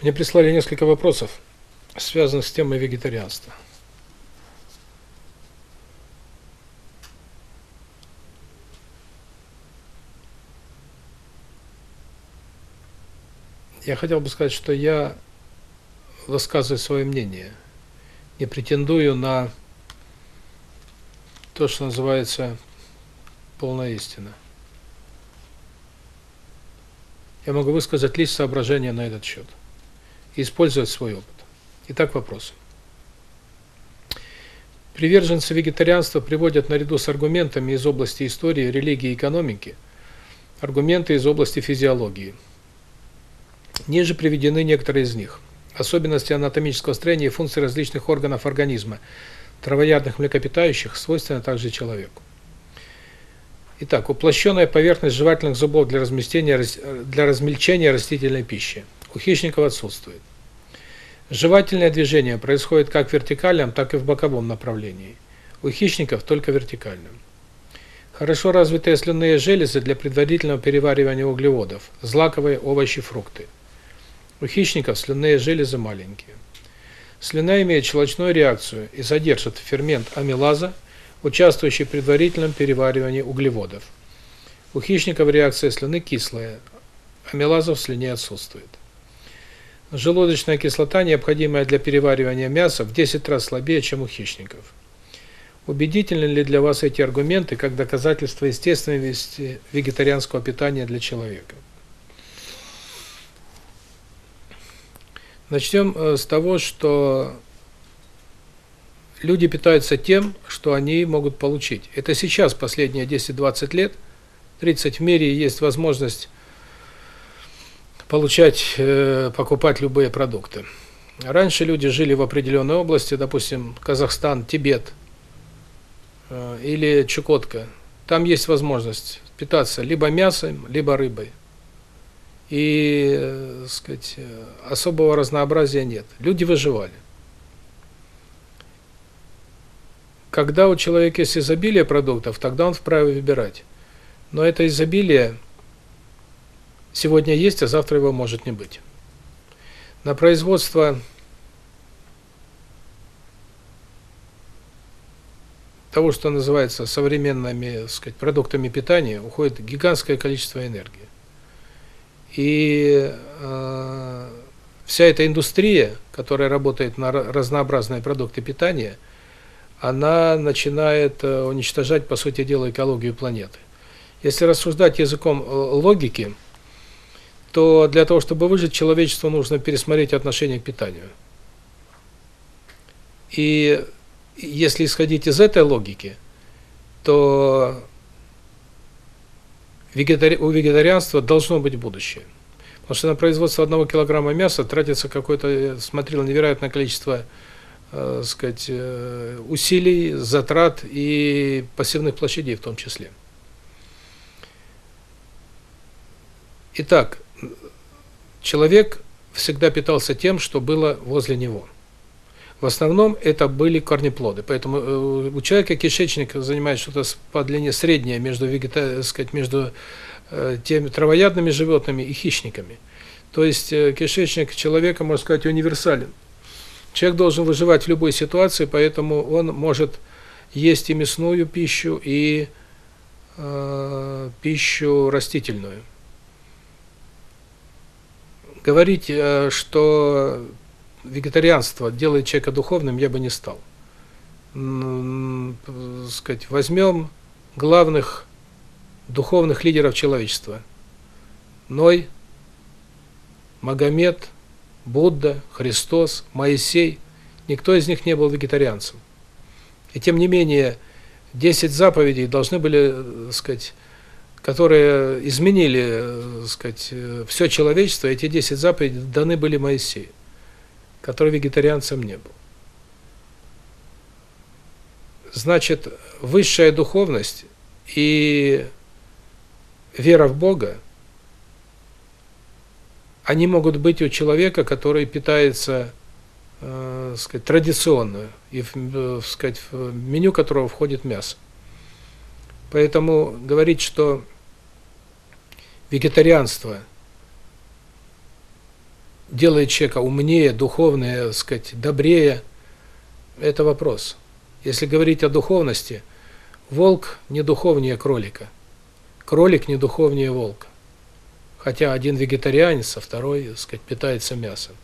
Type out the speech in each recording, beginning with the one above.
Мне прислали несколько вопросов, связанных с темой вегетарианства. Я хотел бы сказать, что я высказываю свое мнение, не претендую на то, что называется полная истина. Я могу высказать лишь соображения на этот счет использовать свой опыт. Итак, вопрос. Приверженцы вегетарианства приводят наряду с аргументами из области истории, религии и экономики аргументы из области физиологии. Ниже приведены некоторые из них. Особенности анатомического строения и функций различных органов организма, травоядных млекопитающих, свойственны также человеку. Итак, уплощенная поверхность жевательных зубов для размещения для размельчения растительной пищи. У хищников отсутствует. Жевательное движение происходит как в вертикальном, так и в боковом направлении. У хищников только вертикальном. Хорошо развитые слюнные железы для предварительного переваривания углеводов, злаковые овощи, фрукты. У хищников слюнные железы маленькие. Слюна имеет щелочную реакцию и содержит фермент амилаза, участвующий в предварительном переваривании углеводов. У хищников реакция слюны кислая, амилазов в слюне отсутствует. Желудочная кислота, необходимая для переваривания мяса, в 10 раз слабее, чем у хищников. Убедительны ли для вас эти аргументы как доказательство естественности вегетарианского питания для человека? Начнем э, с того, что люди питаются тем, что они могут получить. Это сейчас, последние 10-20 лет, 30 в мире есть возможность получать, э, покупать любые продукты. Раньше люди жили в определенной области, допустим, Казахстан, Тибет э, или Чукотка. Там есть возможность питаться либо мясом, либо рыбой. И, э, сказать, особого разнообразия нет. Люди выживали. Когда у человека есть изобилие продуктов, тогда он вправе выбирать. Но это изобилие сегодня есть, а завтра его может не быть. На производство того, что называется современными, так сказать, продуктами питания, уходит гигантское количество энергии. И э, вся эта индустрия, которая работает на разнообразные продукты питания, она начинает э, уничтожать, по сути дела, экологию планеты. Если рассуждать языком э, логики, то для того, чтобы выжить, человечеству нужно пересмотреть отношение к питанию. И если исходить из этой логики, то вегетари... у вегетарианства должно быть будущее. Потому что на производство одного килограмма мяса тратится какое-то, смотрел, невероятное количество, э, сказать, э, усилий, затрат и пассивных площадей в том числе. Итак, человек всегда питался тем, что было возле него. В основном это были корнеплоды. Поэтому э, у человека кишечник занимает что-то по длине среднее между вегета, сказать, между э, теми травоядными животными и хищниками. То есть э, кишечник человека, можно сказать, универсален. Человек должен выживать в любой ситуации, поэтому он может есть и мясную пищу, и э, пищу растительную. Говорить, э, что вегетарианство делает человека духовным, я бы не стал. сказать, возьмем главных духовных лидеров человечества. Ной, Магомед, Будда, Христос, Моисей. Никто из них не был вегетарианцем. И тем не менее, 10 заповедей должны были, так сказать, которые изменили, э, сказать, э, все человечество, эти 10 заповедей даны были Моисею, который вегетарианцем не был. Значит, высшая духовность и вера в Бога, они могут быть у человека, который питается, э, сказать, традиционно, и, в, сказать, в меню которого входит мясо. Поэтому говорить, что вегетарианство делает человека умнее, духовнее, так сказать, добрее, это вопрос. Если говорить о духовности, волк не духовнее кролика. Кролик не духовнее волка. Хотя один вегетарианец, а второй, так сказать, питается мясом.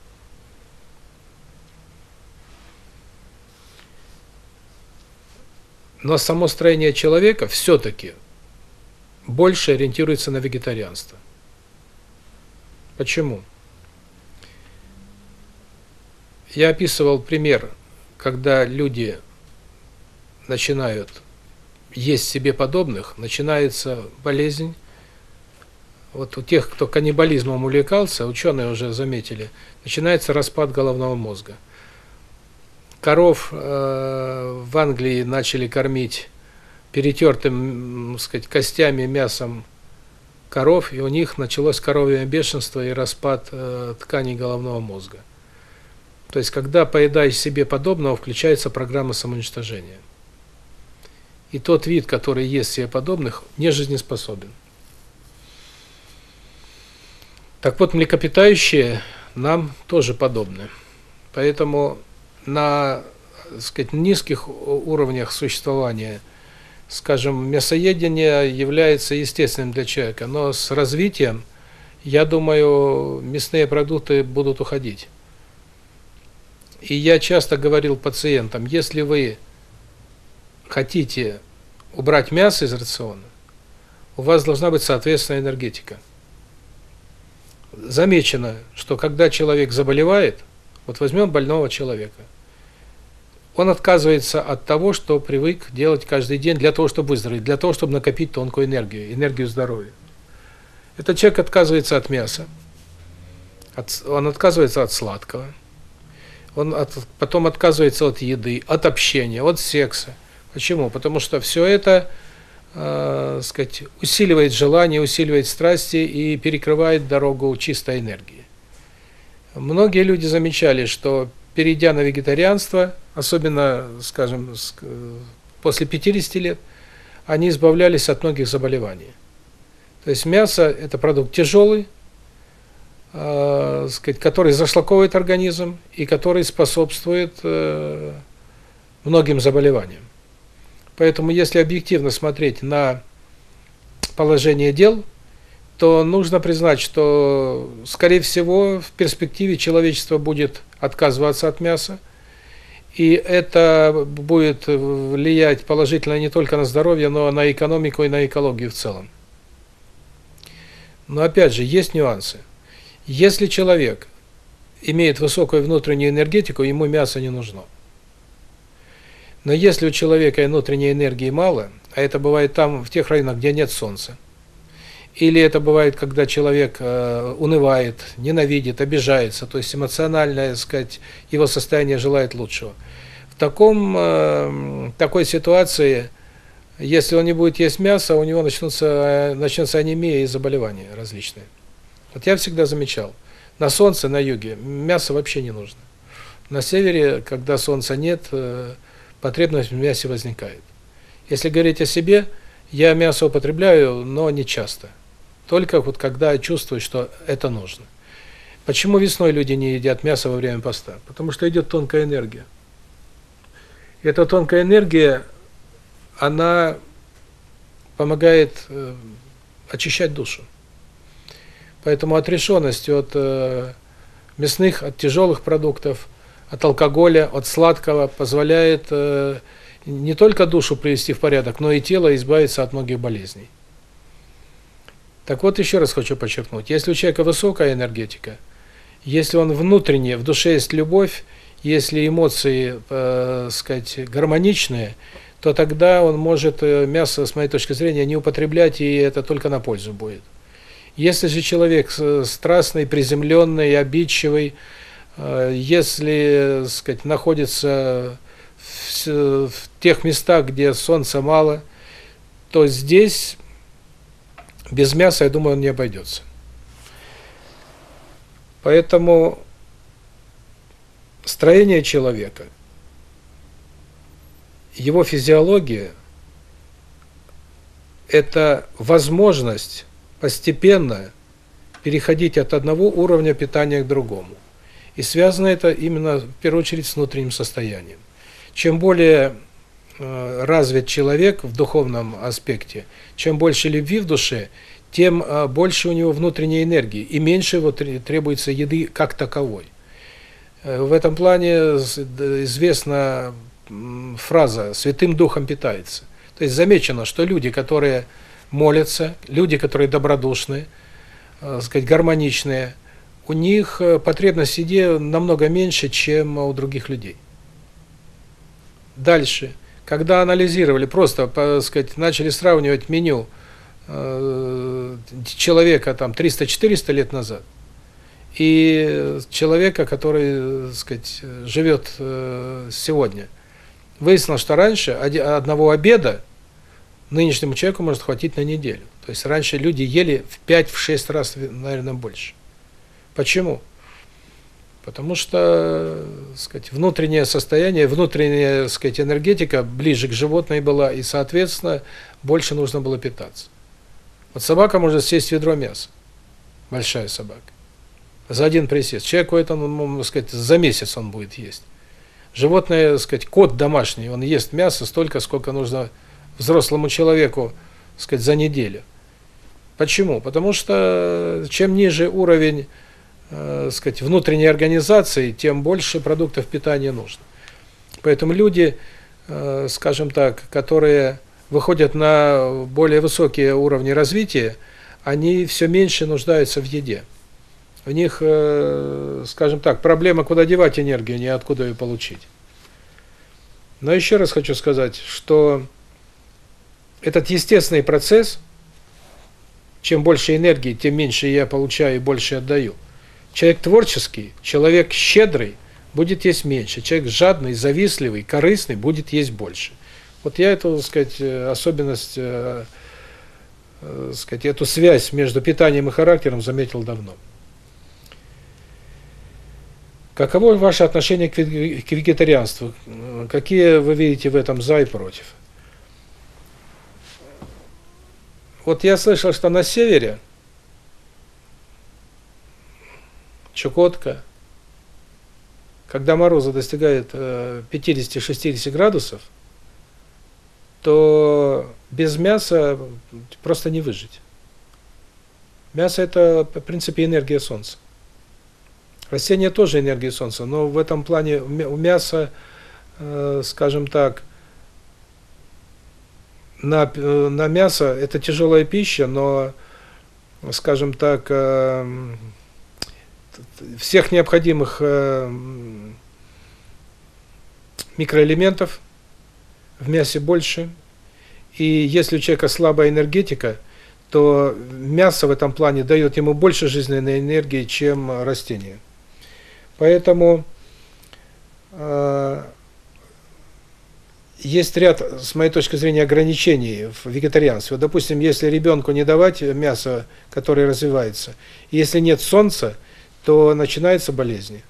Но само строение человека все-таки больше ориентируется на вегетарианство. Почему? Я описывал пример, когда люди начинают есть себе подобных, начинается болезнь. Вот у тех, кто каннибализмом увлекался, ученые уже заметили, начинается распад головного мозга. Коров э, в Англии начали кормить перетертым, сказать, костями, мясом коров, и у них началось коровье бешенство и распад э, тканей головного мозга. То есть, когда поедаешь себе подобного, включается программа самоуничтожения. И тот вид, который ест себе подобных, не жизнеспособен. Так вот, млекопитающие нам тоже подобны. Поэтому на, сказать, низких уровнях существования – скажем, мясоедение является естественным для человека, но с развитием, я думаю, мясные продукты будут уходить. И я часто говорил пациентам, если вы хотите убрать мясо из рациона, у вас должна быть соответственная энергетика. Замечено, что когда человек заболевает, вот возьмем больного человека – он отказывается от того, что привык делать каждый день для того, чтобы выздороветь, для того, чтобы накопить тонкую энергию, энергию здоровья. Этот человек отказывается от мяса, от, он отказывается от сладкого, он от, потом отказывается от еды, от общения, от секса. Почему? Потому что все это, э, сказать, усиливает желание, усиливает страсти и перекрывает дорогу чистой энергии. Многие люди замечали, что перейдя на вегетарианство, особенно, скажем, после 50 лет, они избавлялись от многих заболеваний. То есть мясо это продукт тяжелый, э, сказать, который зашлаковывает организм и который способствует э, многим заболеваниям. Поэтому если объективно смотреть на положение дел, то нужно признать, что скорее всего в перспективе человечество будет отказываться от мяса. И это будет влиять положительно не только на здоровье, но и на экономику и на экологию в целом. Но опять же, есть нюансы. Если человек имеет высокую внутреннюю энергетику, ему мясо не нужно. Но если у человека внутренней энергии мало, а это бывает там, в тех районах, где нет солнца, или это бывает, когда человек э, унывает, ненавидит, обижается, то есть эмоционально, так сказать, его состояние желает лучшего. В таком э, такой ситуации, если он не будет есть мясо, у него начнутся начнется анемия и заболевания различные. Вот я всегда замечал, на солнце, на юге мясо вообще не нужно. На севере, когда солнца нет, э, потребность в мясе возникает. Если говорить о себе, я мясо употребляю, но не часто. Только вот когда чувствую, что это нужно. Почему весной люди не едят мясо во время поста? Потому что идет тонкая энергия. Эта тонкая энергия, она помогает э, очищать душу. Поэтому отрешенность от э, мясных, от тяжелых продуктов, от алкоголя, от сладкого позволяет э, не только душу привести в порядок, но и тело избавиться от многих болезней. Так вот, еще раз хочу подчеркнуть, если у человека высокая энергетика, если он внутренне, в душе есть любовь, если эмоции, э, сказать, гармоничные, то тогда он может э, мясо, с моей точки зрения, не употреблять, и это только на пользу будет. Если же человек страстный, приземленный, обидчивый, э, если, сказать, находится в, в тех местах, где солнца мало, то здесь без мяса, я думаю, он не обойдется. Поэтому строение человека, его физиология – это возможность постепенно переходить от одного уровня питания к другому. И связано это именно в первую очередь с внутренним состоянием. Чем более развит человек в духовном аспекте, чем больше любви в душе, тем э, больше у него внутренней энергии и меньше его требуется еды как таковой. Э, в этом плане известна фраза «святым духом питается». То есть замечено, что люди, которые молятся, люди, которые добродушные, э, сказать, гармоничные, у них э, потребность в еде намного меньше, чем у других людей. Дальше, когда анализировали, просто, так сказать, начали сравнивать меню э, человека там 300-400 лет назад и человека, который, так сказать, живет э, сегодня. Выяснилось, что раньше одного обеда нынешнему человеку может хватить на неделю. То есть раньше люди ели в 5-6 раз, наверное, больше. Почему? Потому что, сказать, внутреннее состояние, внутренняя, сказать, энергетика ближе к животной была, и, соответственно, больше нужно было питаться. Вот собака может съесть ведро мяса, большая собака, за один присест. Человеку это, ну, можно сказать, за месяц он будет есть. Животное, сказать, кот домашний, он ест мясо столько, сколько нужно взрослому человеку, сказать, за неделю. Почему? Потому что чем ниже уровень, э, сказать, внутренней организации, тем больше продуктов питания нужно. Поэтому люди, э, скажем так, которые выходят на более высокие уровни развития, они все меньше нуждаются в еде. У них, э, скажем так, проблема, куда девать энергию, не откуда ее получить. Но еще раз хочу сказать, что этот естественный процесс, чем больше энергии, тем меньше я получаю и больше отдаю. Человек творческий, человек щедрый будет есть меньше, человек жадный, завистливый, корыстный будет есть больше. Вот я эту, так сказать, э, особенность, э, э, сказать, эту связь между питанием и характером заметил давно. Каково ваше отношение к вегетарианству? Какие вы видите в этом за и против? Вот я слышал, что на севере Чукотка, когда морозы достигают 50-60 градусов, то без мяса просто не выжить. Мясо это, в принципе, энергия солнца. Растения тоже энергия солнца, но в этом плане у мяса, э, скажем так, на на мясо это тяжелая пища, но, скажем так, э, всех необходимых э, микроэлементов в мясе больше. И если у человека слабая энергетика, то мясо в этом плане дает ему больше жизненной энергии, чем растения. Поэтому э, есть ряд, с моей точки зрения, ограничений в вегетарианстве. Вот, допустим, если ребенку не давать мясо, которое развивается, если нет солнца, то начинаются болезни.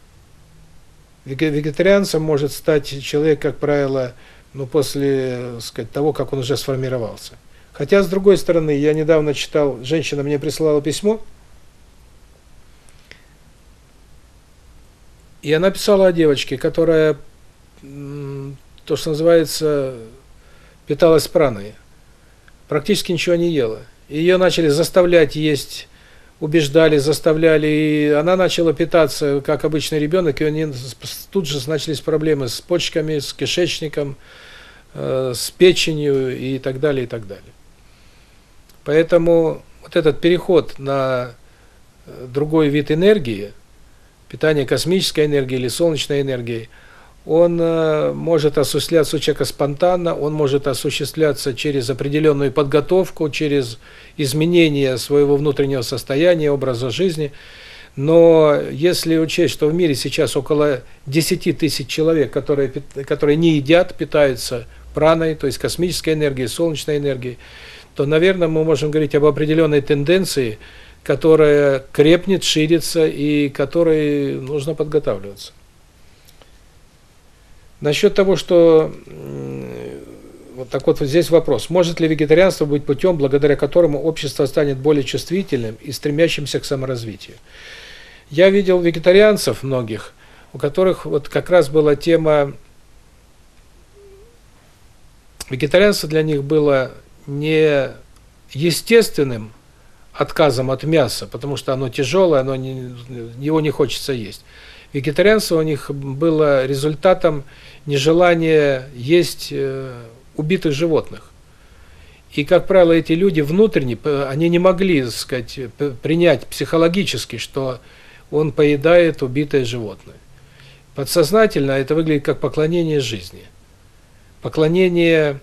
Вегетарианцем может стать человек, как правило, ну после, сказать, того, как он уже сформировался. Хотя с другой стороны, я недавно читал, женщина мне прислала письмо, И она писала о девочке, которая, то, что называется, питалась праной. Практически ничего не ела. Ее начали заставлять есть, убеждали, заставляли, и она начала питаться, как обычный ребенок, и у нее тут же начались проблемы с почками, с кишечником, э, с печенью и так далее, и так далее. Поэтому вот этот переход на э, другой вид энергии – питание космической энергией или солнечной энергией, он э, может осуществляться у человека спонтанно, он может осуществляться через определенную подготовку, через изменение своего внутреннего состояния, образа жизни. Но если учесть, что в мире сейчас около 10 тысяч человек, которые, которые не едят, питаются праной, то есть космической энергией, солнечной энергией, то, наверное, мы можем говорить об определенной тенденции – которая крепнет, ширится и которой нужно подготавливаться. Насчет того, что вот так вот, вот здесь вопрос. Может ли вегетарианство быть путем, благодаря которому общество станет более чувствительным и стремящимся к саморазвитию? Я видел вегетарианцев многих, у которых вот как раз была тема вегетарианство для них было не естественным отказом от мяса, потому что оно тяжелое, оно не, его не хочется есть. Вегетарианство у них было результатом нежелания есть э, убитых животных. И, как правило, эти люди внутренне, они не могли, так сказать, принять психологически, что он поедает убитое животное. Подсознательно это выглядит как поклонение жизни. Поклонение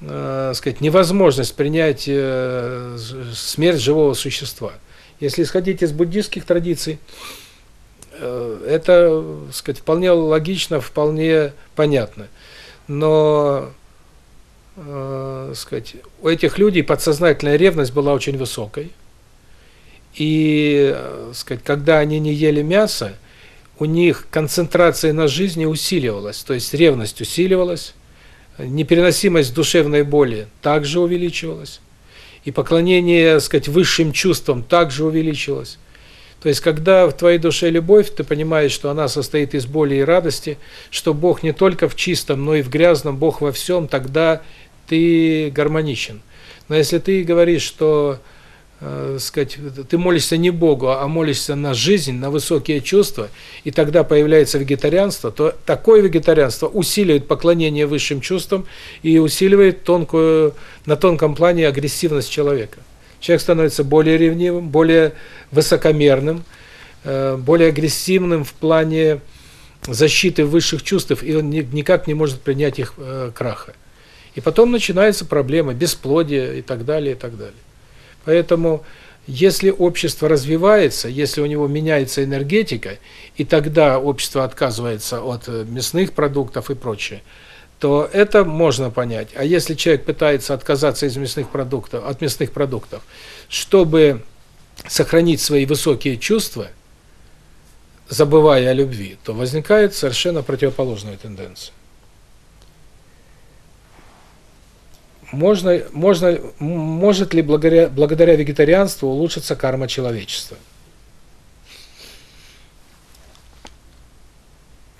э, сказать, невозможность принять э, смерть живого существа. Если исходить из буддийских традиций, э, это, сказать, вполне логично, вполне понятно. Но, э, сказать, у этих людей подсознательная ревность была очень высокой. И, э, сказать, когда они не ели мясо, у них концентрация на жизни усиливалась, то есть ревность усиливалась, непереносимость душевной боли также увеличивалась, и поклонение, так сказать, высшим чувствам также увеличилось. То есть, когда в твоей душе любовь, ты понимаешь, что она состоит из боли и радости, что Бог не только в чистом, но и в грязном, Бог во всем, тогда ты гармоничен. Но если ты говоришь, что э, сказать, ты молишься не Богу, а молишься на жизнь, на высокие чувства, и тогда появляется вегетарианство, то такое вегетарианство усиливает поклонение высшим чувствам и усиливает тонкую на тонком плане агрессивность человека. Человек становится более ревнивым, более высокомерным, э, более агрессивным в плане защиты высших чувств, и он никак не может принять их э, краха. И потом начинаются проблемы бесплодия и так далее, и так далее. Поэтому, если общество развивается, если у него меняется энергетика, и тогда общество отказывается от э, мясных продуктов и прочее, то это можно понять. А если человек пытается отказаться из мясных продуктов, от мясных продуктов, чтобы сохранить свои высокие чувства, забывая о любви, то возникает совершенно противоположная тенденция. Можно, можно, может ли благодаря, благодаря вегетарианству улучшиться карма человечества?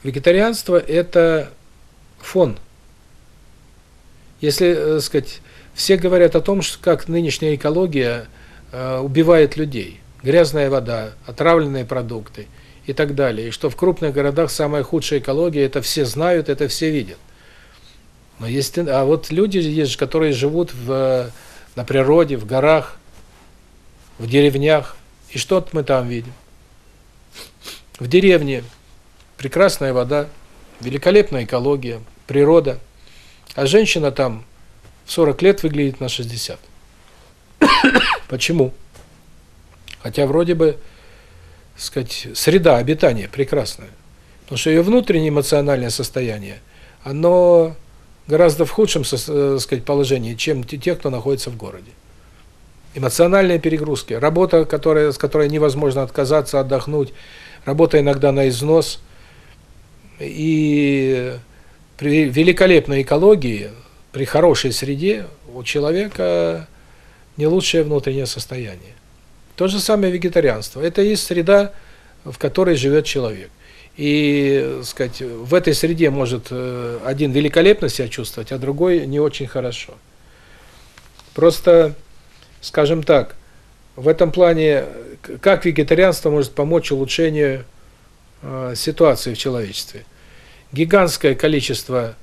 Вегетарианство – это фон. Если, так сказать, все говорят о том, как нынешняя экология э, убивает людей. Грязная вода, отравленные продукты и так далее. И что в крупных городах самая худшая экология, это все знают, это все видят. Но есть, а вот люди есть, которые живут в на природе, в горах, в деревнях. И что мы там видим? В деревне прекрасная вода, великолепная экология, природа. А женщина там в 40 лет выглядит на 60. Почему? Хотя вроде бы, сказать, среда обитания прекрасная. Потому что ее внутреннее эмоциональное состояние, оно гораздо в худшем, э, сказать, положении, чем те, кто находится в городе. Эмоциональные перегрузки, работа, которая, с которой невозможно отказаться, отдохнуть, работа иногда на износ. И при великолепной экологии, при хорошей среде у человека не лучшее внутреннее состояние. То же самое вегетарианство. Это есть среда, в которой живет человек. И, сказать, в этой среде может э, один великолепно себя чувствовать, а другой не очень хорошо. Просто, скажем так, в этом плане, как вегетарианство может помочь улучшению э, ситуации в человечестве? Гигантское количество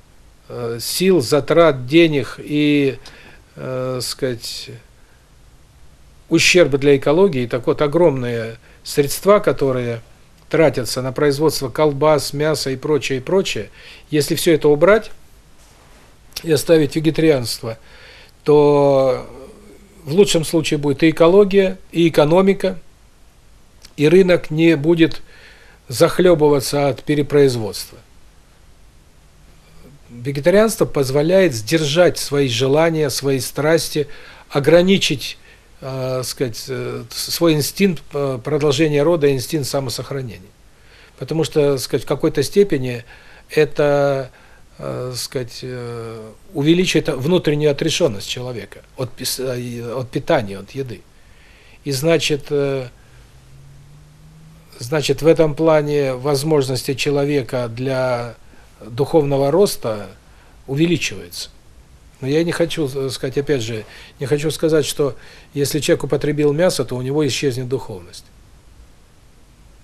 э, сил, затрат, денег и, э, сказать, ущерба для экологии, так вот огромные средства, которые тратятся на производство колбас, мяса и прочее, и прочее, если все это убрать и оставить вегетарианство, то в лучшем случае будет и экология, и экономика, и рынок не будет захлебываться от перепроизводства. Вегетарианство позволяет сдержать свои желания, свои страсти, ограничить э, сказать, э, свой инстинкт э, продолжения рода, инстинкт самосохранения. Потому что, сказать, в какой-то степени это э, сказать, э, увеличивает внутреннюю отрешенность человека от от питания, от еды. И значит, э, значит в этом плане возможности человека для духовного роста увеличиваются. Но я не хочу э, сказать, опять же, не хочу сказать, что если человек употребил мясо, то у него исчезнет духовность.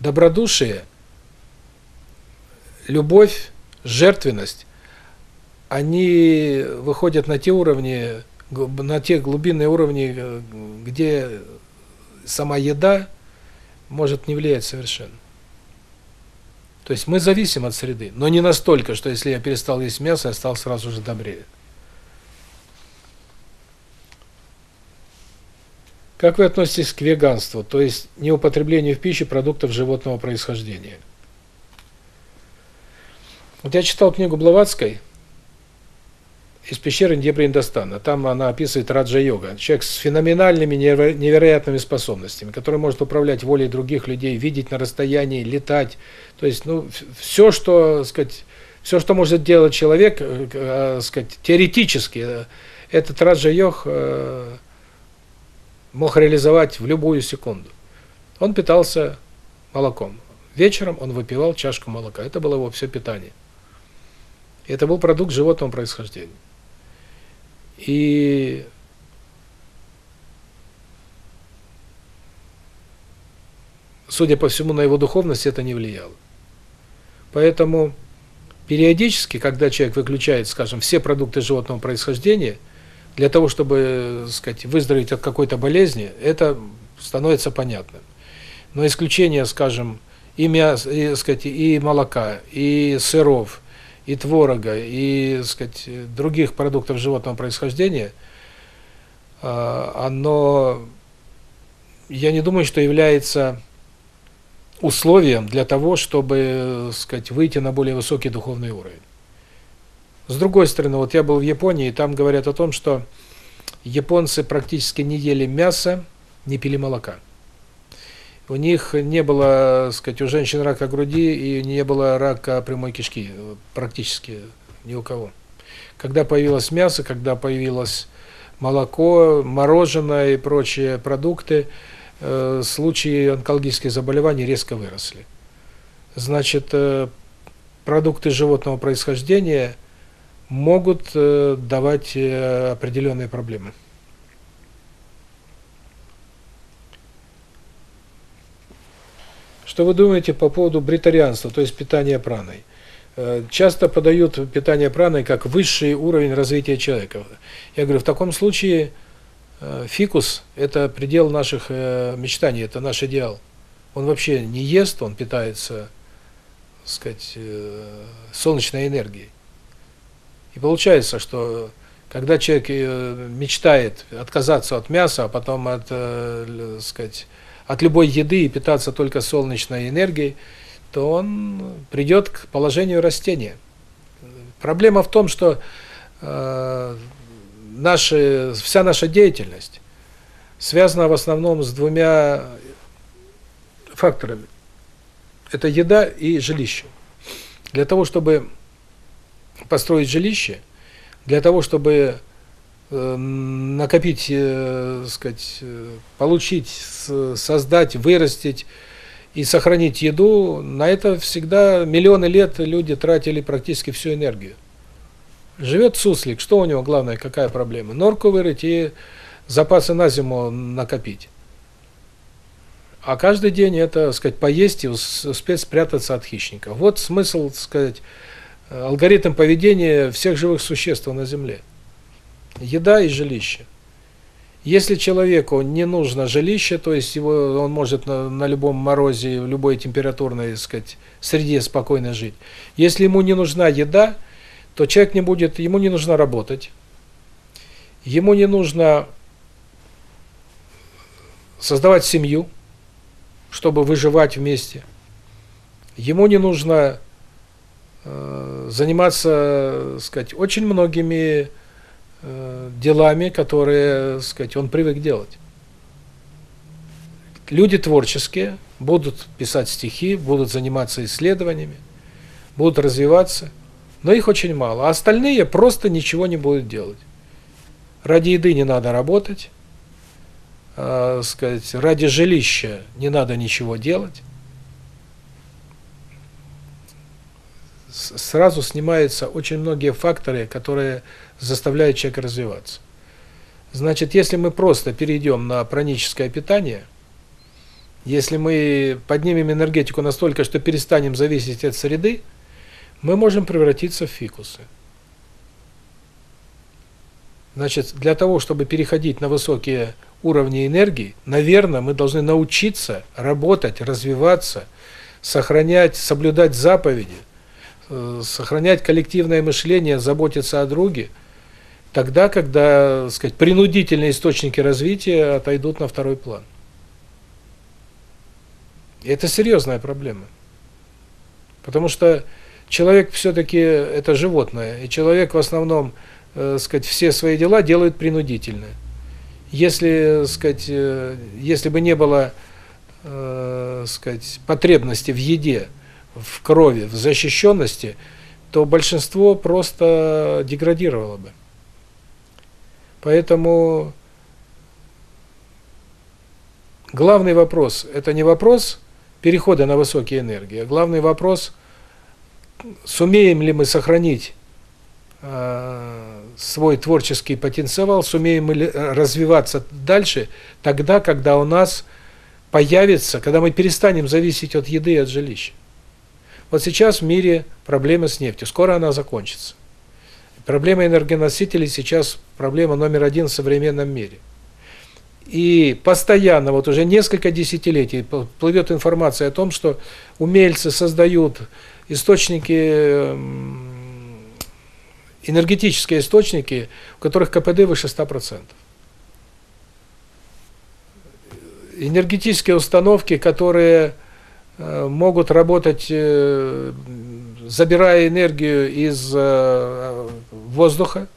Добродушие, любовь, жертвенность, они выходят на те уровни, на те глубинные уровни, э, где сама еда может не влиять совершенно. То есть мы зависим от среды, но не настолько, что если я перестал есть мясо, я стал сразу же добрее. Как вы относитесь к веганству, то есть неупотреблению в пище продуктов животного происхождения? Вот я читал книгу Блаватской из пещеры Дебри Индостана. Там она описывает раджа-йога. Человек с феноменальными, невероятными способностями, который может управлять волей других людей, видеть на расстоянии, летать. То есть, ну, все, что, сказать, все, что может делать человек, э, э, сказать, теоретически, э, этот раджа-йог мог реализовать в любую секунду. Он питался молоком. Вечером он выпивал чашку молока. Это было его все питание. Это был продукт животного происхождения. И судя по всему, на его духовность это не влияло. Поэтому периодически, когда человек выключает, скажем, все продукты животного происхождения – для того, чтобы, сказать, выздороветь от какой-то болезни, это становится понятным. Но исключение, скажем, и мяса, и, сказать, и молока, и сыров, и творога, и, сказать, других продуктов животного происхождения, а, оно я не думаю, что является условием для того, чтобы, сказать, выйти на более высокий духовный уровень. С другой стороны, вот я был в Японии, и там говорят о том, что японцы практически не ели мясо, не пили молока. У них не было, сказать, у женщин рака груди и не было рака прямой кишки, практически ни у кого. Когда появилось мясо, когда появилось молоко, мороженое и прочие продукты, э, случаи онкологических заболеваний резко выросли. Значит, э, продукты животного происхождения могут э, давать определенные проблемы. Что вы думаете по поводу бритарианства, то есть питания праной? Э, часто подают питание праной как высший уровень развития человека. Я говорю, в таком случае фикус – это предел наших мечтаний, это наш идеал. Он вообще не ест, он питается, сказать, солнечной энергией. И получается, что когда человек э, мечтает отказаться от мяса, а потом от, э, сказать, от любой еды и питаться только солнечной энергией, то он придет к положению растения. Проблема в том, что э, наши, вся наша деятельность связана в основном с двумя факторами. Это еда и жилище. Для того, чтобы построить жилище, для того, чтобы накопить, э, сказать, э, получить, создать, вырастить и сохранить еду, на это всегда миллионы лет люди тратили практически всю энергию. Живет суслик, что у него главное, какая проблема? Норку вырыть и запасы на зиму накопить. А каждый день это, сказать, поесть и успеть спрятаться от хищников. Вот смысл, сказать, алгоритм поведения всех живых существ на Земле. Еда и жилище. Если человеку не нужно жилище, то есть его он может на, на любом морозе, в любой температурной, так сказать, среде спокойно жить. Если ему не нужна еда, то человек не будет, ему не нужно работать. Ему не нужно создавать семью, чтобы выживать вместе. Ему не нужно Э, заниматься, сказать, очень многими делами, которые, сказать, он привык делать. Люди творческие будут писать стихи, будут заниматься исследованиями, будут развиваться, но их очень мало. А остальные просто ничего не будут делать. Ради еды не надо работать, э, сказать, ради жилища не надо ничего делать. Сразу снимаются очень многие факторы, которые заставляют человека развиваться. Значит, если мы просто перейдем на праническое питание, если мы поднимем энергетику настолько, что перестанем зависеть от среды, мы можем превратиться в фикусы. Значит, для того, чтобы переходить на высокие уровни энергии, наверное, мы должны научиться работать, развиваться, сохранять, соблюдать заповеди, сохранять коллективное мышление, заботиться о друге, тогда, когда, сказать, принудительные источники развития отойдут на второй план. И это серьезная проблема. Потому что человек все-таки это животное, и человек в основном, э, сказать, все свои дела делает принудительно. Если, сказать, э, если бы не было, э, сказать, потребности в еде, в крови, в защищенности, то большинство просто деградировало бы. Поэтому главный вопрос это не вопрос перехода на высокие энергии, а главный вопрос сумеем ли мы сохранить э, свой творческий потенциал, сумеем мы развиваться дальше тогда, когда у нас появится, когда мы перестанем зависеть от еды и от жилища. Вот сейчас в мире проблемы с нефтью, скоро она закончится. Проблема энергоносителей сейчас проблема номер один в современном мире. И постоянно, вот уже несколько десятилетий, плывет информация о том, что умельцы создают источники, эм, энергетические источники, у которых КПД выше 100%. Энергетические установки, которые могут работать, э, забирая энергию из э, воздуха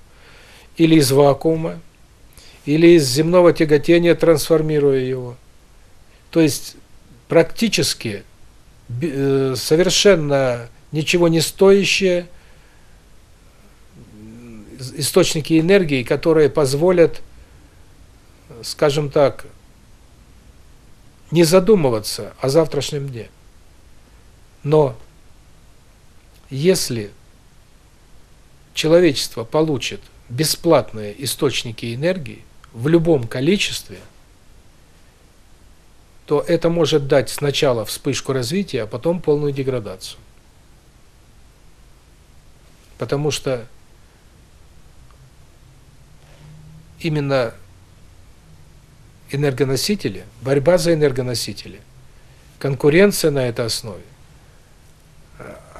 или из вакуума, или из земного тяготения, трансформируя его. То есть практически э, совершенно ничего не стоящие источники энергии, которые позволят, скажем так, не задумываться о завтрашнем дне. Но если человечество получит бесплатные источники энергии в любом количестве, то это может дать сначала вспышку развития, а потом полную деградацию. Потому что именно энергоносители, борьба за энергоносители, конкуренция на этой основе,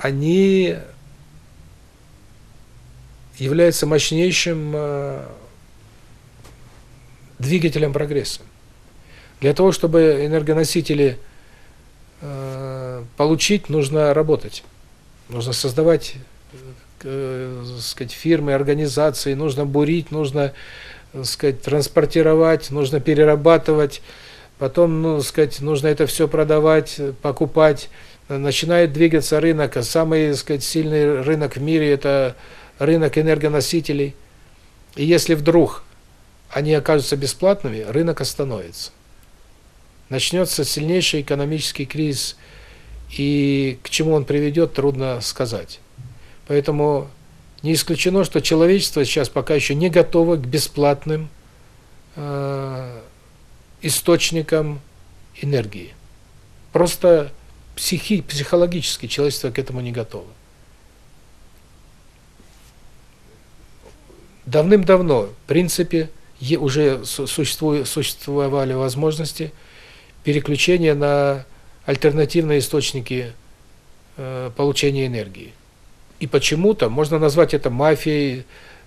они является мощнейшим э, двигателем прогресса. Для того, чтобы энергоносители э, получить, нужно работать. Нужно создавать, э, сказать, фирмы, организации, нужно бурить, нужно, сказать, транспортировать, нужно перерабатывать, потом, ну, сказать, нужно это все продавать, покупать. Начинает двигаться рынок, самый, сказать, сильный рынок в мире это рынок энергоносителей. И если вдруг они окажутся бесплатными, рынок остановится. Начнется сильнейший экономический кризис, и к чему он приведет, трудно сказать. Поэтому не исключено, что человечество сейчас пока еще не готово к бесплатным э, источникам энергии. Просто психи, психологически человечество к этому не готово. Давным-давно, в принципе, уже существовали возможности переключения на альтернативные источники э, получения энергии. И почему-то можно назвать это мафией,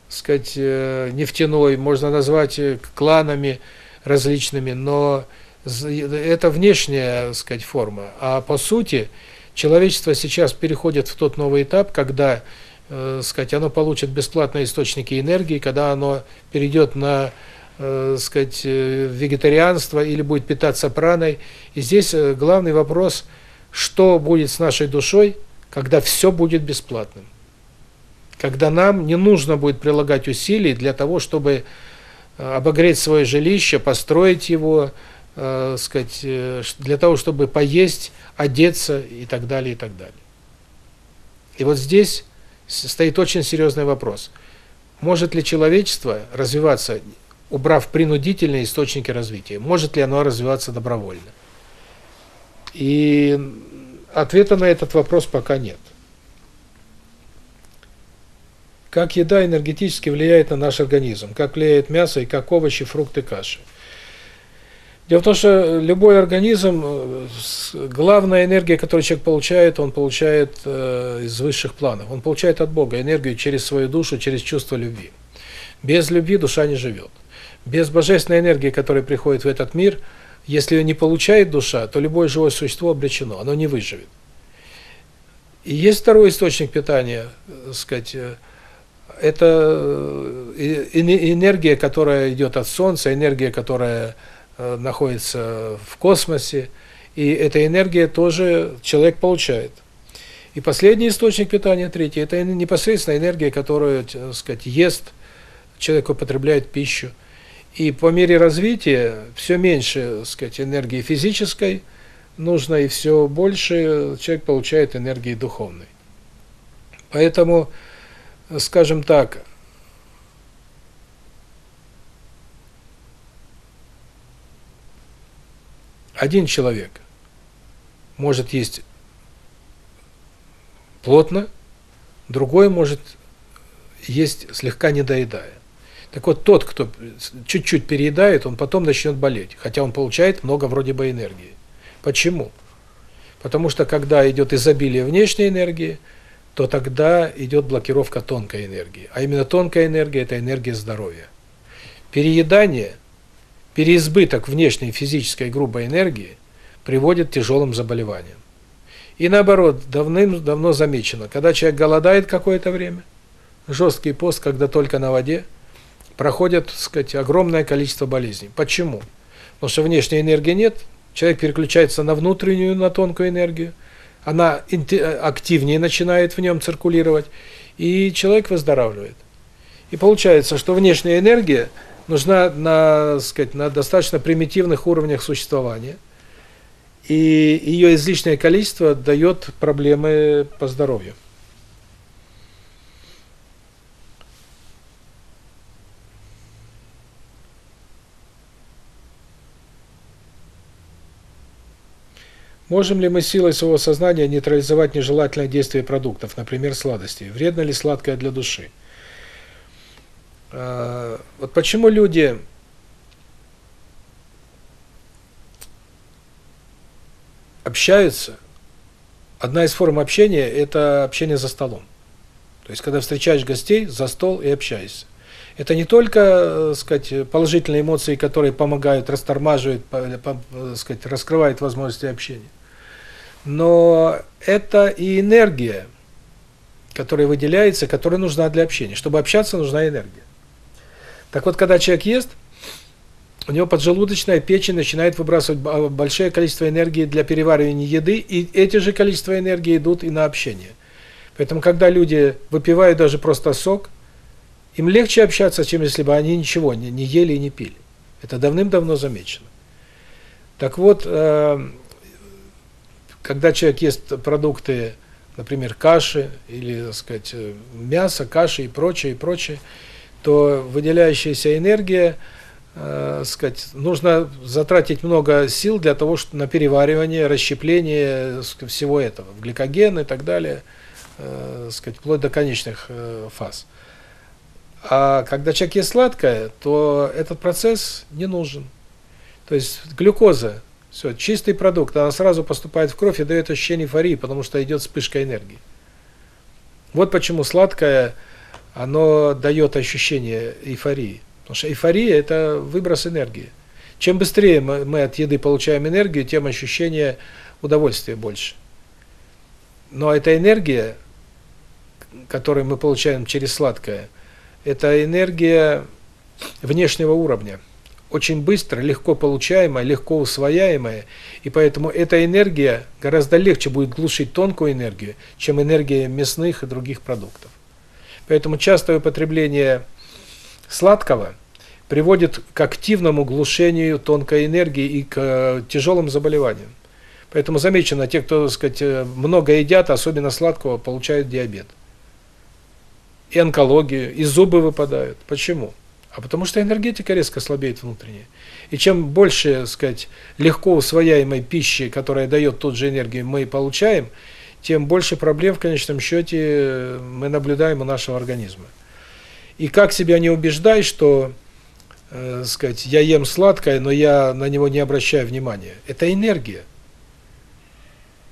сказать, э, нефтяной, можно назвать э, кланами различными, но это внешняя, сказать, форма. А по сути, человечество сейчас переходит в тот новый этап, когда э, сказать, оно получит бесплатные источники энергии, когда оно перейдет на э, сказать, э, вегетарианство или будет питаться праной. И здесь э, главный вопрос, что будет с нашей душой, когда все будет бесплатным. когда нам не нужно будет прилагать усилий для того, чтобы э, обогреть свое жилище, построить его, э, сказать, э, для того, чтобы поесть, одеться и так далее, и так далее. И вот здесь стоит очень серьезный вопрос. Может ли человечество развиваться, убрав принудительные источники развития? Может ли оно развиваться добровольно? И ответа на этот вопрос пока нет. Как еда энергетически влияет на наш организм, как влияет мясо и как овощи, фрукты, каши. Дело в том, что любой организм, э, главная энергия, которую человек получает, он получает э, из высших планов. Он получает от Бога энергию через свою душу, через чувство любви. Без любви душа не живет. Без божественной энергии, которая приходит в этот мир, если ее не получает душа, то любое живое существо обречено, оно не выживет. И есть второй источник питания, так сказать, э, это энергия, которая идет от Солнца, энергия, которая Э, находится в космосе, и эта энергия тоже человек получает. И последний источник питания, третий, это непосредственно энергия, которую, так сказать, ест, человек употребляет пищу. И по мере развития все меньше, так сказать, энергии физической нужно, и все больше человек получает энергии духовной. Поэтому, скажем так, один человек может есть плотно, другой может есть слегка не доедая. Так вот, тот, кто чуть-чуть переедает, он потом начнет болеть, хотя он получает много вроде бы энергии. Почему? Потому что когда идет изобилие внешней энергии, то тогда идет блокировка тонкой энергии. А именно тонкая энергия – это энергия здоровья. Переедание – переизбыток внешней физической грубой энергии приводит к тяжелым заболеваниям. И наоборот, давным-давно замечено, когда человек голодает какое-то время, жесткий пост, когда только на воде, проходит, так сказать, огромное количество болезней. Почему? Потому что внешней энергии нет, человек переключается на внутреннюю, на тонкую энергию, она активнее начинает в нем циркулировать, и человек выздоравливает. И получается, что внешняя энергия – нужна на, сказать, на достаточно примитивных уровнях существования. И ее излишнее количество дает проблемы по здоровью. Можем ли мы силой своего сознания нейтрализовать нежелательное действие продуктов, например, сладостей? Вредно ли сладкое для души? А, вот почему люди общаются, одна из форм общения – это общение за столом. То есть, когда встречаешь гостей, за стол и общаешься. Это не только, э, сказать, положительные эмоции, которые помогают, растормаживают, сказать, раскрывают возможности общения. Но это и энергия, которая выделяется, которая нужна для общения. Чтобы общаться, нужна энергия. Так вот, когда человек ест, у него поджелудочная печень начинает выбрасывать большое количество энергии для переваривания еды, и эти же количество энергии идут и на общение. Поэтому, когда люди выпивают даже просто сок, им легче общаться, чем если бы они ничего не, не ели и не пили. Это давным-давно замечено. Так вот, э, когда человек ест продукты, например, каши или, так сказать, э, мясо, каши и прочее, и прочее, то выделяющаяся энергия, э, сказать, нужно затратить много сил для того, чтобы на переваривание, расщепление всего этого, гликоген и так далее, э, сказать, вплоть до конечных э, фаз. А когда человек ест сладкое, то этот процесс не нужен. То есть глюкоза, все, чистый продукт, она сразу поступает в кровь и дает ощущение эйфории, потому что идет вспышка энергии. Вот почему сладкое – оно дает ощущение эйфории. Потому что эйфория – это выброс энергии. Чем быстрее мы, от еды получаем энергию, тем ощущение удовольствия больше. Но эта энергия, которую мы получаем через сладкое, это энергия внешнего уровня. Очень быстро, легко получаемая, легко усвояемая, и поэтому эта энергия гораздо легче будет глушить тонкую энергию, чем энергия мясных и других продуктов. Поэтому частое употребление сладкого приводит к активному глушению тонкой энергии и к э, тяжелым заболеваниям. Поэтому замечено, те, кто, так сказать, э, много едят, особенно сладкого, получают диабет. И онкологию, и зубы выпадают. Почему? А потому что энергетика резко слабеет внутренняя. И чем больше, так сказать, легко усвояемой пищи, которая дает тот же энергию, мы получаем, тем больше проблем в конечном счете мы наблюдаем у нашего организма. И как себя не убеждай, что, э, сказать, я ем сладкое, но я на него не обращаю внимания. Это энергия.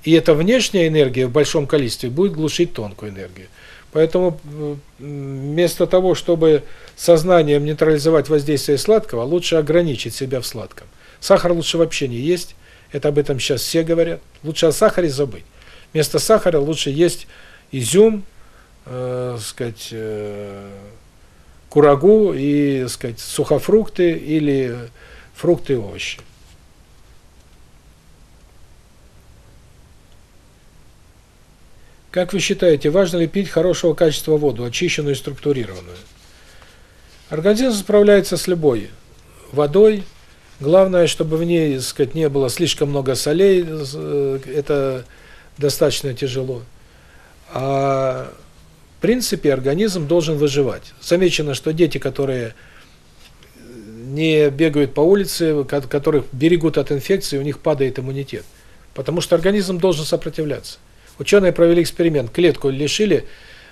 И эта внешняя энергия в большом количестве будет глушить тонкую энергию. Поэтому вместо того, чтобы сознанием нейтрализовать воздействие сладкого, лучше ограничить себя в сладком. Сахар лучше вообще не есть, это об этом сейчас все говорят. Лучше о сахаре забыть. Вместо сахара лучше есть изюм, э, сказать, э, курагу и, сказать, сухофрукты или фрукты и овощи. Как вы считаете, важно ли пить хорошего качества воду, очищенную и структурированную? Организм справляется с любой водой. Главное, чтобы в ней, так сказать, не было слишком много солей, э, это достаточно тяжело. А в принципе организм должен выживать. Замечено, что дети, которые не бегают по улице, которых берегут от инфекции, у них падает иммунитет. Потому что организм должен сопротивляться. Ученые провели эксперимент. Клетку лишили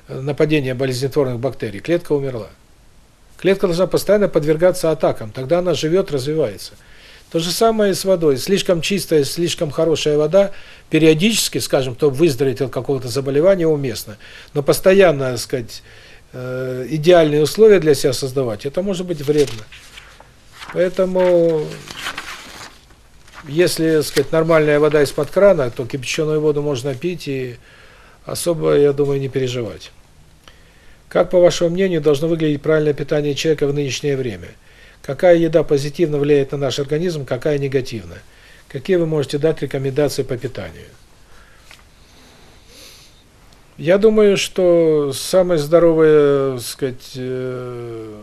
э, нападения болезнетворных бактерий, клетка умерла. Клетка должна постоянно подвергаться атакам, тогда она живет, развивается. То же самое и с водой. Слишком чистая, слишком хорошая вода периодически, скажем, кто выздоровеет от какого-то заболевания, уместно. Но постоянно, так сказать, э, идеальные условия для себя создавать, это может быть вредно. Поэтому если, так сказать, нормальная вода из-под крана, то кипяченую воду можно пить и особо, я думаю, не переживать. Как, по вашему мнению, должно выглядеть правильное питание человека в нынешнее время? Какая еда позитивно влияет на наш организм, какая негативно? Какие вы можете дать рекомендации по питанию? Я думаю, что самый здоровый, сказать, э,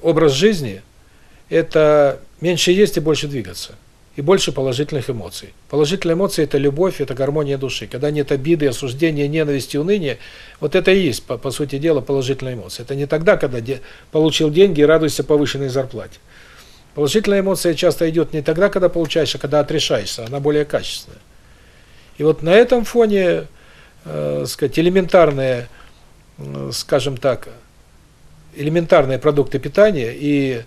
образ жизни – это меньше есть и больше двигаться и больше положительных эмоций. Положительные эмоции – это любовь, это гармония души. Когда нет обиды, осуждения, ненависти, уныния, вот это и есть, по, по сути дела, положительная эмоция. Это не тогда, когда де, получил деньги и радуешься повышенной зарплате. Положительная эмоция часто идет не тогда, когда получаешь, а когда отрешаешься, она более качественная. И вот на этом фоне, э, сказать, элементарные, э, скажем так, элементарные продукты питания и,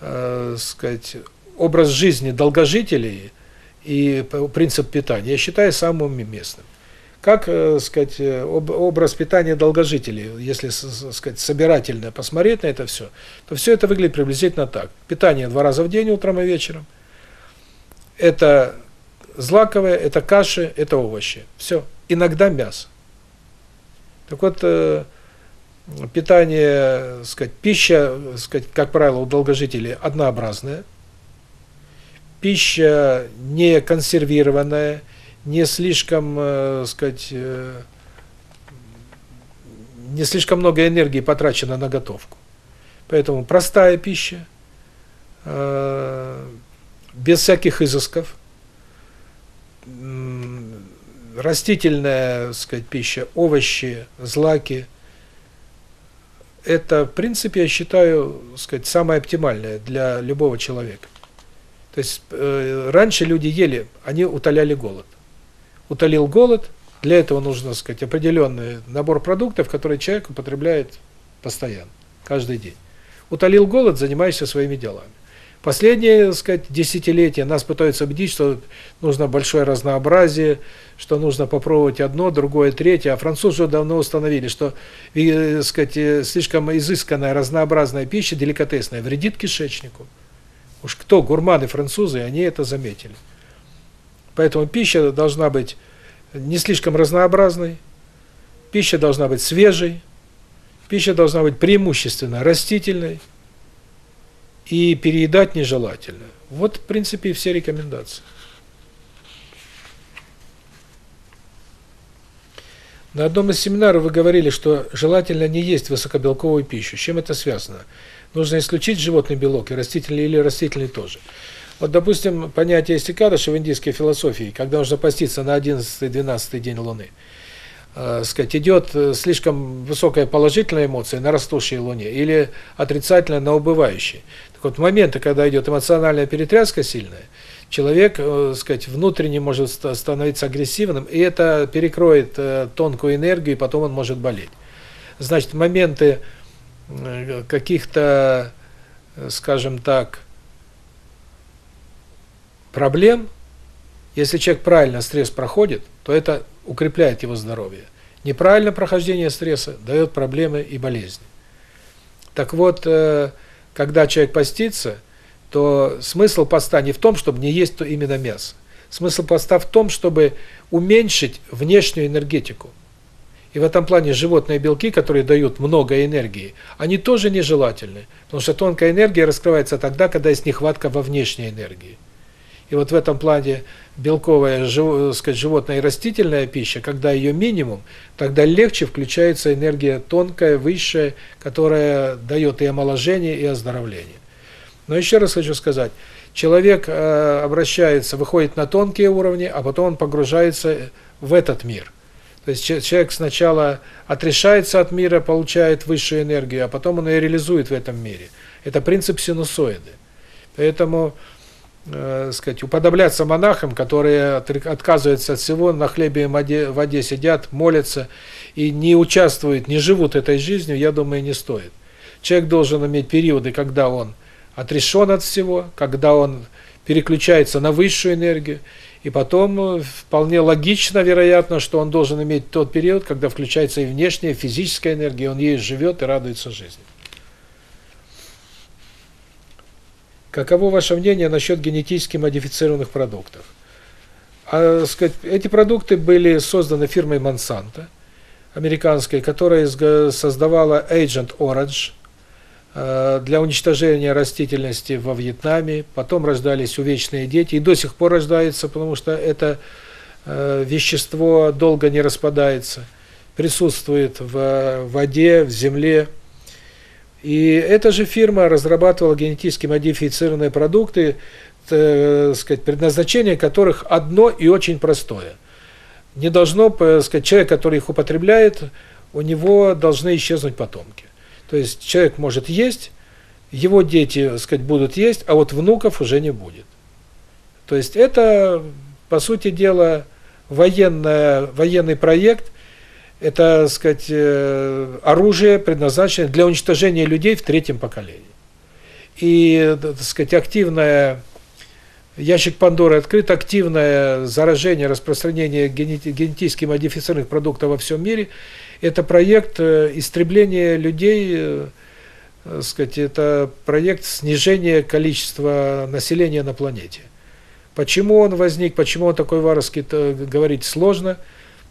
э, сказать, образ жизни долгожителей и принцип питания я считаю самым местным. Как, э, сказать, э, об, образ питания долгожителей, если, сказать, собирательно посмотреть на это все, то все это выглядит приблизительно так. Питание два раза в день, утром и вечером. Это злаковые, это каши, это овощи. Все. Иногда мясо. Так вот, э, питание, сказать, пища, сказать, как правило, у долгожителей однообразная – пища не консервированная, не слишком, э, сказать, э, не слишком много энергии потрачено на готовку. Поэтому простая пища, э, без всяких изысков, растительная, сказать, пища, овощи, злаки. Это, в принципе, я считаю, сказать, самое оптимальное для любого человека. То есть э, раньше люди ели, они утоляли голод. Утолил голод, для этого нужно, так сказать, определенный набор продуктов, которые человек употребляет постоянно, каждый день. Утолил голод, занимаешься своими делами. Последние, так сказать, десятилетия нас пытаются убедить, что нужно большое разнообразие, что нужно попробовать одно, другое, третье, а французы уже давно установили, что, э, так сказать, э, слишком изысканная, разнообразная пища, деликатесная, вредит кишечнику. Уж кто, гурманы французы, они это заметили. Поэтому пища должна быть не слишком разнообразной, пища должна быть свежей, пища должна быть преимущественно растительной, и переедать нежелательно. Вот, в принципе, и все рекомендации. На одном из семинаров вы говорили, что желательно не есть высокобелковую пищу. С чем это связано? Нужно исключить животный белок, и растительный или растительный тоже. Вот, допустим, понятие истикадыша в индийской философии, когда нужно поститься на 11-12 день Луны, э, сказать, идет э, слишком высокая положительная эмоция на растущей Луне или отрицательная на убывающей. Так вот, моменты, когда идет эмоциональная перетряска сильная, человек, э, сказать, внутренне может становиться агрессивным, и это перекроет э, тонкую энергию, и потом он может болеть. Значит, моменты каких-то, э, скажем так, проблем, если человек правильно стресс проходит, то это укрепляет его здоровье. Неправильное прохождение стресса дает проблемы и болезни. Так вот, э, когда человек постится, то смысл поста не в том, чтобы не есть то именно мясо. Смысл поста в том, чтобы уменьшить внешнюю энергетику. И в этом плане животные белки, которые дают много энергии, они тоже нежелательны, потому что тонкая энергия раскрывается тогда, когда есть нехватка во внешней энергии. И вот в этом плане белковая, сказать, животная и растительная пища, когда ее минимум, тогда легче включается энергия тонкая, высшая, которая дает и омоложение, и оздоровление. Но еще раз хочу сказать, человек э, обращается, выходит на тонкие уровни, а потом он погружается в этот мир. То есть человек сначала отрешается от мира, получает высшую энергию, а потом он ее реализует в этом мире. Это принцип синусоиды. Поэтому, э, сказать, уподобляться монахам, которые отказываются от всего, на хлебе и воде, сидят, молятся и не участвуют, не живут этой жизнью, я думаю, не стоит. Человек должен иметь периоды, когда он отрешен от всего, когда он переключается на высшую энергию, и потом э, вполне логично, вероятно, что он должен иметь тот период, когда включается и внешняя физическая энергия, он ей живет и радуется жизни. Каково ваше мнение насчет генетически модифицированных продуктов? А, сказать, эти продукты были созданы фирмой Monsanto, американской, которая создавала Agent Orange, для уничтожения растительности во Вьетнаме, потом рождались увечные дети, и до сих пор рождаются, потому что это э, вещество долго не распадается, присутствует в воде, в земле. И эта же фирма разрабатывала генетически модифицированные продукты, э, сказать, предназначение которых одно и очень простое. Не должно, сказать, человек, который их употребляет, у него должны исчезнуть потомки. То есть человек может есть, его дети, так сказать, будут есть, а вот внуков уже не будет. То есть это, по сути дела, военная, военный проект, это, так сказать, э, оружие, предназначенное для уничтожения людей в третьем поколении. И, так сказать, активное ящик Пандоры открыт, активное заражение, распространение генетически модифицированных продуктов во всем мире – это проект э, истребления людей, э, сказать, это проект снижения количества населения на планете. Почему он возник, почему он такой варварский, говорить сложно.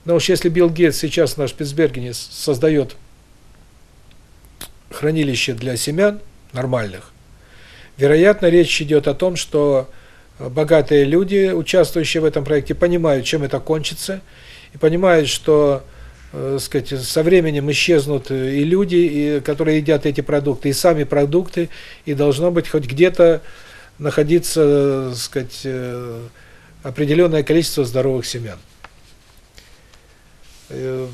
Но уж если Билл Гейтс сейчас на Шпицбергене создает хранилище для семян нормальных, вероятно, речь идет о том, что богатые люди, участвующие в этом проекте, понимают, чем это кончится, и понимают, что э, сказать, со временем исчезнут и люди, и, которые едят эти продукты, и сами продукты, и должно быть хоть где-то находиться, сказать, э, определенное количество здоровых семян. Э,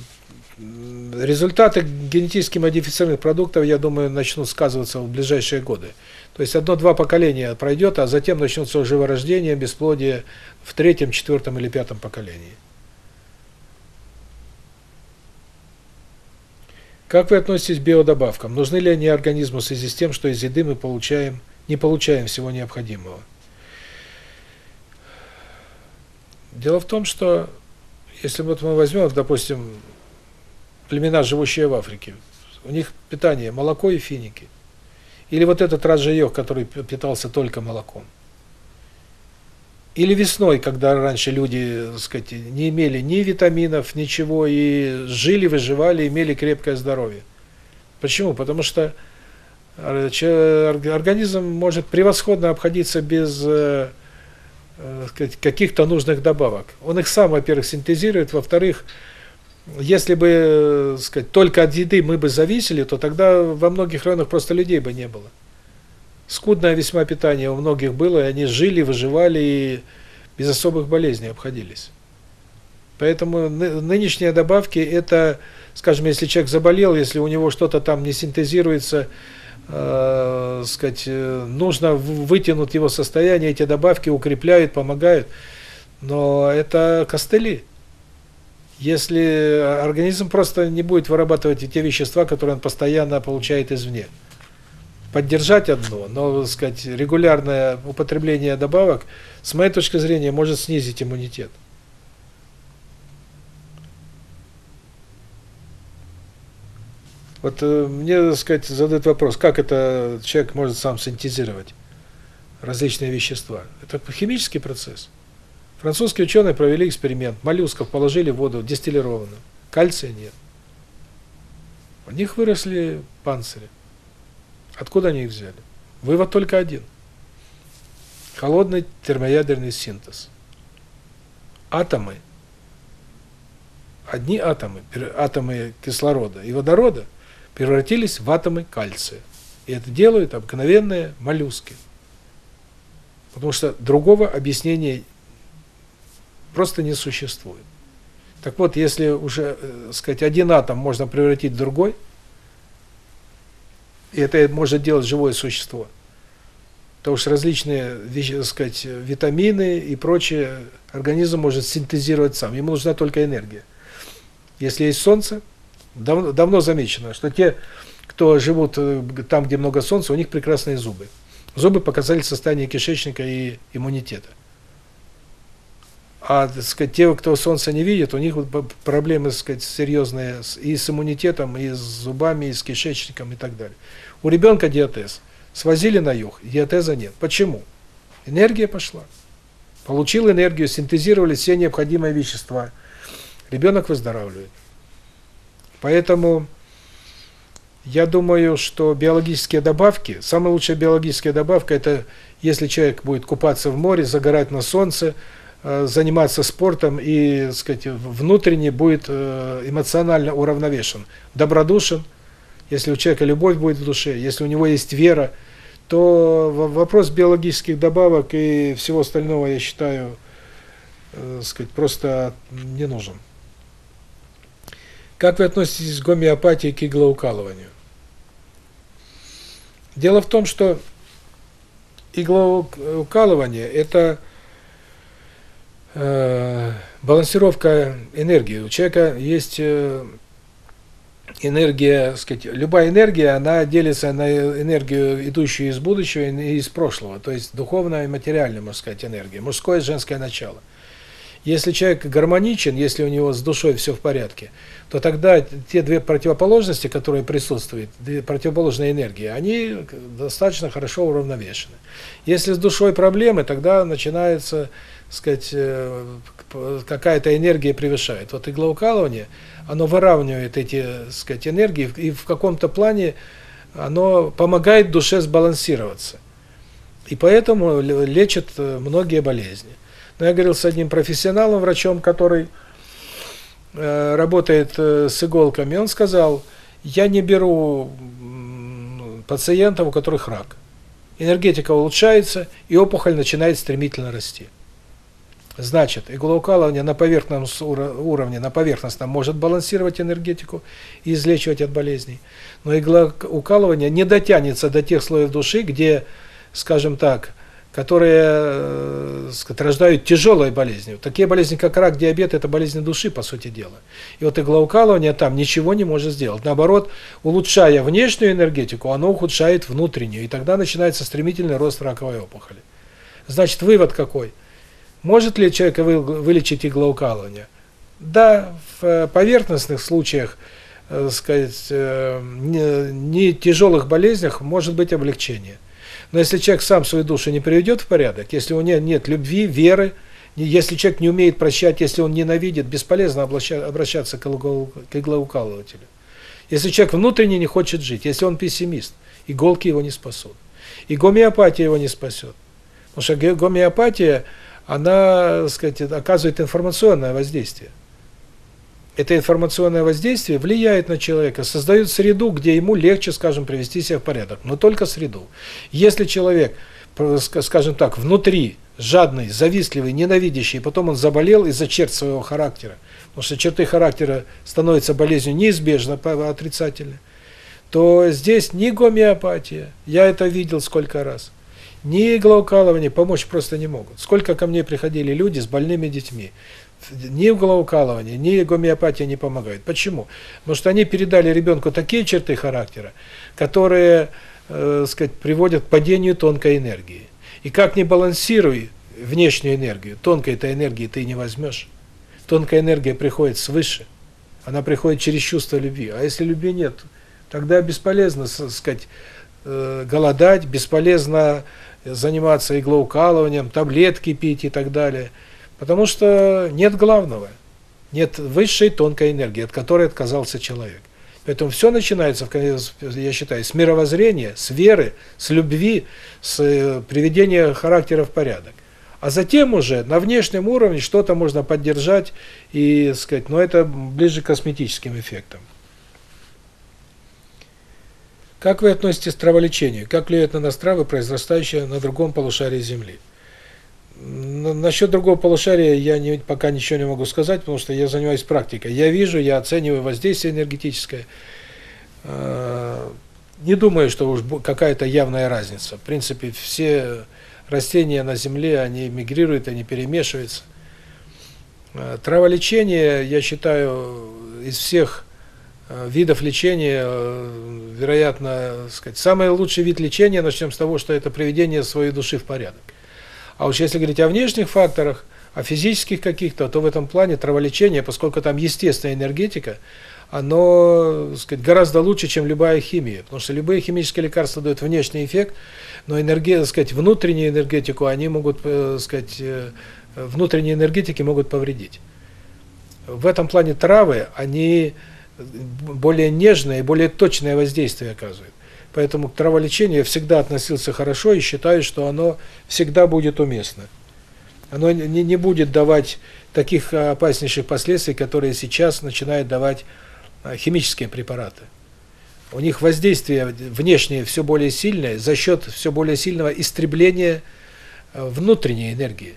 результаты генетически модифицированных продуктов, я думаю, начнут сказываться в ближайшие годы. То есть одно-два поколения пройдет, а затем начнется живорождение, бесплодие в третьем, четвертом или пятом поколении. Как вы относитесь к биодобавкам? Нужны ли они организму в связи с тем, что из еды мы получаем, не получаем всего необходимого? Дело в том, что если вот мы возьмем, допустим, племена, живущие в Африке, у них питание молоко и финики. Или вот этот раджайок, который питался только молоком. Или весной, когда раньше люди, так сказать, не имели ни витаминов, ничего, и жили, выживали, имели крепкое здоровье. Почему? Потому что э, организм может превосходно обходиться без э, э, каких-то нужных добавок. Он их сам, во-первых, синтезирует, во-вторых, если бы, сказать, только от еды мы бы зависели, то тогда во многих районах просто людей бы не было. Скудное весьма питание у многих было, и они жили, выживали и без особых болезней обходились. Поэтому нынешние добавки это, скажем, если человек заболел, если у него что-то там не синтезируется, э, сказать, э, нужно вытянуть его состояние, эти добавки укрепляют, помогают. Но это костыли. Если организм просто не будет вырабатывать те вещества, которые он постоянно получает извне. Поддержать одно, но, так сказать, регулярное употребление добавок, с моей точки зрения, может снизить иммунитет. Вот э, мне, так сказать, задают вопрос, как это человек может сам синтезировать различные вещества. Это химический процесс. Французские ученые провели эксперимент. Моллюсков положили в воду дистиллированную. Кальция нет. У них выросли панцири. Откуда они их взяли? Вывод только один. Холодный термоядерный синтез. Атомы, одни атомы, атомы кислорода и водорода превратились в атомы кальция. И это делают обыкновенные моллюски. Потому что другого объяснения просто не существует. Так вот, если уже, э, сказать, один атом можно превратить в другой, и это может делать живое существо, то уж различные, так сказать, витамины и прочее организм может синтезировать сам. Ему нужна только энергия. Если есть солнце, давно, давно замечено, что те, кто живут э, там, где много солнца, у них прекрасные зубы. Зубы показали состояние кишечника и иммунитета. А, так сказать, те, кто солнца не видит, у них проблемы, так сказать, серьезные и с иммунитетом, и с зубами, и с кишечником, и так далее. У ребенка диатез. Свозили на юг, диатеза нет. Почему? Энергия пошла. Получил энергию, синтезировали все необходимые вещества. Ребенок выздоравливает. Поэтому я думаю, что биологические добавки, самая лучшая биологическая добавка это если человек будет купаться в море, загорать на солнце, заниматься спортом и, так сказать, внутренне будет э, эмоционально уравновешен, добродушен, если у человека любовь будет в душе, если у него есть вера, то вопрос биологических добавок и всего остального, я считаю, э, сказать, просто не нужен. Как вы относитесь к гомеопатии к иглоукалыванию? Дело в том, что иглоукалывание – это э, балансировка энергии. У человека есть э, энергия, сказать, любая энергия, она делится на энергию, идущую из будущего и из прошлого, то есть духовная и материальная, можно сказать, энергия, мужское и женское начало. Если человек гармоничен, если у него с душой все в порядке, то тогда те две противоположности, которые присутствуют, две противоположные энергии, они достаточно хорошо уравновешены. Если с душой проблемы, тогда начинается сказать, э, какая-то энергия превышает. Вот иглоукалывание, оно выравнивает эти, сказать, энергии, и в каком-то плане оно помогает душе сбалансироваться. И поэтому лечит э, многие болезни. Но я говорил с одним профессионалом, врачом, который э, работает с иголками, он сказал, я не беру пациентов, у которых рак. Энергетика улучшается, и опухоль начинает стремительно расти. Значит, иглоукалывание на поверхностном уровне, на поверхностном может балансировать энергетику и излечивать от болезней. Но иглоукалывание не дотянется до тех слоев души, где, скажем так, которые э, сказать, рождают тяжелые болезни. Такие болезни, как рак, диабет, это болезни души, по сути дела. И вот иглоукалывание там ничего не может сделать. Наоборот, улучшая внешнюю энергетику, оно ухудшает внутреннюю. И тогда начинается стремительный рост раковой опухоли. Значит, вывод какой? Может ли человека вылечить иглоукалывание? Да, в э, поверхностных случаях, э, сказать, не тяжелых болезнях может быть облегчение. Но если человек сам свою душу не приведет в порядок, если у него нет любви, веры, если человек не умеет прощать, если он ненавидит, бесполезно обращаться к иглоукалывателю. Если человек внутренне не хочет жить, если он пессимист, иголки его не спасут. И гомеопатия его не спасет. Потому что гомеопатия – она, так сказать, оказывает информационное воздействие. Это информационное воздействие влияет на человека, создает среду, где ему легче, скажем, привести себя в порядок, но только среду. Если человек, скажем так, внутри жадный, завистливый, ненавидящий, и потом он заболел из-за черт своего характера, потому что черты характера становятся болезнью неизбежно отрицательно, то здесь ни гомеопатия, я это видел сколько раз, ни иглоукалывание помочь просто не могут. Сколько ко мне приходили люди с больными детьми, ни иглоукалывание, ни гомеопатия не помогают. Почему? Потому что они передали ребенку такие черты характера, которые, э, сказать, приводят к падению тонкой энергии. И как ни балансируй внешнюю энергию, тонкой этой энергии ты не возьмешь. Тонкая энергия приходит свыше. Она приходит через чувство любви. А если любви нет, тогда бесполезно, сказать, э, голодать, бесполезно заниматься иглоукалыванием, таблетки пить и так далее. Потому что нет главного. Нет высшей тонкой энергии, от которой отказался человек. Поэтому все начинается, я считаю, с мировоззрения, с веры, с любви, с э, приведения характера в порядок. А затем уже на внешнем уровне что-то можно поддержать и, сказать, но это ближе к косметическим эффектам. Как вы относитесь к траволечению? Как влияет на нас травы, произрастающие на другом полушарии Земли? Насчет другого полушария я не, пока ничего не могу сказать, потому что я занимаюсь практикой. Я вижу, я оцениваю воздействие энергетическое. А, не думаю, что уж какая-то явная разница. В принципе, все растения на Земле, они мигрируют, они перемешиваются. А, траволечение, я считаю, из всех а, видов лечения, вероятно, сказать, самый лучший вид лечения, начнем с того, что это приведение своей души в порядок. А уж если говорить о внешних факторах, о физических каких-то, то в этом плане траволечение, поскольку там естественная энергетика, оно, сказать, гораздо лучше, чем любая химия, потому что любые химические лекарства дают внешний эффект, но энергия, сказать, внутреннюю энергетику они могут, э, сказать, э, внутренние энергетики могут повредить. В этом плане травы, они более нежное и более точное воздействие оказывают. Поэтому к траволечению я всегда относился хорошо и считаю, что оно всегда будет уместно. Оно не, не будет давать таких опаснейших последствий, которые сейчас начинают давать а, химические препараты. У них воздействие внешнее все более сильное за счет все более сильного истребления а, внутренней энергии.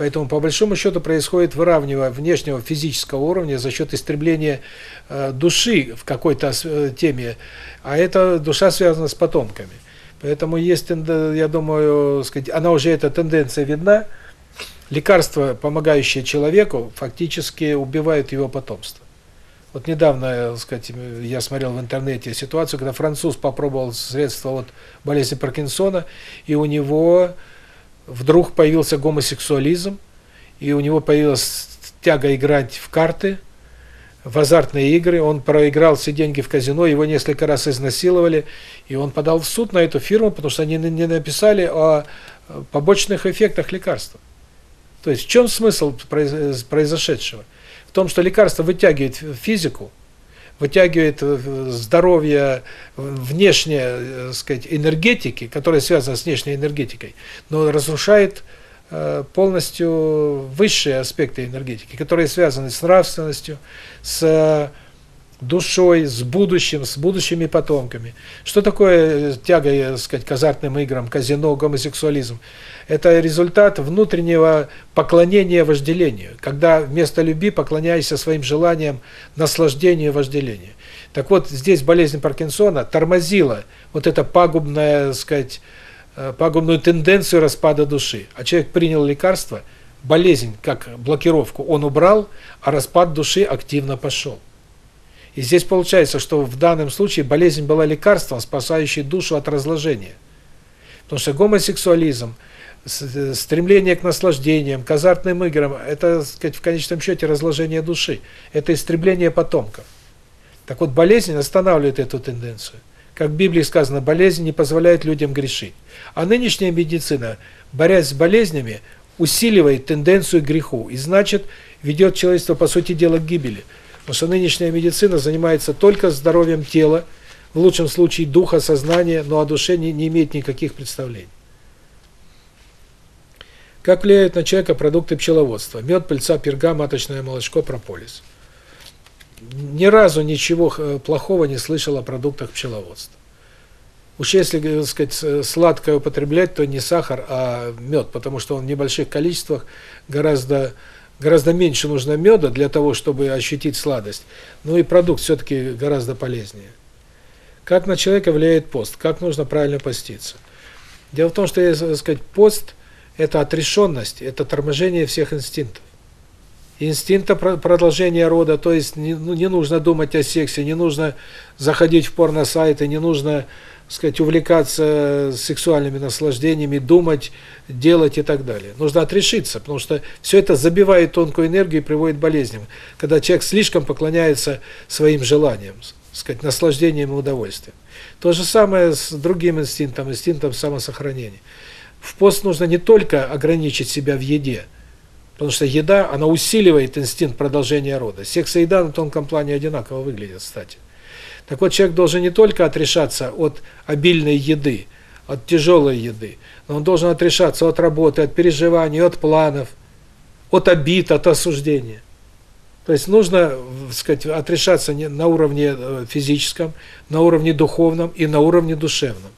Поэтому по большому счету происходит выравнивание внешнего физического уровня за счет истребления э, души в какой-то э, теме, а эта душа связана с потомками. Поэтому есть, я думаю, сказать, она уже эта тенденция видна. Лекарства, помогающие человеку, фактически убивают его потомство. Вот недавно, сказать, я смотрел в интернете ситуацию, когда француз попробовал средства от болезни Паркинсона, и у него вдруг появился гомосексуализм, и у него появилась тяга играть в карты, в азартные игры, он проиграл все деньги в казино, его несколько раз изнасиловали, и он подал в суд на эту фирму, потому что они не написали о побочных эффектах лекарства. То есть в чем смысл произошедшего? В том, что лекарство вытягивает физику, вытягивает э, здоровье внешнее, э, сказать, энергетики, которая связана с внешней энергетикой, но разрушает э, полностью высшие аспекты энергетики, которые связаны с нравственностью, с душой, с будущим, с будущими потомками. Что такое тяга, так сказать, к азартным играм, казино, гомосексуализм? Это результат внутреннего поклонения вожделению, когда вместо любви поклоняешься своим желаниям, наслаждению, вожделению. Так вот, здесь болезнь Паркинсона тормозила вот это пагубное, сказать, э, пагубную тенденцию распада души. А человек принял лекарство, болезнь как блокировку он убрал, а распад души активно пошел. И здесь получается, что в данном случае болезнь была лекарством, спасающим душу от разложения. Потому что гомосексуализм – стремление к наслаждениям, к азартным играм, это, сказать, в конечном счете разложение души, это истребление потомков. Так вот, болезнь останавливает эту тенденцию. Как в Библии сказано, болезнь не позволяет людям грешить. А нынешняя медицина, борясь с болезнями, усиливает тенденцию к греху, и значит, ведет человечество, по сути дела, к гибели. Потому что нынешняя медицина занимается только здоровьем тела, в лучшем случае духа, сознания, но о душе не, не имеет никаких представлений. Как влияют на человека продукты пчеловодства? Мед, пыльца, перга, маточное молочко, прополис. Ни разу ничего э, плохого не слышал о продуктах пчеловодства. Уж если, так сказать, сладкое употреблять, то не сахар, а мед, потому что он в небольших количествах гораздо гораздо меньше нужно меда для того, чтобы ощутить сладость. Ну и продукт все-таки гораздо полезнее. Как на человека влияет пост? Как нужно правильно поститься? Дело в том, что, так сказать, пост – это отрешенность, это торможение всех инстинктов. Инстинкта продолжения рода, то есть не, ну, не нужно думать о сексе, не нужно заходить в порно-сайты, не нужно сказать, увлекаться сексуальными наслаждениями, думать, делать и так далее. Нужно отрешиться, потому что все это забивает тонкую энергию и приводит к болезням. Когда человек слишком поклоняется своим желаниям, сказать, наслаждением и удовольствием. То же самое с другим инстинктом, инстинктом самосохранения. В пост нужно не только ограничить себя в еде, потому что еда, она усиливает инстинкт продолжения рода. Секс и еда на тонком плане одинаково выглядят, кстати. Так вот, человек должен не только отрешаться от обильной еды, от тяжелой еды, но он должен отрешаться от работы, от переживаний, от планов, от обид, от осуждения. То есть нужно, сказать, отрешаться на уровне э, физическом, на уровне духовном и на уровне душевном.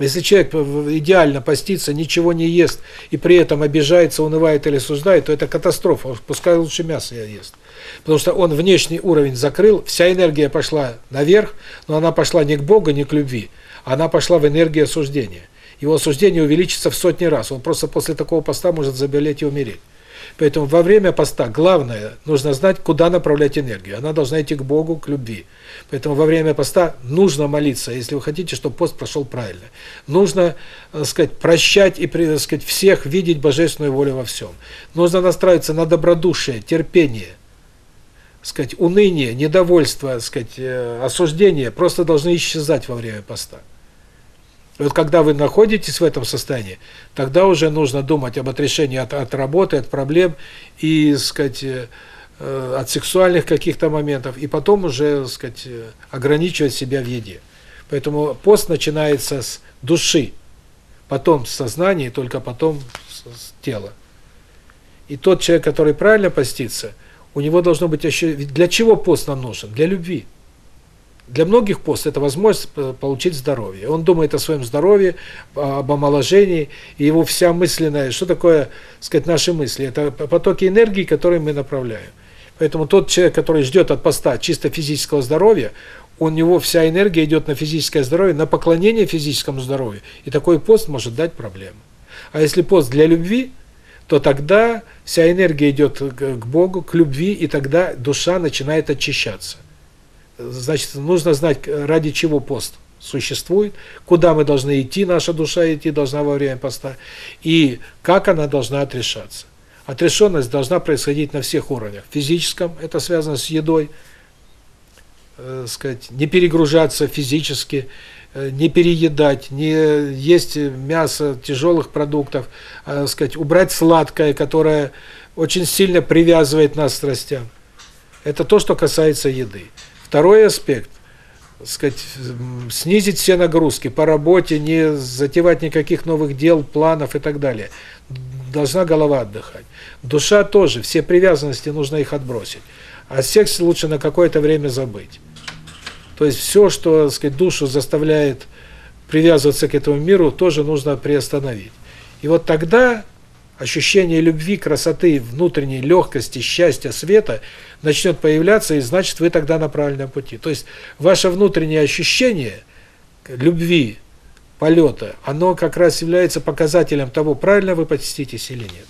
Если человек идеально постится, ничего не ест и при этом обижается, унывает или осуждает, то это катастрофа. Пускай лучше мясо ест. Потому что он внешний уровень закрыл, вся энергия пошла наверх, но она пошла не к Богу, не к любви, она пошла в энергию осуждения. Его осуждение увеличится в сотни раз. Он просто после такого поста может заболеть и умереть. Поэтому во время поста главное нужно знать, куда направлять энергию. Она должна идти к Богу, к любви. Поэтому во время поста нужно молиться, если вы хотите, чтобы пост прошел правильно. Нужно, так сказать, прощать и, так сказать, всех видеть божественную волю во всем. Нужно настраиваться на добродушие, терпение, сказать, уныние, недовольство, сказать, э, осуждение просто должны исчезать во время поста. И вот когда вы находитесь в этом состоянии, тогда уже нужно думать об отрешении от, от работы, от проблем и, сказать, э, от сексуальных каких-то моментов, и потом уже, сказать, ограничивать себя в еде. Поэтому пост начинается с души, потом с сознания, и только потом с тела. И тот человек, который правильно постится – у него должно быть еще... Для чего пост нам нужен? Для любви. Для многих пост – это возможность получить здоровье. Он думает о своем здоровье, об омоложении, и его вся мысленная... Что такое, сказать, наши мысли? Это потоки энергии, которые мы направляем. Поэтому тот человек, который ждет от поста чисто физического здоровья, у него вся энергия идет на физическое здоровье, на поклонение физическому здоровью, и такой пост может дать проблему. А если пост для любви, то тогда вся энергия идет к Богу, к любви, и тогда душа начинает очищаться. Значит, нужно знать, ради чего пост существует, куда мы должны идти, наша душа идти должна во время поста, и как она должна отрешаться. Отрешенность должна происходить на всех уровнях. В физическом, это связано с едой, э, сказать, не перегружаться физически, Э, не переедать, не есть мясо тяжелых продуктов, а, сказать, убрать сладкое, которое очень сильно привязывает нас к страстям. Это то, что касается еды. Второй аспект сказать, снизить все нагрузки по работе, не затевать никаких новых дел, планов и так далее. Должна голова отдыхать. Душа тоже, все привязанности нужно их отбросить. А секс лучше на какое-то время забыть. То есть все, что, сказать, душу заставляет привязываться к этому миру, тоже нужно приостановить. И вот тогда ощущение любви, красоты, внутренней легкости, счастья, света начнет появляться, и значит, вы тогда на правильном пути. То есть ваше внутреннее ощущение любви, полета, оно как раз является показателем того, правильно вы поститесь или нет.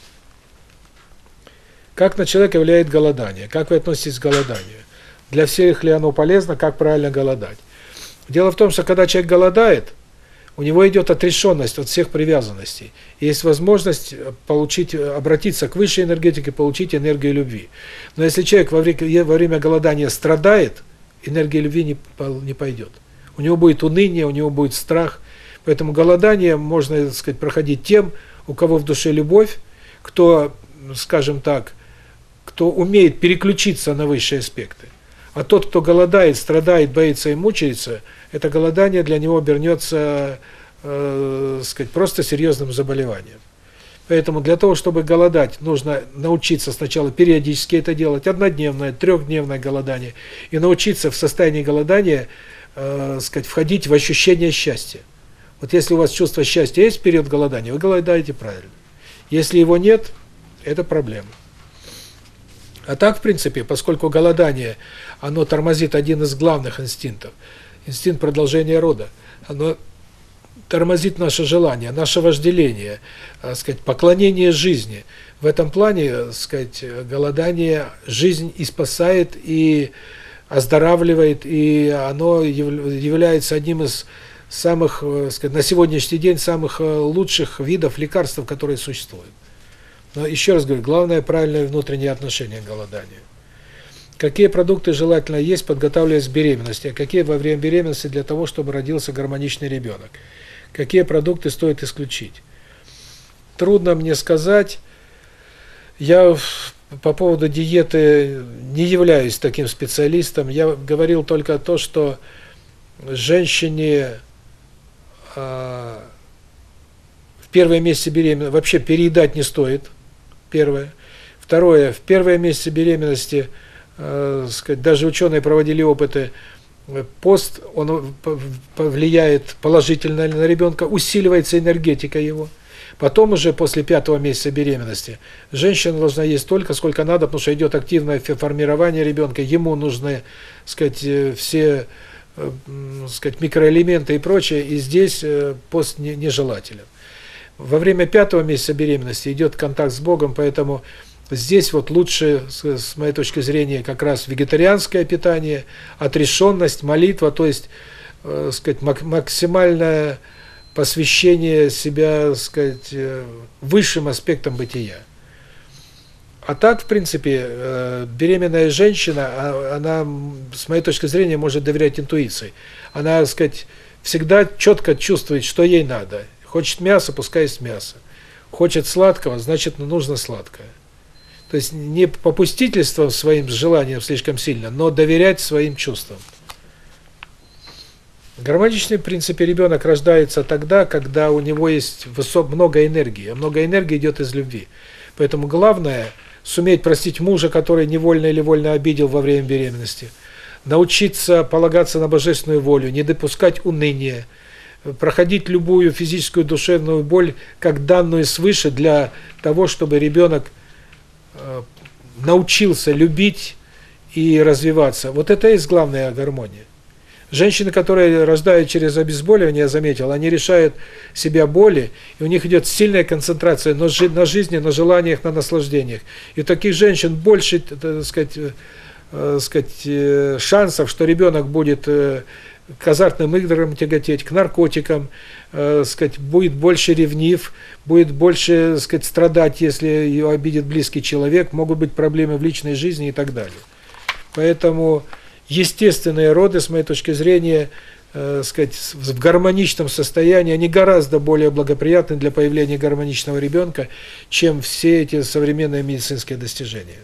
Как на человека влияет голодание? Как вы относитесь к голоданию? Для всех ли оно полезно, как правильно голодать. Дело в том, что когда человек голодает, у него идет отрешенность от всех привязанностей. Есть возможность получить, обратиться к высшей энергетике, получить энергию любви. Но если человек во время, во время голодания страдает, энергия любви не, не пойдет. У него будет уныние, у него будет страх. Поэтому голодание можно, так сказать, проходить тем, у кого в душе любовь, кто, скажем так, кто умеет переключиться на высшие аспекты. А тот, кто голодает, страдает, боится и мучается, это голодание для него обернется, э, сказать, просто серьезным заболеванием. Поэтому для того, чтобы голодать, нужно научиться сначала периодически это делать, однодневное, трехдневное голодание, и научиться в состоянии голодания, э, сказать, входить в ощущение счастья. Вот если у вас чувство счастья есть в период голодания, вы голодаете правильно. Если его нет, это проблема. А так, в принципе, поскольку голодание, оно тормозит один из главных инстинктов, инстинкт продолжения рода, оно тормозит наше желание, наше вожделение, так сказать, поклонение жизни. В этом плане, так сказать, голодание жизнь и спасает, и оздоравливает, и оно является одним из самых, так сказать, на сегодняшний день самых лучших видов лекарств, которые существуют. Но еще раз говорю, главное правильное внутреннее отношение к голоданию. Какие продукты желательно есть, подготавливаясь к беременности, а какие во время беременности для того, чтобы родился гармоничный ребенок? Какие продукты стоит исключить? Трудно мне сказать. Я по поводу диеты не являюсь таким специалистом. Я говорил только то, что женщине э, в первое месяце беременности вообще переедать не стоит. Первое. Второе, в первое месяце беременности э, сказать, даже ученые проводили опыты, пост, он повлияет положительно на ребенка, усиливается энергетика его. Потом уже после пятого месяца беременности женщина должна есть столько, сколько надо, потому что идет активное формирование ребенка, ему нужны, сказать, э, все, э, сказать, микроэлементы и прочее, и здесь э, пост нежелателен. Во время пятого месяца беременности идет контакт с Богом, поэтому Здесь вот лучше, с моей точки зрения, как раз вегетарианское питание, отрешенность, молитва, то есть, э, сказать, максимальное посвящение себя, сказать, э, высшим аспектам бытия. А так, в принципе, э, беременная женщина, а, она, с моей точки зрения, может доверять интуиции. Она, сказать, всегда четко чувствует, что ей надо. Хочет мясо, пускай есть мясо. Хочет сладкого, значит, нужно сладкое. То есть не попустительством своим желаниям слишком сильно, но доверять своим чувствам. Гармоничный, в принципе, ребенок рождается тогда, когда у него есть высок, много энергии. А много энергии идет из любви. Поэтому главное – суметь простить мужа, который невольно или вольно обидел во время беременности. Научиться полагаться на божественную волю, не допускать уныния. Проходить любую физическую, душевную боль как данную свыше для того, чтобы ребенок научился любить и развиваться. Вот это и есть главная гармония. Женщины, которые рождают через обезболивание, я заметил, они решают себя боли, и у них идет сильная концентрация на, на жизни, на желаниях, на наслаждениях. И таких женщин больше, так сказать, э, сказать, э, шансов, что ребенок будет э, к азартным играм тяготеть, к наркотикам, э, сказать, будет больше ревнив, будет больше, сказать, страдать, если ее обидит близкий человек, могут быть проблемы в личной жизни и так далее. Поэтому естественные роды, с моей точки зрения, э, сказать, в гармоничном состоянии, они гораздо более благоприятны для появления гармоничного ребенка, чем все эти современные медицинские достижения.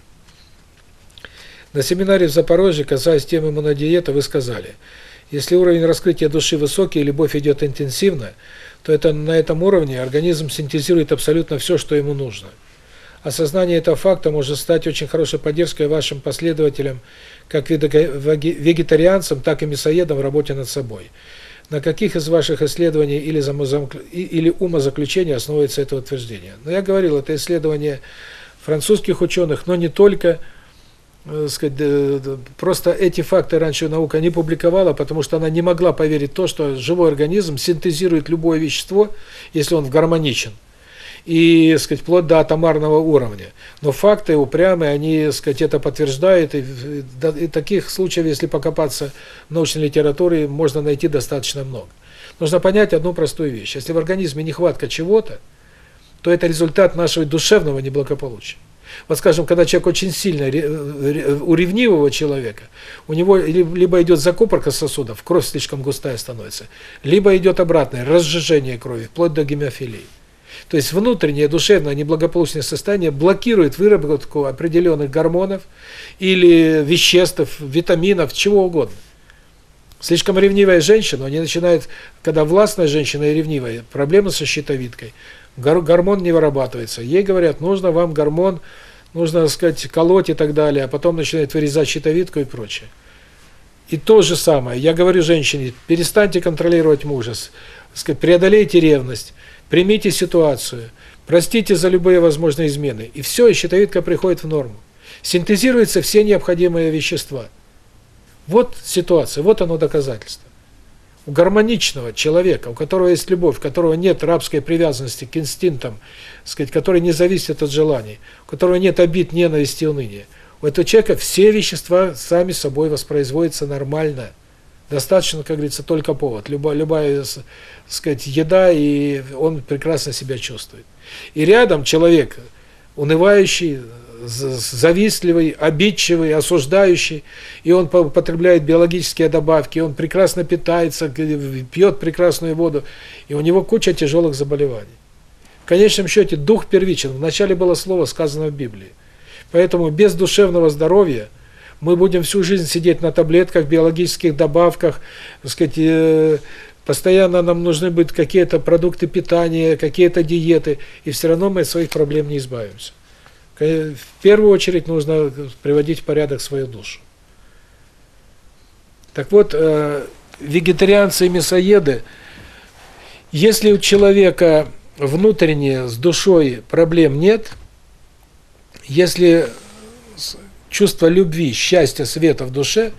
На семинаре в Запорожье, касаясь темы монодиеты, вы сказали – если уровень раскрытия души высокий, любовь идет интенсивно, то это на этом уровне организм синтезирует абсолютно все, что ему нужно. Осознание этого факта может стать очень хорошей поддержкой вашим последователям, как вегетарианцам, так и мясоедам в работе над собой. На каких из ваших исследований или, или умозаключений основывается это утверждение? Но я говорил, это исследование французских ученых, но не только сказать, просто эти факты раньше наука не публиковала, потому что она не могла поверить в то, что живой организм синтезирует любое вещество, если он гармоничен. И, сказать, вплоть до атомарного уровня. Но факты упрямые, они, сказать, это подтверждают, и, и таких случаев, если покопаться в научной литературе, можно найти достаточно много. Нужно понять одну простую вещь. Если в организме нехватка чего-то, то это результат нашего душевного неблагополучия. Вот скажем, когда человек очень сильно, у ревнивого человека, у него либо идет закупорка сосудов, кровь слишком густая становится, либо идет обратное, разжижение крови, вплоть до гемофилии. То есть внутреннее душевное неблагополучное состояние блокирует выработку определенных гормонов или веществ, витаминов, чего угодно. Слишком ревнивая женщина, они начинают, когда властная женщина и ревнивая, проблемы со щитовидкой, гормон не вырабатывается. Ей говорят, нужно вам гормон, нужно, так сказать, колоть и так далее, а потом начинает вырезать щитовидку и прочее. И то же самое. Я говорю женщине, перестаньте контролировать мужа, сказать, преодолейте ревность, примите ситуацию, простите за любые возможные измены. И все, и щитовидка приходит в норму. Синтезируются все необходимые вещества. Вот ситуация, вот оно доказательство. Гармоничного человека, у которого есть любовь, у которого нет рабской привязанности к инстинктам, сказать, который не зависит от желаний, у которого нет обид, ненависти и уныния, у этого человека все вещества сами собой воспроизводятся нормально. Достаточно, как говорится, только повод. Любая, любая сказать, еда, и он прекрасно себя чувствует. И рядом человек, унывающий, завистливый, обидчивый, осуждающий, и он потребляет биологические добавки, он прекрасно питается, пьет прекрасную воду, и у него куча тяжелых заболеваний. В конечном счете, дух первичен. Вначале было слово, сказано в Библии. Поэтому без душевного здоровья мы будем всю жизнь сидеть на таблетках, биологических добавках, так сказать, э, постоянно нам нужны будут какие-то продукты питания, какие-то диеты, и все равно мы от своих проблем не избавимся. В первую очередь нужно приводить в порядок свою душу. Так вот, э, вегетарианцы и мясоеды, если у человека внутренне с душой проблем нет, если чувство любви, счастья, света в душе,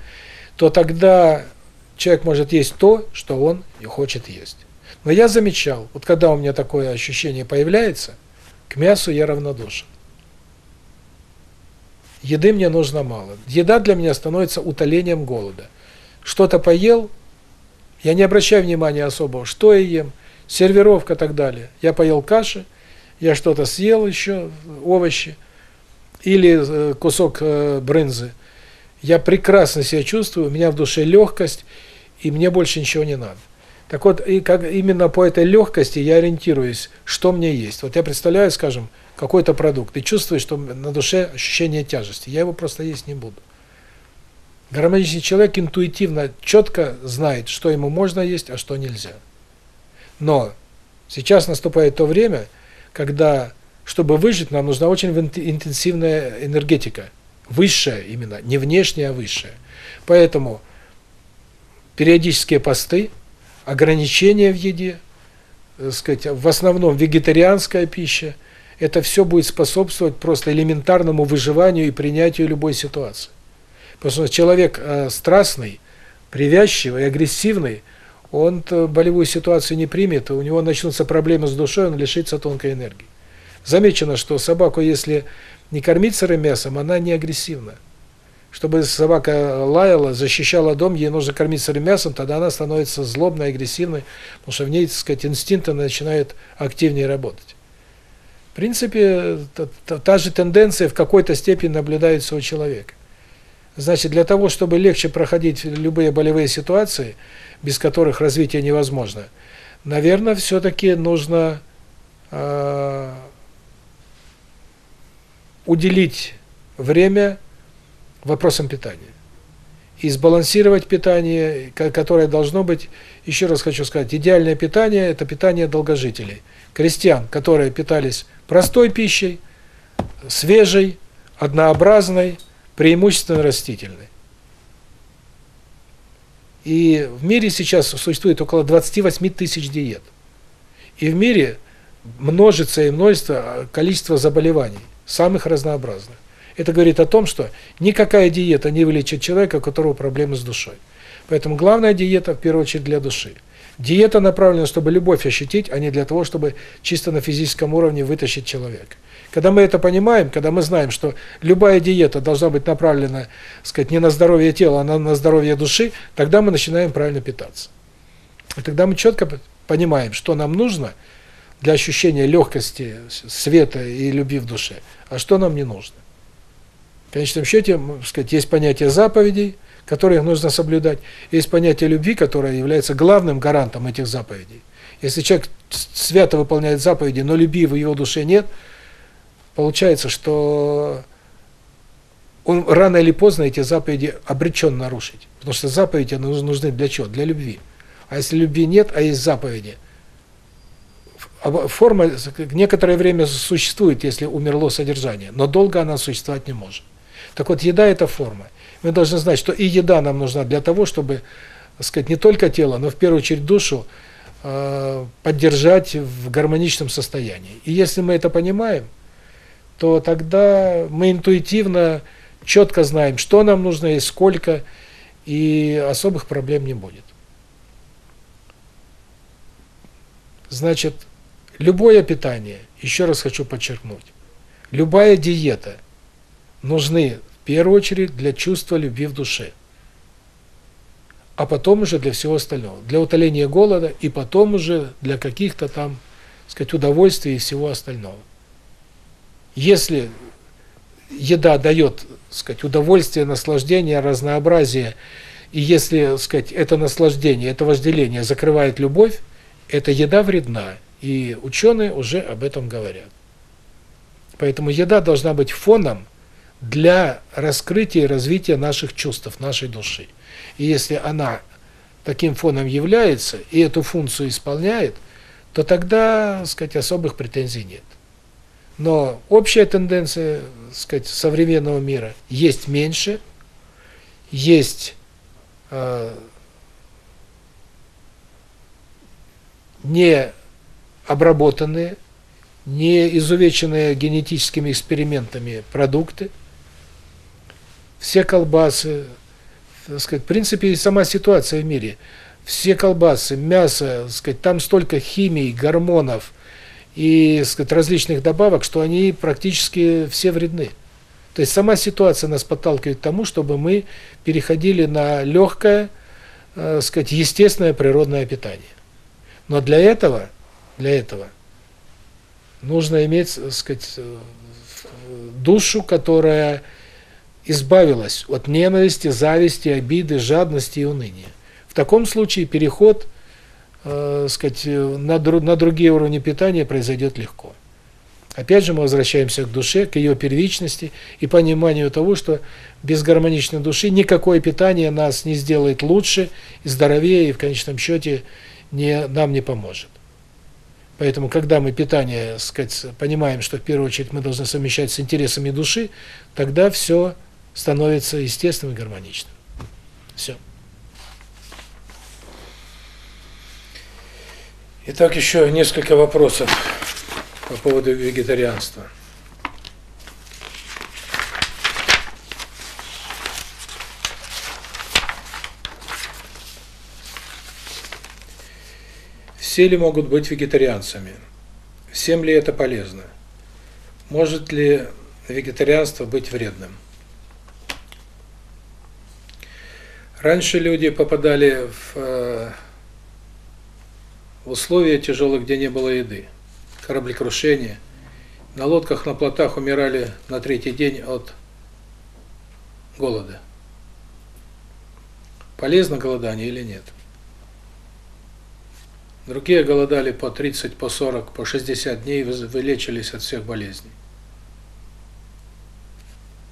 то тогда человек может есть то, что он и хочет есть. Но я замечал, вот когда у меня такое ощущение появляется, к мясу я равнодушен. Еды мне нужно мало. Еда для меня становится утолением голода. Что-то поел, я не обращаю внимания особого, что я ем, сервировка и так далее. Я поел каши, я что-то съел еще, овощи, или э, кусок э, брынзы. Я прекрасно себя чувствую, у меня в душе легкость, и мне больше ничего не надо. Так вот, и как именно по этой легкости я ориентируюсь, что мне есть. Вот я представляю, скажем, какой-то продукт, и чувствую, что на душе ощущение тяжести. Я его просто есть не буду. Гармоничный человек интуитивно, четко знает, что ему можно есть, а что нельзя. Но сейчас наступает то время, когда чтобы выжить, нам нужна очень интенсивная энергетика. Высшая именно, не внешняя, а высшая. Поэтому периодические посты, ограничения в еде, так сказать, в основном вегетарианская пища, это все будет способствовать просто элементарному выживанию и принятию любой ситуации. Потому что человек э, страстный, привязчивый, агрессивный, он болевую ситуацию не примет, у него начнутся проблемы с душой, он лишится тонкой энергии. Замечено, что собаку, если не кормить сырым мясом, она не агрессивна. Чтобы собака лаяла, защищала дом, ей нужно кормить сырым мясом, тогда она становится злобной, агрессивной, потому что в ней, так сказать, инстинкты начинают активнее работать. В принципе, та, та, та же тенденция в какой-то степени наблюдается у человека. Значит, для того, чтобы легче проходить любые болевые ситуации, без которых развитие невозможно, наверное, все-таки нужно э, уделить время вопросам питания. И сбалансировать питание, которое должно быть, еще раз хочу сказать, идеальное питание – это питание долгожителей. Крестьян, которые питались простой пищей, свежей, однообразной, преимущественно растительной. И в мире сейчас существует около 28 тысяч диет. И в мире множится и множество количество заболеваний самых разнообразных. Это говорит о том, что никакая диета не вылечит человека, у которого проблемы с душой. Поэтому главная диета, в первую очередь, для души. Диета направлена, чтобы любовь ощутить, а не для того, чтобы чисто на физическом уровне вытащить человека. Когда мы это понимаем, когда мы знаем, что любая диета должна быть направлена, сказать, не на здоровье тела, а на здоровье души, тогда мы начинаем правильно питаться. И тогда мы четко понимаем, что нам нужно – для ощущения легкости, света и любви в душе, а что нам не нужно. В конечном счете, сказать, есть понятие заповедей, которые нужно соблюдать, есть понятие любви, которое является главным гарантом этих заповедей. Если человек свято выполняет заповеди, но любви в его душе нет, получается, что он рано или поздно эти заповеди обречен нарушить. Потому что заповеди нужны для чего? Для любви. А если любви нет, а есть заповеди – форма некоторое время существует, если умерло содержание, но долго она существовать не может. Так вот, еда – это форма. Мы должны знать, что и еда нам нужна для того, чтобы, так сказать, не только тело, но в первую очередь душу э, поддержать в гармоничном состоянии. И если мы это понимаем, то тогда мы интуитивно четко знаем, что нам нужно и сколько, и особых проблем не будет. Значит, любое питание, еще раз хочу подчеркнуть, любая диета нужны первую очередь для чувства любви в душе, а потом уже для всего остального, для утоления голода и потом уже для каких-то там, сказать, удовольствий и всего остального. Если еда дает, сказать, удовольствие, наслаждение, разнообразие, и если, сказать, это наслаждение, это вожделение закрывает любовь, эта еда вредна, и ученые уже об этом говорят. Поэтому еда должна быть фоном для раскрытия и развития наших чувств, нашей души. И если она таким фоном является и эту функцию исполняет, то тогда, сказать, особых претензий нет. Но общая тенденция, сказать, современного мира есть меньше, есть э, не обработанные, не изувеченные генетическими экспериментами продукты, все колбасы, так сказать, в принципе, сама ситуация в мире, все колбасы, мясо, так сказать, там столько химии, гормонов и, так сказать, различных добавок, что они практически все вредны. То есть сама ситуация нас подталкивает к тому, чтобы мы переходили на легкое, так сказать, естественное природное питание. Но для этого, для этого нужно иметь, сказать, душу, которая избавилась от ненависти, зависти, обиды, жадности и уныния. В таком случае переход, э, сказать, на на другие уровни питания произойдет легко. Опять же мы возвращаемся к душе, к ее первичности и пониманию того, что без гармоничной души никакое питание нас не сделает лучше и здоровее, и в конечном счете не, нам не поможет. Поэтому, когда мы питание, сказать, понимаем, что в первую очередь мы должны совмещать с интересами души, тогда все становится естественным и гармоничным. Все. Итак, еще несколько вопросов по поводу вегетарианства. Все ли могут быть вегетарианцами? Всем ли это полезно? Может ли вегетарианство быть вредным? Раньше люди попадали в, э, в условия тяжелые, где не было еды. Кораблекрушение. На лодках, на плотах умирали на третий день от голода. Полезно голодание или нет? Другие голодали по 30, по 40, по 60 дней, вылечились от всех болезней.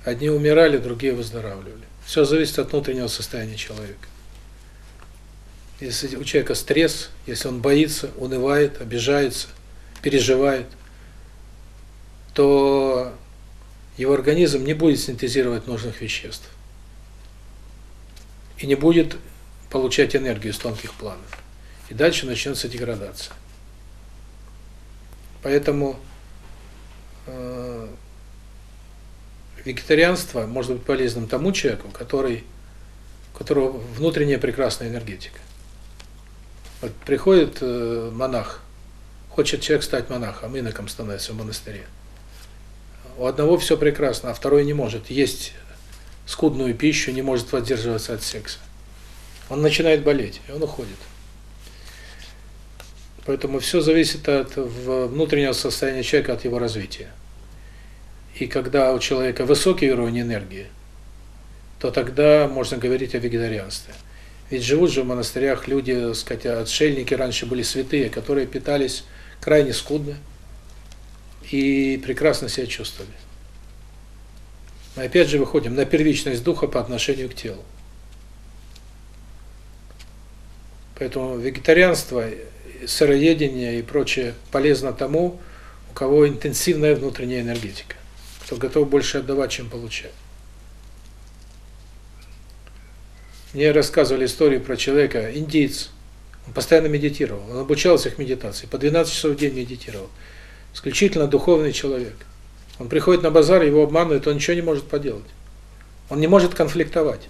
Одни умирали, другие выздоравливали. Все зависит от внутреннего состояния человека. Если у человека стресс, если он боится, унывает, обижается, переживает, то его организм не будет синтезировать нужных веществ. И не будет получать энергию из тонких планов и дальше начнется деградация. Поэтому э, вегетарианство может быть полезным тому человеку, который, у которого внутренняя прекрасная энергетика. Вот приходит э, монах, хочет человек стать монахом, иноком становится в монастыре. У одного все прекрасно, а второй не может есть скудную пищу, не может воздерживаться от секса. Он начинает болеть, и он уходит. Поэтому все зависит от внутреннего состояния человека, от его развития. И когда у человека высокий уровень энергии, то тогда можно говорить о вегетарианстве. Ведь живут же в монастырях люди, так сказать, отшельники раньше были святые, которые питались крайне скудно и прекрасно себя чувствовали. Мы опять же выходим на первичность духа по отношению к телу. Поэтому вегетарианство сыроедение и прочее полезно тому, у кого интенсивная внутренняя энергетика, кто готов больше отдавать, чем получать. Мне рассказывали историю про человека, индийец, он постоянно медитировал, он обучался их медитации, по 12 часов в день медитировал. Исключительно духовный человек. Он приходит на базар, его обманывают, он ничего не может поделать. Он не может конфликтовать.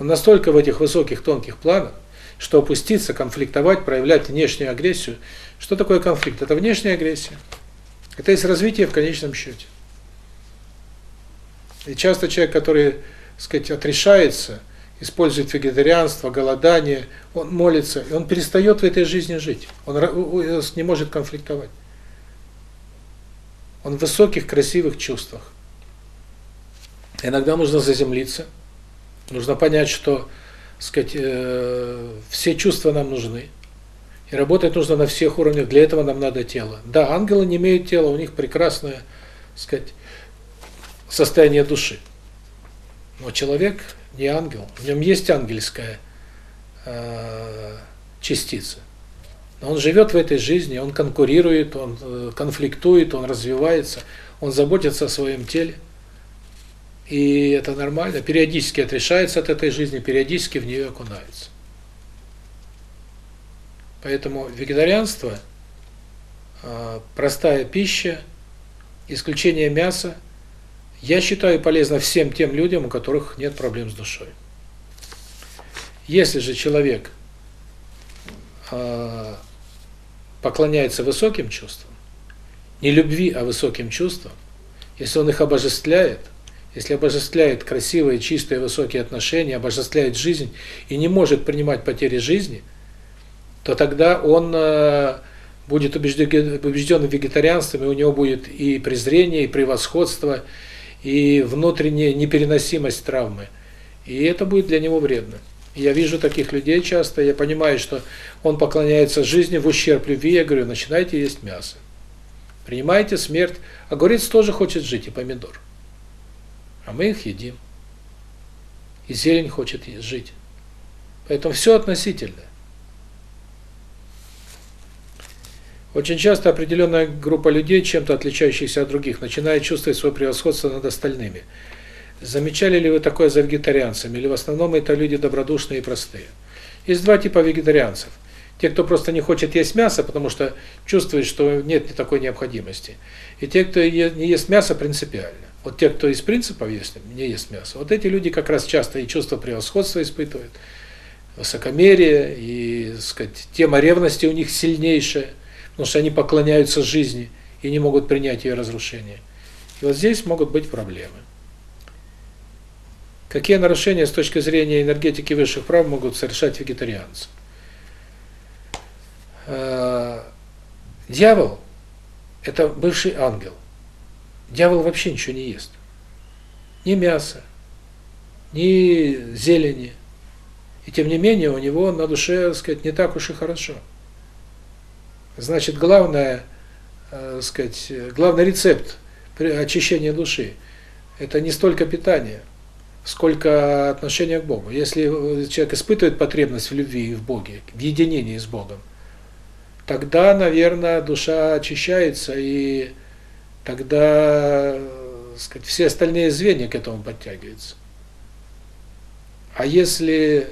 Он настолько в этих высоких, тонких планах, что опуститься, конфликтовать, проявлять внешнюю агрессию. Что такое конфликт? Это внешняя агрессия. Это есть развитие в конечном счете. И часто человек, который, так сказать, отрешается, использует вегетарианство, голодание, он молится, и он перестает в этой жизни жить. Он не может конфликтовать. Он в высоких, красивых чувствах. Иногда нужно заземлиться, нужно понять, что, сказать, э, все чувства нам нужны. И работать нужно на всех уровнях, для этого нам надо тело. Да, ангелы не имеют тела, у них прекрасное, сказать, состояние души. Но человек не ангел, в нем есть ангельская э, частица. Но он живет в этой жизни, он конкурирует, он э, конфликтует, он развивается, он заботится о своем теле. И это нормально, периодически отрешается от этой жизни, периодически в нее окунается. Поэтому вегетарианство, э, простая пища, исключение мяса, я считаю полезно всем тем людям, у которых нет проблем с душой. Если же человек э, поклоняется высоким чувствам, не любви, а высоким чувствам, если он их обожествляет, если обожествляет красивые, чистые, высокие отношения, обожествляет жизнь и не может принимать потери жизни, то тогда он э, будет убежден, убежден в вегетарианстве, и у него будет и презрение, и превосходство, и внутренняя непереносимость травмы. И это будет для него вредно. Я вижу таких людей часто, я понимаю, что он поклоняется жизни в ущерб любви, я говорю, начинайте есть мясо. Принимайте смерть. Огурец тоже хочет жить, и помидор. А мы их едим. И зелень хочет жить. Поэтому все относительно. Очень часто определенная группа людей, чем-то отличающихся от других, начинает чувствовать свое превосходство над остальными – Замечали ли вы такое за вегетарианцами, или в основном это люди добродушные и простые? Есть два типа вегетарианцев. Те, кто просто не хочет есть мясо, потому что чувствует, что нет такой необходимости. И те, кто не ест мясо принципиально. Вот те, кто из принципов ест, не ест мясо, вот эти люди как раз часто и чувство превосходства испытывают, высокомерие, и, сказать, тема ревности у них сильнейшая, потому что они поклоняются жизни и не могут принять ее разрушение. И вот здесь могут быть проблемы. Какие нарушения с точки зрения энергетики высших прав могут совершать вегетарианцы? Э, дьявол – это бывший ангел. Дьявол вообще ничего не ест. Ни мяса, ни зелени. И тем не менее у него на душе, так сказать, не так уж и хорошо. Значит, главное, так сказать, главный рецепт очищения души – это не столько питание – сколько отношения к Богу. Если человек испытывает потребность в любви и в Боге, в единении с Богом, тогда, наверное, душа очищается, и тогда, сказать, все остальные звенья к этому подтягиваются. А если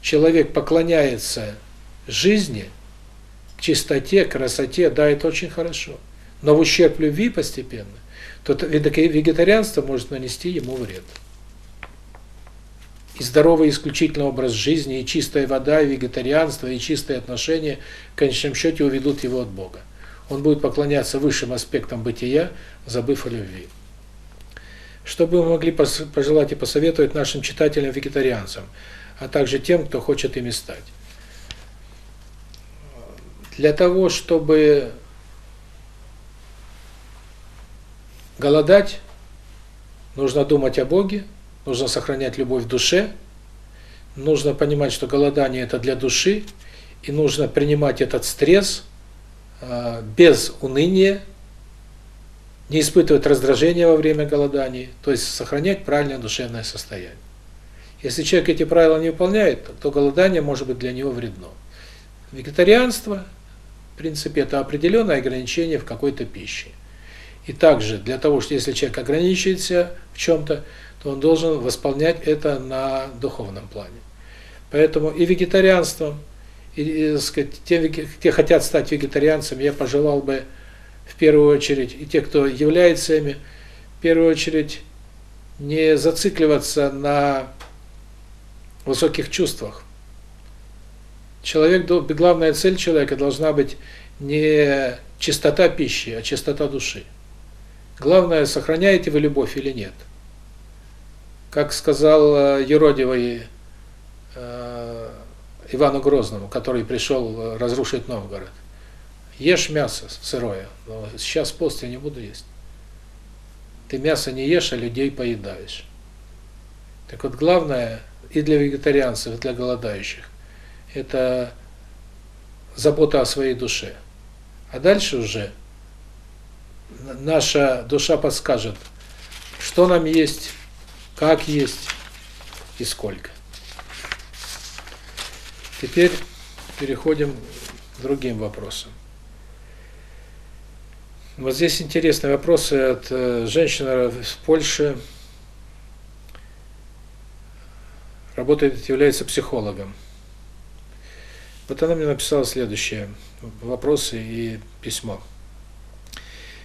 человек поклоняется жизни, чистоте, красоте, да, это очень хорошо. Но в ущерб любви постепенно, то вегетарианство может нанести ему вред и здоровый исключительный образ жизни, и чистая вода, и вегетарианство, и чистые отношения, в конечном счете уведут его от Бога. Он будет поклоняться высшим аспектам бытия, забыв о любви. Что бы мы могли пожелать и посоветовать нашим читателям-вегетарианцам, а также тем, кто хочет ими стать? Для того, чтобы голодать, нужно думать о Боге, нужно сохранять любовь в душе, нужно понимать, что голодание – это для души, и нужно принимать этот стресс э, без уныния, не испытывать раздражения во время голодания, то есть сохранять правильное душевное состояние. Если человек эти правила не выполняет, то голодание может быть для него вредно. Вегетарианство, принципе, это определенное ограничение в какой-то пище. И также для того, что если человек ограничивается в чем-то, то он должен восполнять это на духовном плане. Поэтому и вегетарианством, и, и сказать, те, те хотят стать вегетарианцами, я пожелал бы в первую очередь, и те, кто является ими, в первую очередь не зацикливаться на высоких чувствах. Человек, главная цель человека должна быть не чистота пищи, а чистота души. Главное, сохраняете вы любовь или нет. Как сказал э, Еродивый э, Ивану Грозному, который пришел разрушить Новгород. Ешь мясо сырое, но сейчас пост я не буду есть. Ты мясо не ешь, а людей поедаешь. Так вот, главное и для вегетарианцев, и для голодающих – это забота о своей душе. А дальше уже наша душа подскажет, что нам есть, как есть и сколько. Теперь переходим к другим вопросам. Вот здесь интересные вопросы от э, женщины в Польше. Работает, является психологом. Вот она мне написала следующее вопросы и письмо.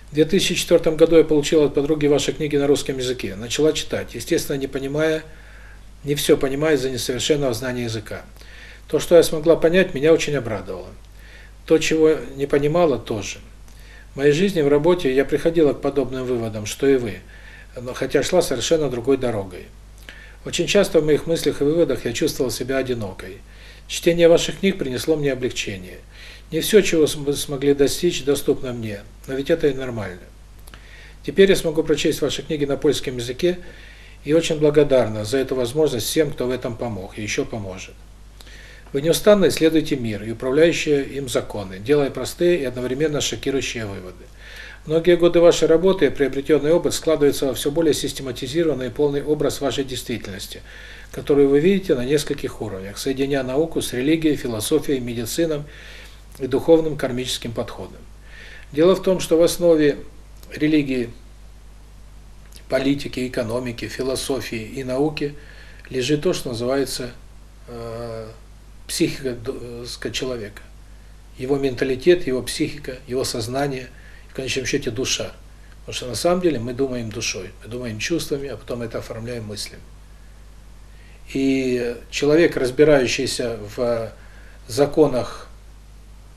В 2004 году я получила от подруги ваши книги на русском языке. Начала читать, естественно, не понимая, не все понимая из-за несовершенного знания языка. То, что я смогла понять, меня очень обрадовало. То, чего не понимала, тоже. В моей жизни, в работе я приходила к подобным выводам, что и вы, но хотя шла совершенно другой дорогой. Очень часто в моих мыслях и выводах я чувствовал себя одинокой. Чтение ваших книг принесло мне облегчение. Не все, чего вы смогли достичь, доступно мне, но ведь это и нормально. Теперь я смогу прочесть ваши книги на польском языке и очень благодарна за эту возможность всем, кто в этом помог и еще поможет. Вы неустанно исследуете мир и управляющие им законы, делая простые и одновременно шокирующие выводы. Многие годы вашей работы и приобретенный опыт складываются во все более систематизированный и полный образ вашей действительности – которую вы видите на нескольких уровнях, соединяя науку с религией, философией, медициной и духовным кармическим подходом. Дело в том, что в основе религии, политики, экономики, философии и науки лежит то, что называется э, психика э, человека. Его менталитет, его психика, его сознание, в конечном счете душа. Потому что на самом деле мы думаем душой, мы думаем чувствами, а потом это оформляем мыслями. И человек, разбирающийся в законах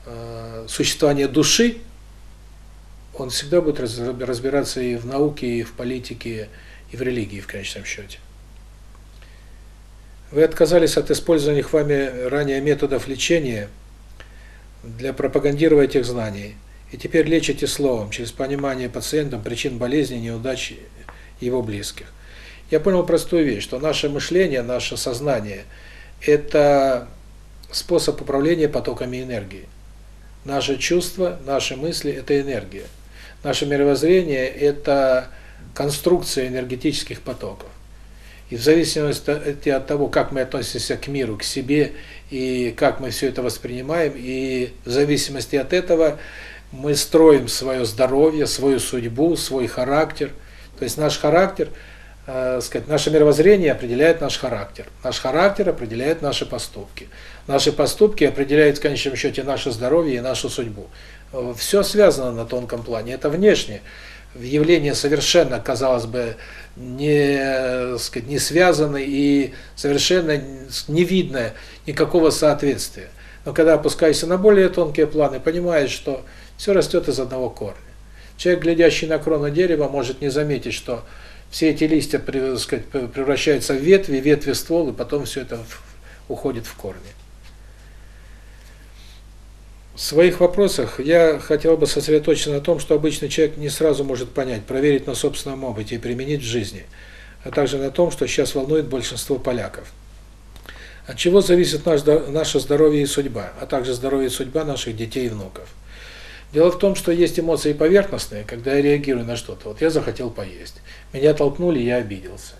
э, существования души, он всегда будет разбираться и в науке, и в политике, и в религии в конечном счете. Вы отказались от использованных вами ранее методов лечения для пропагандирования этих знаний. И теперь лечите словом, через понимание пациентам причин болезни, неудач его близких я понял простую вещь, что наше мышление, наше сознание – это способ управления потоками энергии. Наши чувства, наши мысли – это энергия. Наше мировоззрение – это конструкция энергетических потоков. И в зависимости от того, как мы относимся к миру, к себе, и как мы все это воспринимаем, и в зависимости от этого мы строим свое здоровье, свою судьбу, свой характер. То есть наш характер – э, сказать, наше мировоззрение определяет наш характер. Наш характер определяет наши поступки. Наши поступки определяют в конечном счете наше здоровье и нашу судьбу. Все связано на тонком плане. Это внешне явление совершенно, казалось бы, не, сказать, не связаны и совершенно не видно никакого соответствия. Но когда опускаешься на более тонкие планы, понимаешь, что все растет из одного корня. Человек, глядящий на крону дерева, может не заметить, что все эти листья, сказать, превращаются в ветви, ветви в ствол, и потом все это уходит в корни. В своих вопросах я хотел бы сосредоточиться на том, что обычный человек не сразу может понять, проверить на собственном опыте и применить в жизни, а также на том, что сейчас волнует большинство поляков. От чего зависит наш, наше здоровье и судьба, а также здоровье и судьба наших детей и внуков. Дело в том, что есть эмоции поверхностные, когда я реагирую на что-то. Вот я захотел поесть. Меня толкнули, я обиделся.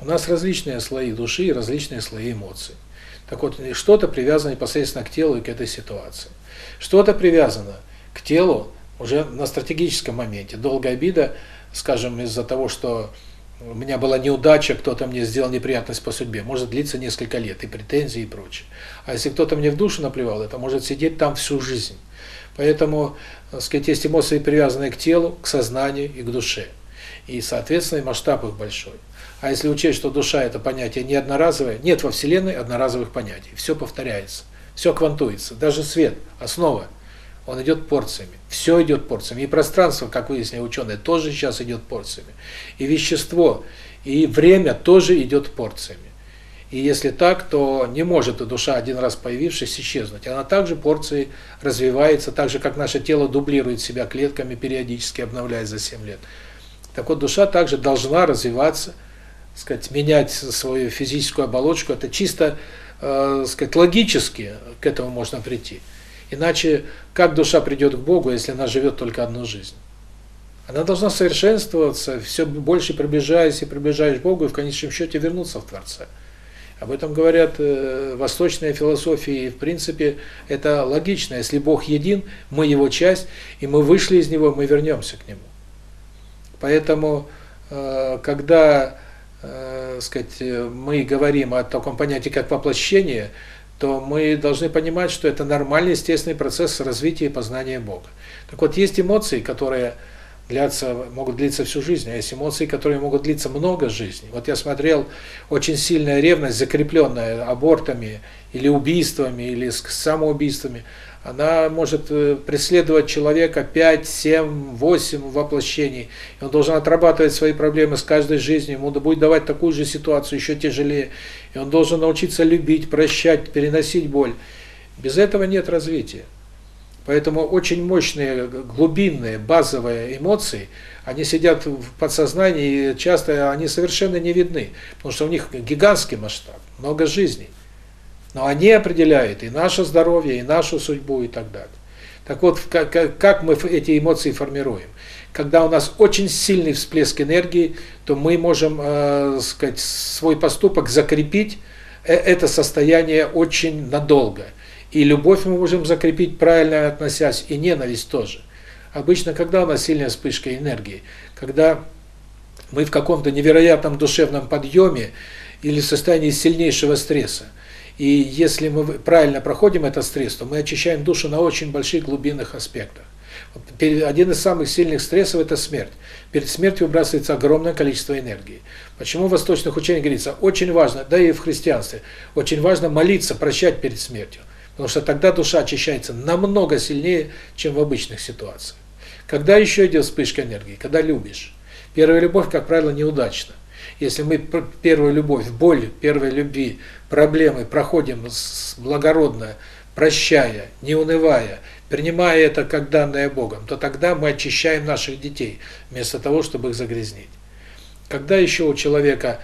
У нас различные слои души и различные слои эмоций. Так вот, что-то привязано непосредственно к телу и к этой ситуации. Что-то привязано к телу уже на стратегическом моменте. Долгая обида, скажем, из-за того, что у меня была неудача, кто-то мне сделал неприятность по судьбе, может длиться несколько лет, и претензии, и прочее. А если кто-то мне в душу наплевал, это может сидеть там всю жизнь. Поэтому, так сказать, есть эмоции, привязанные к телу, к сознанию и к душе. И, соответственно, масштаб их большой. А если учесть, что душа – это понятие не одноразовое, нет во Вселенной одноразовых понятий. Все повторяется, все квантуется. Даже свет, основа, он идет порциями. Все идет порциями. И пространство, как выяснили ученые, тоже сейчас идет порциями. И вещество, и время тоже идет порциями. И если так, то не может душа, один раз появившись, исчезнуть. Она также порцией развивается, так же, как наше тело дублирует себя клетками, периодически обновляясь за 7 лет. Так вот, душа также должна развиваться, сказать, менять свою физическую оболочку. Это чисто, э, сказать, логически к этому можно прийти. Иначе как душа придет к Богу, если она живет только одну жизнь? Она должна совершенствоваться, все больше приближаясь и приближаясь к Богу, и в конечном счете вернуться в Творца. Об этом говорят э, восточные философии, и в принципе это логично. Если Бог един, мы Его часть, и мы вышли из Него, мы вернемся к Нему. Поэтому, э, когда э, сказать, мы говорим о таком понятии, как воплощение, то мы должны понимать, что это нормальный, естественный процесс развития и познания Бога. Так вот, есть эмоции, которые длятся, могут длиться всю жизнь, а есть эмоции, которые могут длиться много жизней. Вот я смотрел, очень сильная ревность, закрепленная абортами, или убийствами, или самоубийствами, она может э, преследовать человека 5, 7, 8 воплощений. И он должен отрабатывать свои проблемы с каждой жизнью, ему будет давать такую же ситуацию, еще тяжелее. И он должен научиться любить, прощать, переносить боль. Без этого нет развития. Поэтому очень мощные, глубинные, базовые эмоции, они сидят в подсознании, и часто они совершенно не видны, потому что у них гигантский масштаб, много жизней. Но они определяют и наше здоровье, и нашу судьбу, и так далее. Так вот, как, мы эти эмоции формируем? Когда у нас очень сильный всплеск энергии, то мы можем, э, сказать, свой поступок закрепить, э, это состояние очень надолго. И любовь мы можем закрепить, правильно относясь, и ненависть тоже. Обычно, когда у нас сильная вспышка энергии, когда мы в каком-то невероятном душевном подъеме или состоянии сильнейшего стресса, и если мы правильно проходим этот стресс, то мы очищаем душу на очень больших глубинных аспектах. Один из самых сильных стрессов – это смерть. Перед смертью выбрасывается огромное количество энергии. Почему в восточных учениях говорится, очень важно, да и в христианстве, очень важно молиться, прощать перед смертью. Потому что тогда душа очищается намного сильнее, чем в обычных ситуациях. Когда еще идет вспышка энергии? Когда любишь. Первая любовь, как правило, неудачна. Если мы первую любовь, боль первой любви, проблемы проходим благородно, прощая, не унывая, принимая это как данное Богом, то тогда мы очищаем наших детей, вместо того, чтобы их загрязнить. Когда еще у человека,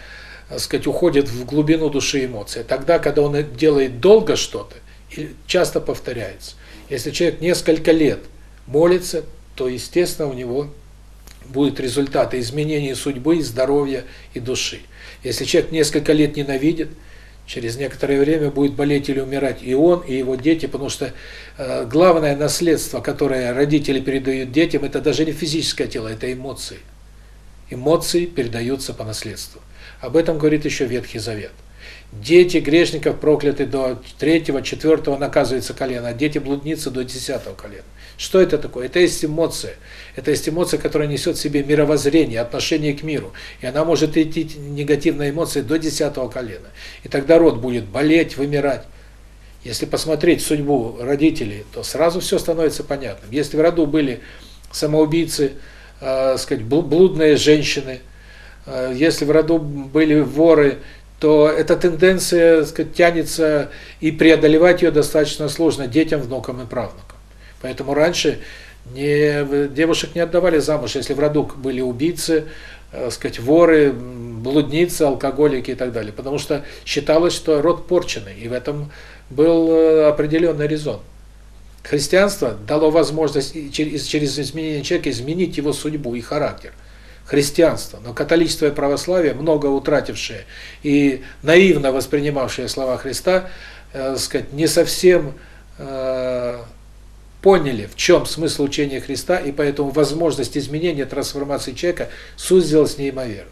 так сказать, уходит в глубину души эмоции? Тогда, когда он делает долго что-то, часто повторяется. Если человек несколько лет молится, то, естественно, у него будут результаты изменения судьбы, здоровья и души. Если человек несколько лет ненавидит, через некоторое время будет болеть или умирать и он, и его дети, потому что э, главное наследство, которое родители передают детям, это даже не физическое тело, это эмоции. Эмоции передаются по наследству. Об этом говорит еще Ветхий Завет. Дети грешников прокляты до третьего, четвертого наказывается колено, а дети блудницы до десятого колена. Что это такое? Это есть эмоция. Это есть эмоция, которая несет в себе мировоззрение, отношение к миру. И она может идти, негативная эмоция, до десятого колена. И тогда род будет болеть, вымирать. Если посмотреть судьбу родителей, то сразу все становится понятным. Если в роду были самоубийцы, э, сказать, блудные женщины, э, если в роду были воры, то эта тенденция, сказать, тянется, и преодолевать ее достаточно сложно детям, внукам и правнукам. Поэтому раньше не девушек не отдавали замуж, если в роду были убийцы, э, сказать, воры, блудницы, алкоголики и так далее, потому что считалось, что род порченный, и в этом был э, определенный резон. Христианство дало возможность через, через изменение человека изменить его судьбу и характер. Христианство, но католичество и православие, много утратившие и наивно воспринимавшие слова Христа, э, сказать, не совсем э, поняли, в чем смысл учения Христа, и поэтому возможность изменения, трансформации человека сузилась неимоверно.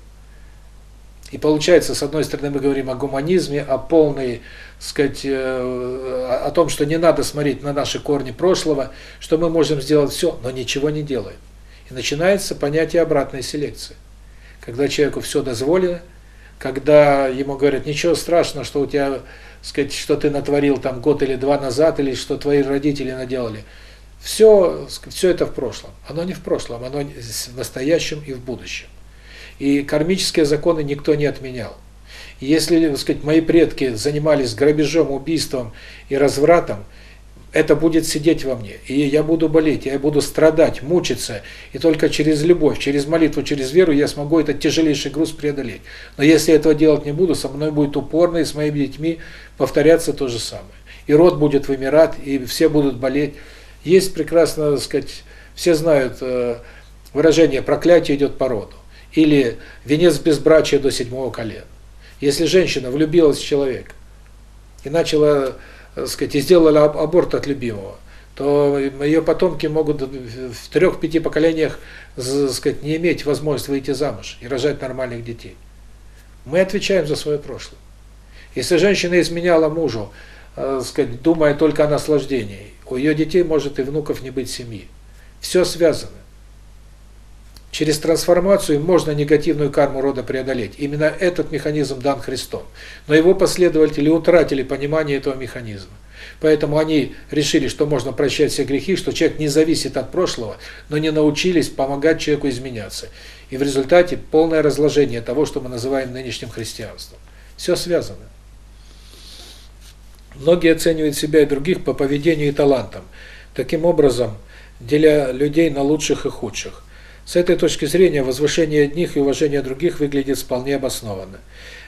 И получается, с одной стороны, мы говорим о гуманизме, о полной, сказать, э, о том, что не надо смотреть на наши корни прошлого, что мы можем сделать все, но ничего не делаем. И начинается понятие обратной селекции. Когда человеку все дозволено, когда ему говорят, ничего страшного, что у тебя, сказать, что ты натворил там год или два назад, или что твои родители наделали. Все, все это в прошлом. Оно не в прошлом, оно в настоящем и в будущем. И кармические законы никто не отменял. если, так сказать, мои предки занимались грабежом, убийством и развратом, это будет сидеть во мне, и я буду болеть, я буду страдать, мучиться, и только через любовь, через молитву, через веру я смогу этот тяжелейший груз преодолеть. Но если этого делать не буду, со мной будет упорно и с моими детьми повторяться то же самое. И род будет вымирать, и все будут болеть. Есть прекрасно, так сказать, все знают э, выражение «проклятие идет по роду» или «венец безбрачия до седьмого колена». Если женщина влюбилась в человека и начала так сказать, и сделала аборт от любимого, то ее потомки могут в трех-пяти поколениях, так сказать, не иметь возможности выйти замуж и рожать нормальных детей. Мы отвечаем за свое прошлое. Если женщина изменяла мужу, так сказать, думая только о наслаждении, у ее детей может и внуков не быть семьи. Все связано. Через трансформацию можно негативную карму рода преодолеть. Именно этот механизм дан Христом. Но его последователи утратили понимание этого механизма. Поэтому они решили, что можно прощать все грехи, что человек не зависит от прошлого, но не научились помогать человеку изменяться. И в результате полное разложение того, что мы называем нынешним христианством. Все связано. Многие оценивают себя и других по поведению и талантам. Таким образом, деля людей на лучших и худших. С этой точки зрения возвышение одних и уважение других выглядит вполне обоснованно.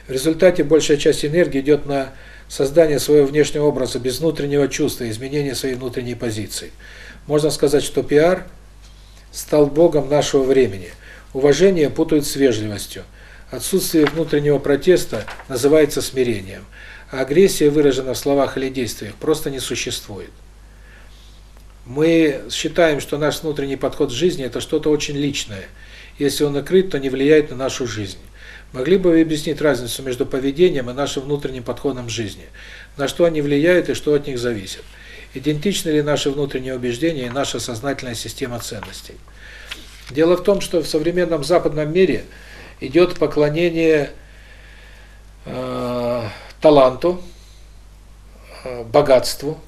В результате большая часть энергии идет на создание своего внешнего образа без внутреннего чувства, изменения своей внутренней позиции. Можно сказать, что пиар стал богом нашего времени. Уважение путают с вежливостью. Отсутствие внутреннего протеста называется смирением. А агрессия, выраженная в словах или действиях, просто не существует. Мы считаем, что наш внутренний подход к жизни – это что-то очень личное. Если он накрыт, то не влияет на нашу жизнь. Могли бы вы объяснить разницу между поведением и нашим внутренним подходом к жизни? На что они влияют и что от них зависит? Идентичны ли наши внутренние убеждения и наша сознательная система ценностей? Дело в том, что в современном западном мире идет поклонение э, таланту, э, богатству,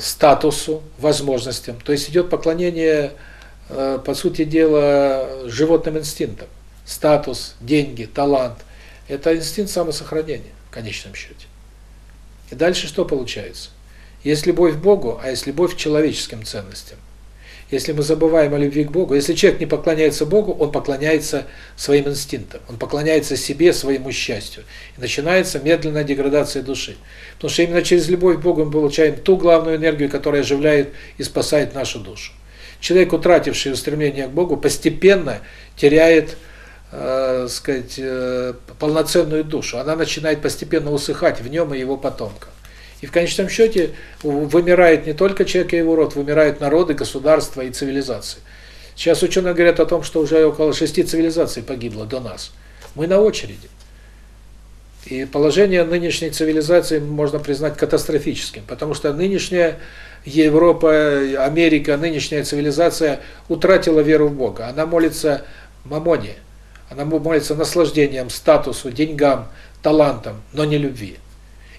статусу, возможностям. То есть идет поклонение, э, по сути дела, животным инстинктам. Статус, деньги, талант. Это инстинкт самосохранения в конечном счете. И дальше что получается? Есть любовь к Богу, а есть любовь к человеческим ценностям. Если мы забываем о любви к Богу, если человек не поклоняется Богу, он поклоняется своим инстинктам, он поклоняется себе, своему счастью. И начинается медленная деградация души. Потому что именно через любовь к Богу мы получаем ту главную энергию, которая оживляет и спасает нашу душу. Человек, утративший устремление к Богу, постепенно теряет э, сказать, э, полноценную душу. Она начинает постепенно усыхать в нем и его потомках. И в конечном счете вымирает не только человек и его род, вымирают народы, государства и цивилизации. Сейчас ученые говорят о том, что уже около шести цивилизаций погибло до нас. Мы на очереди. И положение нынешней цивилизации можно признать катастрофическим, потому что нынешняя Европа, Америка, нынешняя цивилизация утратила веру в Бога. Она молится мамоне, она молится наслаждением, статусу, деньгам, талантам, но не любви.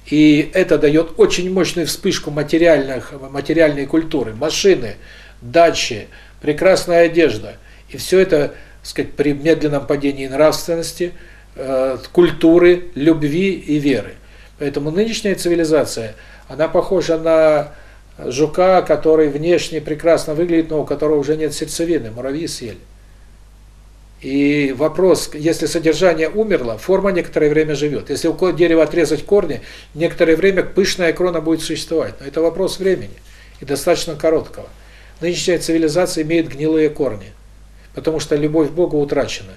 И это дает очень мощную вспышку материальных, материальной культуры, машины, дачи, прекрасная одежда. И все это, так сказать, при медленном падении нравственности, э, культуры, любви и веры. Поэтому нынешняя цивилизация, она похожа на жука, который внешне прекрасно выглядит, но у которого уже нет сердцевины, муравьи съели. И вопрос, если содержание умерло, форма некоторое время живет. Если у дерева отрезать корни, некоторое время пышная крона будет существовать. Но это вопрос времени и достаточно короткого. Нынешняя цивилизация имеет гнилые корни. потому что любовь к Богу утрачена.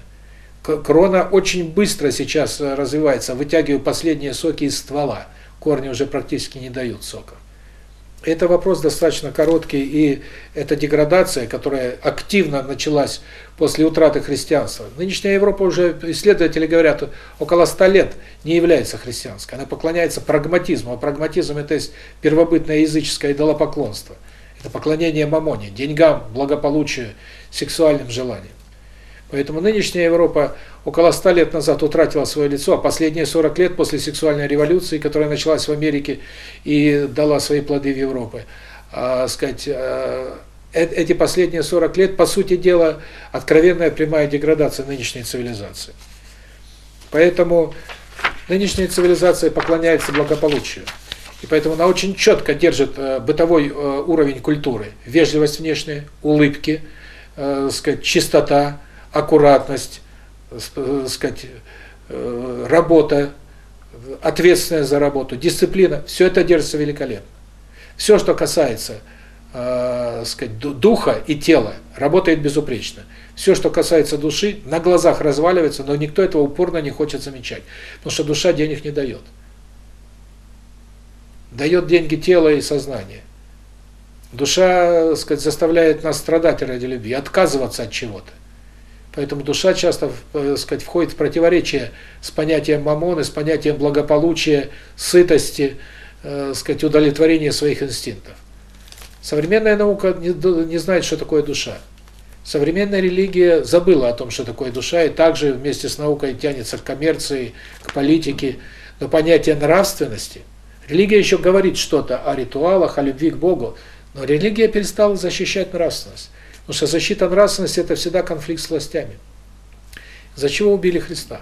Крона очень быстро сейчас развивается, вытягивая последние соки из ствола. Корни уже практически не дают сока. Это вопрос достаточно короткий, и это деградация, которая активно началась после утраты христианства. Нынешняя Европа уже, исследователи говорят, около ста лет не является христианской. Она поклоняется прагматизму, а прагматизм – это есть первобытное языческое идолопоклонство. Это поклонение мамоне, деньгам, благополучию, сексуальным желаниям. Поэтому нынешняя Европа около ста лет назад утратила свое лицо, а последние 40 лет после сексуальной революции, которая началась в Америке и дала свои плоды в Европе, а, сказать, а, э, эти последние 40 лет, по сути дела, откровенная прямая деградация нынешней цивилизации. Поэтому нынешняя цивилизация поклоняется благополучию. И поэтому она очень четко держит э, бытовой э, уровень культуры. Вежливость внешняя, улыбки, сказать, чистота, аккуратность, э, сказать, э, работа, ответственность за работу, дисциплина, все это держится великолепно. Все, что касается э, сказать, духа и тела, работает безупречно. Все, что касается души, на глазах разваливается, но никто этого упорно не хочет замечать, потому что душа денег не дает. Дает деньги тело и сознание. Душа, сказать, заставляет нас страдать ради любви, отказываться от чего-то. Поэтому душа часто, так сказать, входит в противоречие с понятием мамоны, с понятием благополучия, сытости, э, сказать, удовлетворения своих инстинктов. Современная наука не, не знает, что такое душа. Современная религия забыла о том, что такое душа, и также вместе с наукой тянется к коммерции, к политике. Но понятие нравственности, религия еще говорит что-то о ритуалах, о любви к Богу, но религия перестала защищать нравственность. Потому что защита нравственности – это всегда конфликт с властями. За чего убили Христа?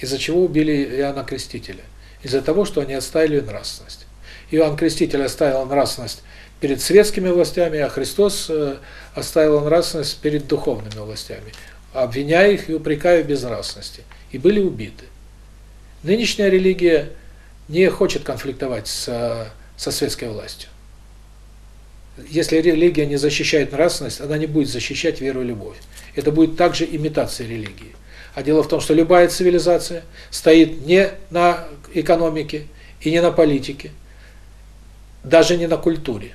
Из-за чего убили Иоанна Крестителя? Из-за того, что они оставили нравственность. Иоанн Креститель оставил нравственность перед светскими властями, а Христос э, оставил нравственность перед духовными властями, обвиняя их и упрекая в безнравственности. И были убиты. Нынешняя религия не хочет конфликтовать со, со светской властью. Если религия не защищает нравственность, она не будет защищать веру и любовь. Это будет также имитация религии. А дело в том, что любая цивилизация стоит не на экономике и не на политике, даже не на культуре.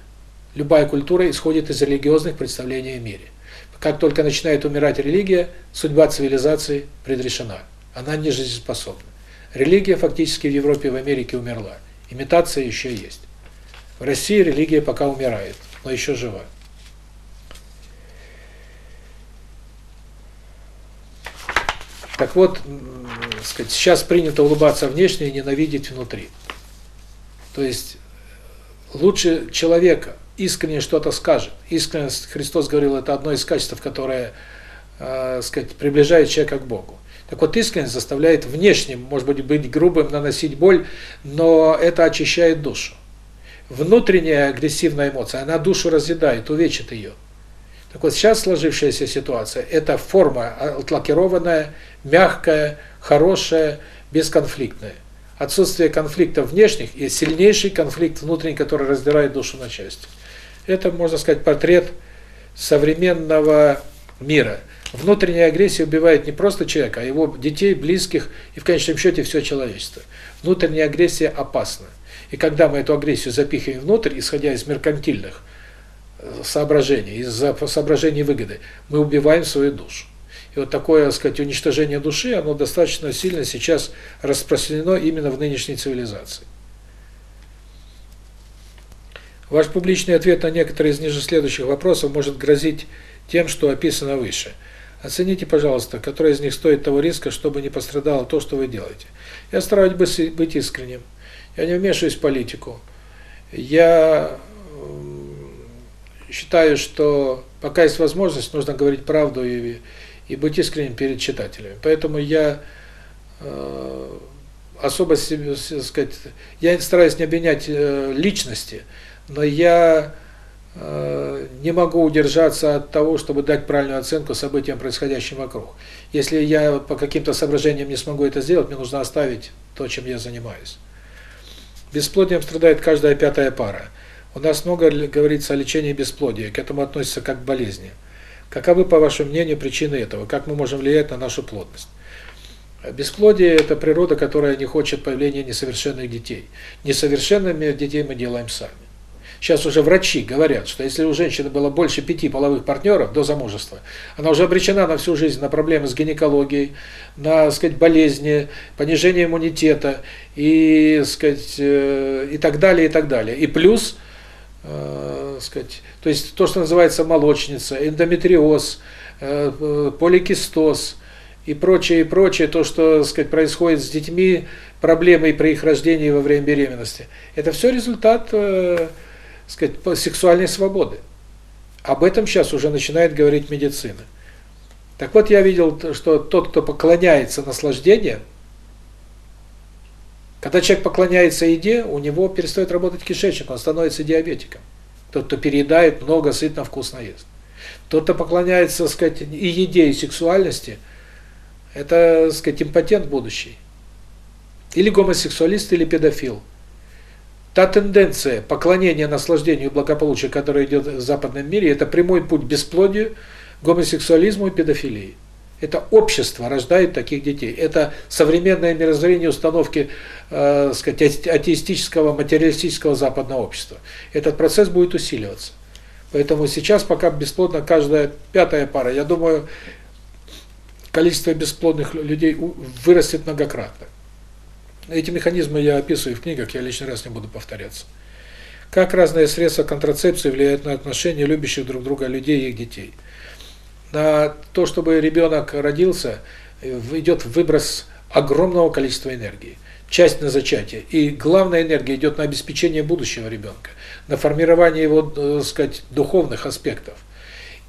Любая культура исходит из религиозных представлений о мире. Как только начинает умирать религия, судьба цивилизации предрешена. Она не жизнеспособна. Религия фактически в Европе и в Америке умерла. Имитация еще есть. В России религия пока умирает но еще жива. Так вот, сказать, сейчас принято улыбаться внешне и ненавидеть внутри. То есть лучше человека искренне что-то скажет. Искренность, Христос говорил, это одно из качеств, которое, э, сказать, приближает человека к Богу. Так вот, искренность заставляет внешним, может быть, быть грубым, наносить боль, но это очищает душу внутренняя агрессивная эмоция, она душу разъедает, увечит ее. Так вот, сейчас сложившаяся ситуация – это форма отлакированная, мягкая, хорошая, бесконфликтная. Отсутствие конфликтов внешних и сильнейший конфликт внутренний, который раздирает душу на части. Это, можно сказать, портрет современного мира. Внутренняя агрессия убивает не просто человека, а его детей, близких и в конечном счете все человечество. Внутренняя агрессия опасна. И когда мы эту агрессию запихиваем внутрь, исходя из меркантильных э, соображений, из соображений выгоды, мы убиваем свою душу. И вот такое, так сказать, уничтожение души, оно достаточно сильно сейчас распространено именно в нынешней цивилизации. Ваш публичный ответ на некоторые из ниже следующих вопросов может грозить тем, что описано выше. Оцените, пожалуйста, который из них стоит того риска, чтобы не пострадало то, что вы делаете. Я стараюсь быть искренним. Я не вмешиваюсь в политику. Я считаю, что пока есть возможность, нужно говорить правду и, и быть искренним перед читателями. Поэтому я э, особо, сказать, я стараюсь не обвинять э, личности, но я э, не могу удержаться от того, чтобы дать правильную оценку событиям, происходящим вокруг. Если я по каким-то соображениям не смогу это сделать, мне нужно оставить то, чем я занимаюсь. Бесплодием страдает каждая пятая пара. У нас много говорится о лечении бесплодия, к этому относится как к болезни. Каковы, по вашему мнению, причины этого? Как мы можем влиять на нашу плотность? Бесплодие – это природа, которая не хочет появления несовершенных детей. Несовершенными детей мы делаем сами. Сейчас уже врачи говорят, что если у женщины было больше пяти половых партнеров до замужества, она уже обречена на всю жизнь на проблемы с гинекологией, на, сказать, болезни, понижение иммунитета и, сказать, э, и так далее, и так далее. И плюс, э, сказать, то есть то, что называется молочница, эндометриоз, э, э поликистоз и прочее, и прочее, то, что, сказать, происходит с детьми, проблемы при их рождении во время беременности. Это все результат э, сказать, сексуальной свободы. Об этом сейчас уже начинает говорить медицина. Так вот, я видел, что тот, кто поклоняется наслаждению, когда человек поклоняется еде, у него перестает работать кишечник, он становится диабетиком. Тот, кто переедает, много, сытно, вкусно ест. Тот, кто поклоняется, сказать, и еде, и сексуальности, это, сказать, импотент будущий. Или гомосексуалист, или педофил. Та тенденция поклонения наслаждению и благополучию, которая идет в западном мире, это прямой путь к бесплодию, гомосексуализму и педофилии. Это общество рождает таких детей. Это современное мировоззрение установки, э, сказать, атеистического, материалистического западного общества. Этот процесс будет усиливаться. Поэтому сейчас пока бесплодна каждая пятая пара. Я думаю, количество бесплодных людей вырастет многократно. Эти механизмы я описываю в книгах, я лишний раз не буду повторяться. Как разные средства контрацепции влияют на отношения любящих друг друга людей и их детей. На то, чтобы ребенок родился, идет выброс огромного количества энергии. Часть на зачатие. И главная энергия идет на обеспечение будущего ребенка, на формирование его, так э, сказать, духовных аспектов.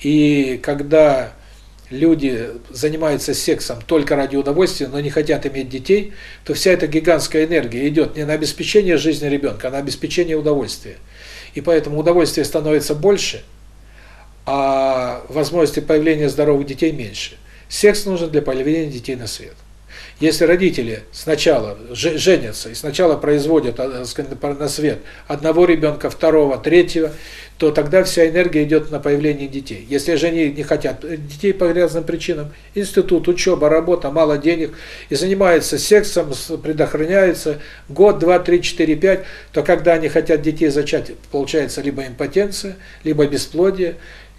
И когда люди занимаются сексом только ради удовольствия, но не хотят иметь детей, то вся эта гигантская энергия идет не на обеспечение жизни ребенка, а на обеспечение удовольствия. И поэтому удовольствия становится больше, а возможности появления здоровых детей меньше. Секс нужен для появления детей на свет. Если родители сначала женятся и сначала производят а, на свет одного ребенка, второго, третьего, то тогда вся энергия идет на появление детей. Если же они не хотят детей по разным причинам, институт, учеба, работа, мало денег, и занимаются сексом, предохраняются год, два, три, четыре, пять, то когда они хотят детей зачать, получается либо импотенция, либо бесплодие,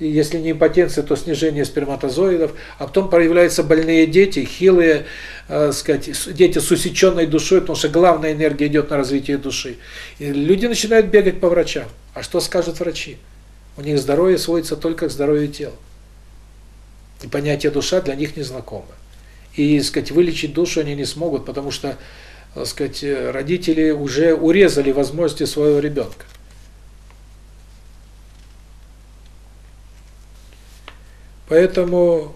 если не импотенция, то снижение сперматозоидов, а потом появляются больные дети, хилые, э, сказать, дети с усеченной душой, потому что главная энергия идет на развитие души. И люди начинают бегать по врачам. А что скажут врачи? У них здоровье сводится только к здоровью тела. И понятие душа для них не знакомо. И, сказать, вылечить душу они не смогут, потому что, сказать, родители уже урезали возможности своего ребенка. Поэтому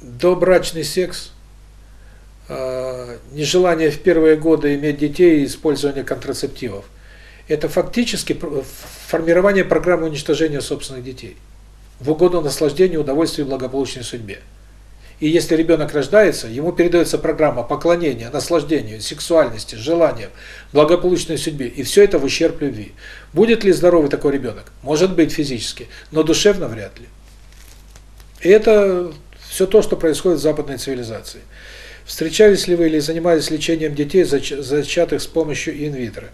добрачный секс, э, нежелание в первые годы иметь детей и использование контрацептивов – это фактически формирование программы уничтожения собственных детей в угоду наслаждению, удовольствию и благополучной судьбе. И если ребенок рождается, ему передается программа поклонения, наслаждению, сексуальности, желаниям, благополучной судьбе. И все это в ущерб любви. Будет ли здоровый такой ребенок? Может быть физически, но душевно вряд ли. И это все то, что происходит в западной цивилизации. Встречались ли вы или занимались лечением детей, зачатых с помощью инвитро?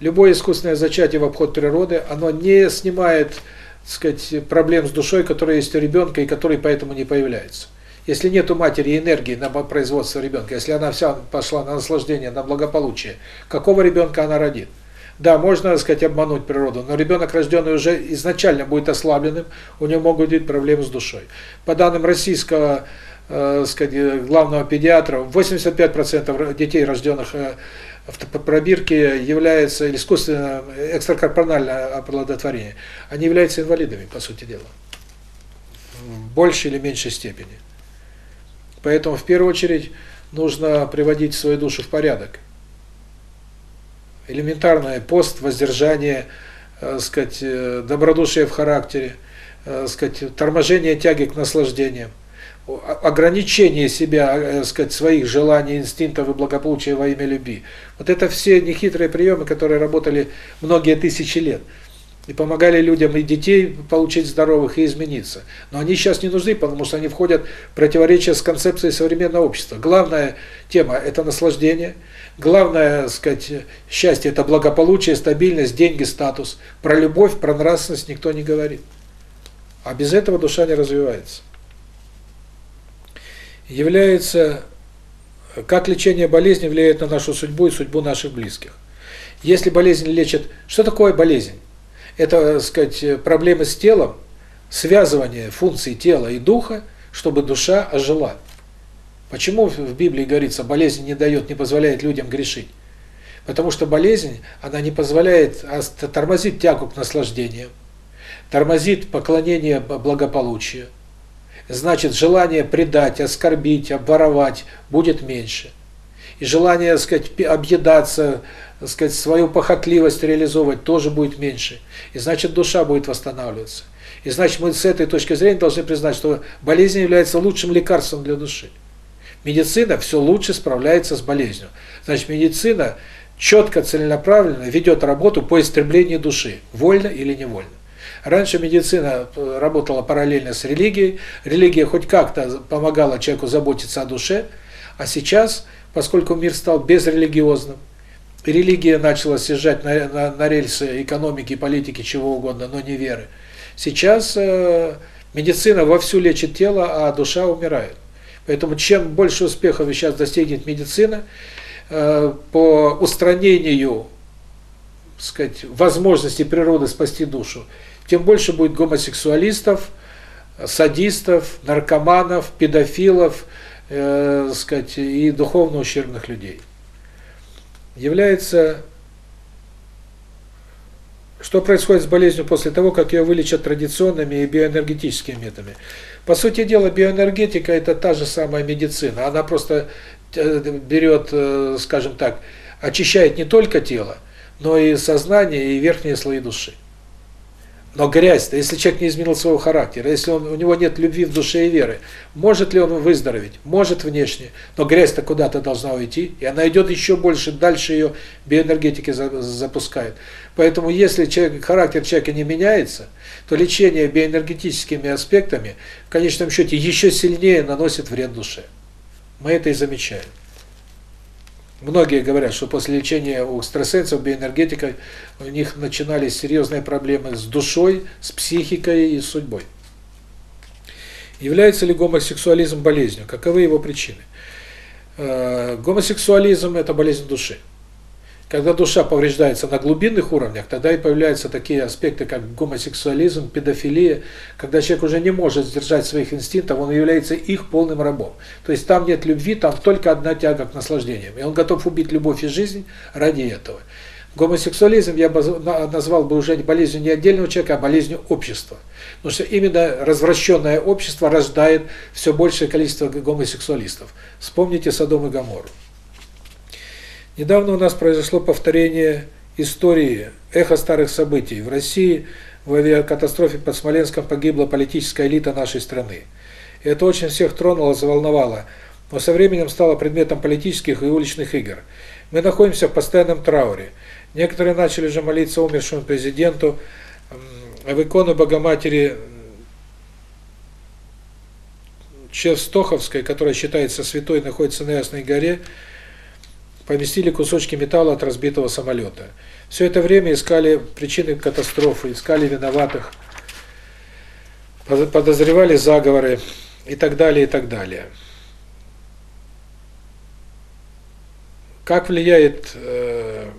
Любое искусственное зачатие в обход природы, оно не снимает, так сказать, проблем с душой, которые есть у ребенка и которые поэтому не появляются. Если нет у матери энергии на производство ребенка, если она вся пошла на наслаждение, на благополучие, какого ребенка она родит? Да, можно, так сказать, обмануть природу, но ребенок, рожденный уже изначально будет ослабленным, у него могут быть проблемы с душой. По данным российского, э, сказать, главного педиатра, 85% детей, рожденных э, в пробирке, являются искусственно, экстракорпоральное оплодотворение, они являются инвалидами, по сути дела. В большей или меньшей степени. Поэтому, в первую очередь, нужно приводить свою душу в порядок элементарное пост, воздержание, э, сказать, э, добродушие в характере, э, сказать, торможение тяги к наслаждениям, ограничение себя, э, сказать, своих желаний, инстинктов и благополучия во имя любви. Вот это все нехитрые приемы, которые работали многие тысячи лет. и помогали людям и детей получить здоровых и измениться. Но они сейчас не нужны, потому что они входят в противоречие с концепцией современного общества. Главная тема – это наслаждение. Главное, сказать, счастье – это благополучие, стабильность, деньги, статус. Про любовь, про нравственность никто не говорит. А без этого душа не развивается. Является, как лечение болезни влияет на нашу судьбу и судьбу наших близких. Если болезнь лечит... Что такое болезнь? это, сказать, проблемы с телом, связывание функций тела и духа, чтобы душа ожила. Почему в Библии говорится, болезнь не дает, не позволяет людям грешить? Потому что болезнь, она не позволяет, тормозит тягу к наслаждениям, тормозит поклонение благополучию. Значит, желание предать, оскорбить, обворовать будет меньше. И желание, так сказать, объедаться, так сказать, свою похотливость реализовывать тоже будет меньше. И значит, душа будет восстанавливаться. И значит, мы с этой точки зрения должны признать, что болезнь является лучшим лекарством для души. Медицина все лучше справляется с болезнью. Значит, медицина четко, целенаправленно ведет работу по истреблению души, вольно или невольно. Раньше медицина э, работала параллельно с религией, религия хоть как-то помогала человеку заботиться о душе, а сейчас, поскольку мир стал безрелигиозным, религия начала съезжать на, на, на рельсы экономики, политики, чего угодно, но не веры. Сейчас э, медицина вовсю лечит тело, а душа умирает. Поэтому чем больше успехов сейчас достигнет медицина э, по устранению, сказать, возможности природы спасти душу, тем больше будет гомосексуалистов, садистов, наркоманов, педофилов, э, сказать, и духовно ущербных людей. Является что происходит с болезнью после того, как ее вылечат традиционными и биоэнергетическими методами? По сути дела, биоэнергетика – это та же самая медицина. Она просто э, берет, э, скажем так, очищает не только тело, но и сознание, и верхние слои души. Но грязь-то, если человек не изменил своего характера, если он, у него нет любви в душе и веры, может ли он выздороветь? Может внешне, но грязь-то куда-то должна уйти, и она идет еще больше, дальше ее биоэнергетики запускает. Поэтому если человек, характер человека не меняется, то лечение биоэнергетическими аспектами в конечном счете еще сильнее наносит вред душе. Мы это и замечаем. Многие говорят, что после лечения у экстрасенсов биоэнергетикой у них начинались серьезные проблемы с душой, с психикой и с судьбой. Является ли гомосексуализм болезнью? Каковы его причины? Э, гомосексуализм – это болезнь души. Когда душа повреждается на глубинных уровнях, тогда и появляются такие аспекты, как гомосексуализм, педофилия, когда человек уже не может сдержать своих инстинктов, он является их полным рабом. То есть там нет любви, там только одна тяга к наслаждениям. И он готов убить любовь и жизнь ради этого. Гомосексуализм я бы назвал бы уже болезнью не отдельного человека, а болезнью общества. Потому что именно развращенное общество рождает все большее количество гомосексуалистов. Вспомните Содом и Гоморру. Недавно у нас произошло повторение истории, эхо старых событий. В России в авиакатастрофе под Смоленском погибла политическая элита нашей страны. И это очень всех тронуло, заволновало, но со временем стало предметом политических и уличных игр. Мы находимся в постоянном трауре. Некоторые начали же молиться умершему президенту, в икону Богоматери Чевстоховской, которая считается святой, находится на Ясной горе, поместили кусочки металла от разбитого самолета. Все это время искали причины катастрофы, искали виноватых, подозревали заговоры и так далее, и так далее. Как влияет э,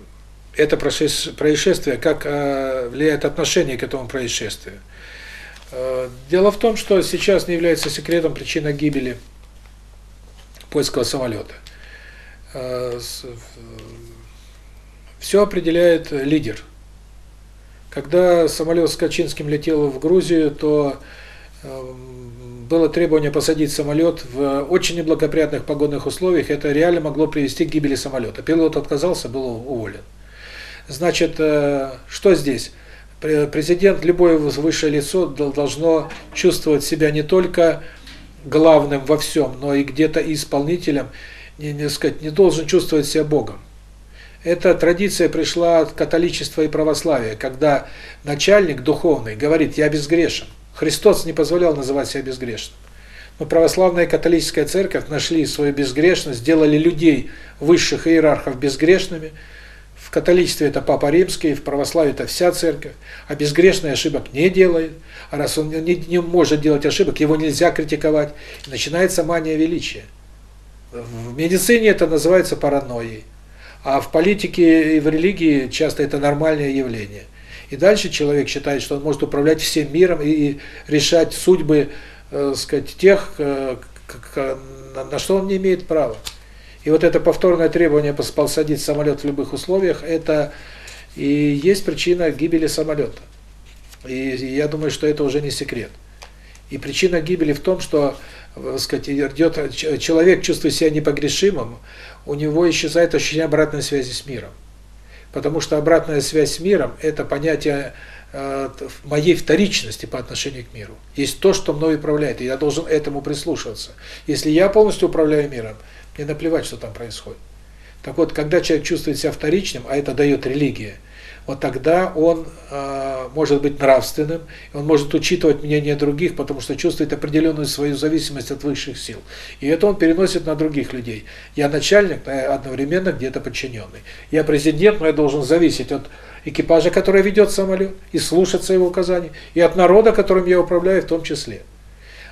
это происшествие, как э, влияет отношение к этому происшествию? Э, дело в том, что сейчас не является секретом причина гибели польского самолета. Э, все определяет лидер. Когда самолет с Качинским летел в Грузию, то э, было требование посадить самолет в очень неблагоприятных погодных условиях, это реально могло привести к гибели самолета. Пилот отказался, был уволен. Значит, э, что здесь? Президент, любое высшее лицо должно чувствовать себя не только главным во всем, но и где-то исполнителем не, не сказать, не должен чувствовать себя Богом. Эта традиция пришла от католичества и православия, когда начальник духовный говорит «я безгрешен». Христос не позволял называть себя безгрешным. Но православная и католическая церковь нашли свою безгрешность, сделали людей, высших иерархов, безгрешными. В католичестве это Папа Римский, в православии это вся церковь. А безгрешный ошибок не делает. А раз он не, не может делать ошибок, его нельзя критиковать. Начинается мания величия. В медицине это называется паранойей. А в политике и в религии часто это нормальное явление. И дальше человек считает, что он может управлять всем миром и решать судьбы, э, сказать, тех, э, на что он не имеет права. И вот это повторное требование посадить самолет в любых условиях, это и есть причина гибели самолета. И я думаю, что это уже не секрет. И причина гибели в том, что, сказать, идет человек чувствует себя непогрешимым, у него исчезает ощущение обратной связи с миром. Потому что обратная связь с миром – это понятие э, моей вторичности по отношению к миру. Есть то, что мной управляет, и я должен этому прислушиваться. Если я полностью управляю миром, мне наплевать, что там происходит. Так вот, когда человек чувствует себя вторичным, а это дает религия – вот тогда он э, может быть нравственным, он может учитывать мнение других, потому что чувствует определенную свою зависимость от высших сил. И это он переносит на других людей. Я начальник, но я одновременно где-то подчиненный. Я президент, но я должен зависеть от экипажа, который ведет самолет, и слушаться его указаний, и от народа, которым я управляю в том числе.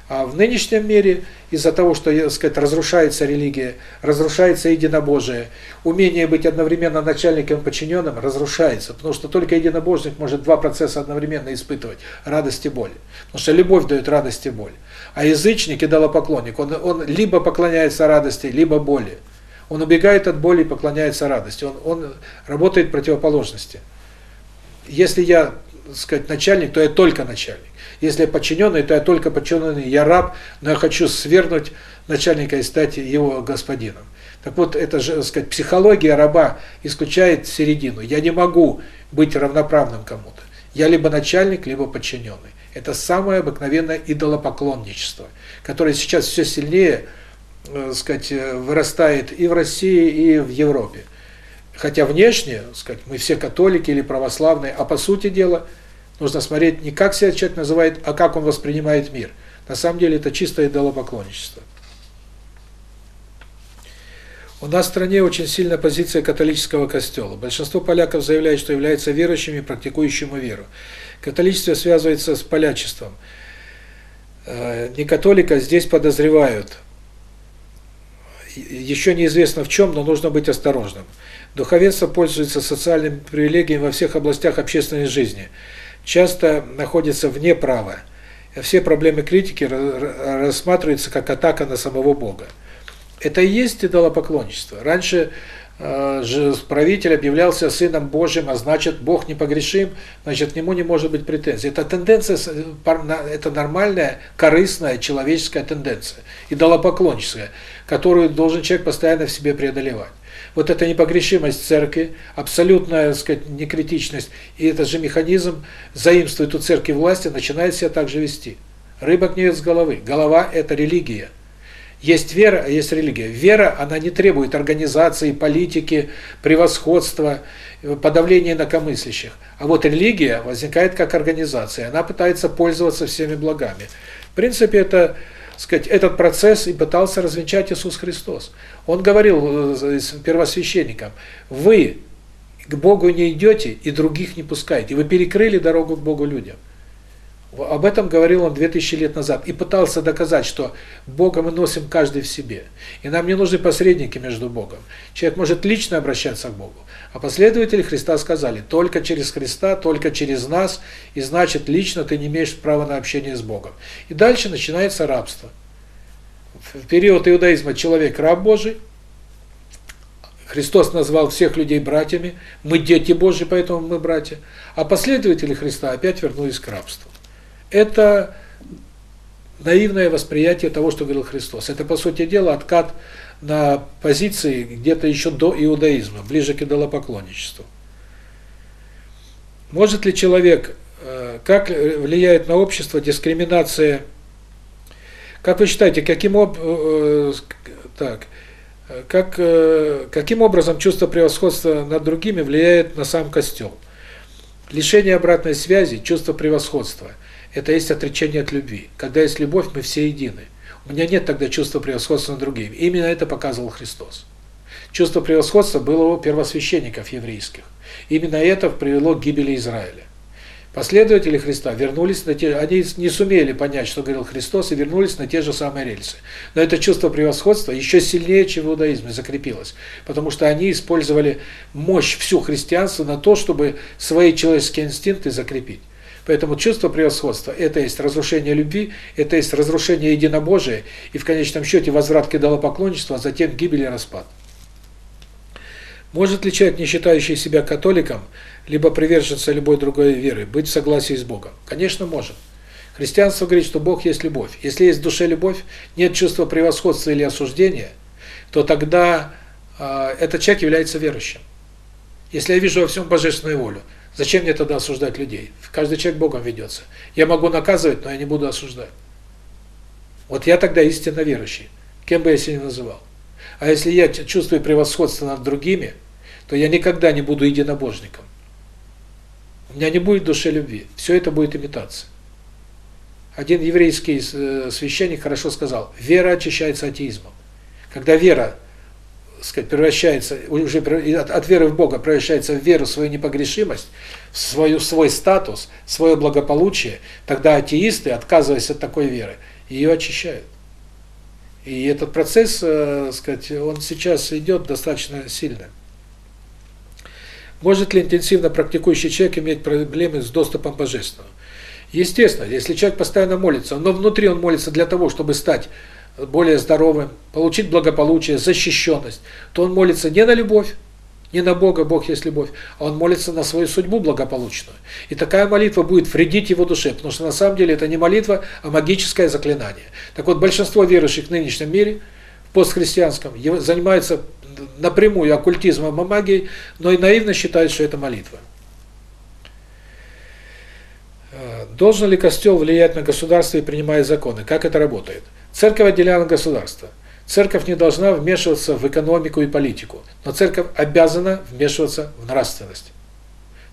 А в нынешнем мире из-за того, что, так сказать, разрушается религия, разрушается единобожие, умение быть одновременно начальником и подчиненным разрушается, потому что только единобожник может два процесса одновременно испытывать – радость и боль. Потому что любовь дает радость и боль. А язычник идолопоклонник, он, он либо поклоняется радости, либо боли. Он убегает от боли и поклоняется радости. Он, он работает противоположности. Если я, так сказать, начальник, то я только начальник. Если я подчиненный, то я только подчиненный, я раб, но я хочу свергнуть начальника и стать его господином. Так вот, это же, сказать, психология раба исключает середину. Я не могу быть равноправным кому-то. Я либо начальник, либо подчиненный. Это самое обыкновенное идолопоклонничество, которое сейчас все сильнее, э, сказать, э, вырастает и в России, и в Европе. Хотя внешне, сказать, мы все католики или православные, а по сути дела – Нужно смотреть не как себя человек называет, а как он воспринимает мир. На самом деле это чистое идолопоклонничество. У нас в стране очень сильная позиция католического костела. Большинство поляков заявляют, что являются верующими, практикующими веру. Католичество связывается с полячеством. Э, не католика здесь подозревают. Еще неизвестно в чем, но нужно быть осторожным. Духовенство пользуется социальными привилегиями во всех областях общественной жизни – часто находится вне права. Все проблемы критики рассматриваются как атака на самого Бога. Это и есть идолопоклонничество. Раньше э, же правитель объявлялся сыном Божьим, а значит, Бог непогрешим, значит, к нему не может быть претензий. Это тенденция, это нормальная, корыстная, человеческая тенденция, идолопоклонническая, которую должен человек постоянно в себе преодолевать вот эта непогрешимость церкви, абсолютная, так сказать, некритичность, и этот же механизм заимствует у церкви власти, начинает себя так же вести. Рыба гниет с головы. Голова – это религия. Есть вера, а есть религия. Вера, она не требует организации, политики, превосходства, подавления инакомыслящих. А вот религия возникает как организация. Она пытается пользоваться всеми благами. В принципе, это сказать, этот процесс и пытался развенчать Иисус Христос. Он говорил э, первосвященникам, вы к Богу не идете и других не пускаете, вы перекрыли дорогу к Богу людям. Об этом говорил он 2000 лет назад и пытался доказать, что Бога мы носим каждый в себе. И нам не нужны посредники между Богом. Человек может лично обращаться к Богу. А последователи Христа сказали, только через Христа, только через нас, и значит лично ты не имеешь права на общение с Богом. И дальше начинается рабство. В период иудаизма человек раб Божий, Христос назвал всех людей братьями, мы дети Божьи, поэтому мы братья. А последователи Христа опять вернулись к рабству. Это наивное восприятие того, что говорил Христос. Это, по сути дела, откат на позиции где-то еще до иудаизма, ближе к идолопоклонничеству. Может ли человек, э, как влияет на общество дискриминация, как вы считаете, каким об, э, так, как, каким образом чувство превосходства над другими влияет на сам костел? Лишение обратной связи, чувство превосходства – это есть отречение от любви. Когда есть любовь, мы все едины. У меня нет тогда чувства превосходства над другими. Именно это показывал Христос. Чувство превосходства было у первосвященников еврейских. Именно это привело к гибели Израиля. Последователи Христа вернулись на те, они не сумели понять, что говорил Христос, и вернулись на те же самые рельсы. Но это чувство превосходства еще сильнее, чем в иудаизме, закрепилось. Потому что они использовали мощь всю христианства на то, чтобы свои человеческие инстинкты закрепить. Поэтому чувство превосходства – это есть разрушение любви, это есть разрушение единобожия, и в конечном счете возврат к идолопоклонничеству, а затем гибель и распад. Может ли человек, не считающий себя католиком, либо приверженца любой другой веры, быть в согласии с Богом? Конечно, может. Христианство говорит, что Бог есть любовь. Если есть в душе любовь, нет чувства превосходства или осуждения, то тогда э, этот человек является верующим. Если я вижу во всем божественную волю, зачем мне тогда осуждать людей? Каждый человек Богом ведется. Я могу наказывать, но я не буду осуждать. Вот я тогда истинно верующий, кем бы я себя ни называл. А если я чувствую превосходство над другими, то я никогда не буду единобожником. У меня не будет души любви. Все это будет имитация. Один еврейский э, священник хорошо сказал, вера очищается атеизмом. Когда вера, сказать, превращается, уже от веры в Бога превращается в веру в свою непогрешимость, в свою, свой статус, свое благополучие, тогда атеисты, отказываясь от такой веры, ее очищают. И этот процесс, э, сказать, он сейчас идет достаточно сильно. Может ли интенсивно практикующий человек иметь проблемы с доступом божественного? Естественно, если человек постоянно молится, но внутри он молится для того, чтобы стать более здоровым, получить благополучие, защищенность, то он молится не на любовь, не на Бога, Бог есть любовь, а он молится на свою судьбу благополучную. И такая молитва будет вредить его душе, потому что на самом деле это не молитва, а магическое заклинание. Так вот, большинство верующих в нынешнем мире, в постхристианском, занимаются напрямую оккультизмом и магией, но и наивно считают, что это молитва. Э, должен ли костел влиять на государство и принимать законы? Как это работает? Церковь отделена от государства. Церковь не должна вмешиваться в экономику и политику, но церковь обязана вмешиваться в нравственность.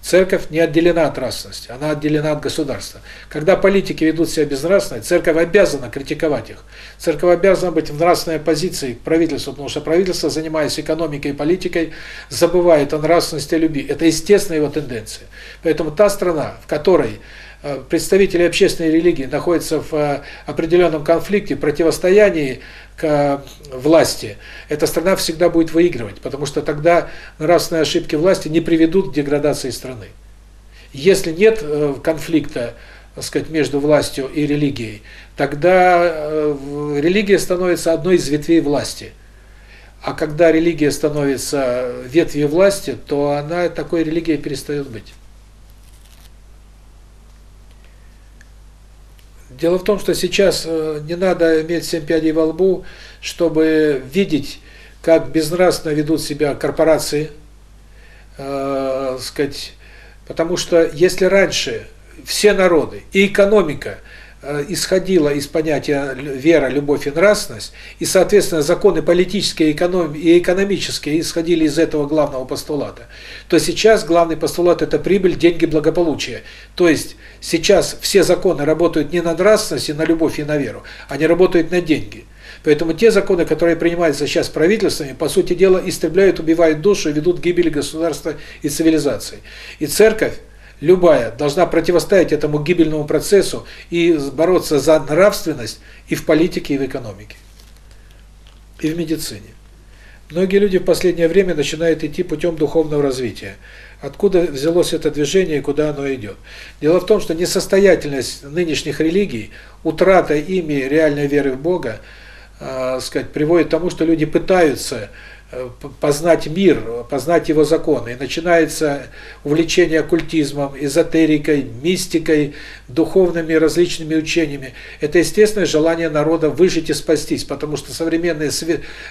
Церковь не отделена от нравственности, она отделена от государства. Когда политики ведут себя безнравственно, церковь обязана критиковать их. Церковь обязана быть в нравственной позиции к правительству, потому что правительство, занимаясь экономикой и политикой, забывает о нравственности и любви. Это естественная его тенденция. Поэтому та страна, в которой представители общественной религии находятся в э, определенном конфликте, противостоянии к э, власти, эта страна всегда будет выигрывать, потому что тогда нравственные ошибки власти не приведут к деградации страны. Если нет конфликта, так сказать, между властью и религией, тогда религия становится одной из ветвей власти. А когда религия становится ветвью власти, то она такой религией перестает быть. Дело в том, что сейчас э, не надо иметь семь пядей во лбу, чтобы видеть, как безнравственно ведут себя корпорации, э, сказать, потому что если раньше все народы и экономика – исходила из понятия вера, любовь и нравственность, и, соответственно, законы политические и экономические исходили из этого главного постулата, то сейчас главный постулат – это прибыль, деньги, благополучие. То есть сейчас все законы работают не на нравственность, и на любовь и на веру, они работают на деньги. Поэтому те законы, которые принимаются сейчас правительствами, по сути дела, истребляют, убивают душу и ведут к гибели государства и цивилизации. И церковь, любая, должна противостоять этому гибельному процессу и бороться за нравственность и в политике, и в экономике, и в медицине. Многие люди в последнее время начинают идти путем духовного развития. Откуда взялось это движение и куда оно идет? Дело в том, что несостоятельность нынешних религий, утрата ими реальной веры в Бога, э, сказать, приводит к тому, что люди пытаются познать мир, познать его законы. И начинается увлечение оккультизмом, эзотерикой, мистикой, духовными различными учениями. Это естественное желание народа выжить и спастись, потому что современные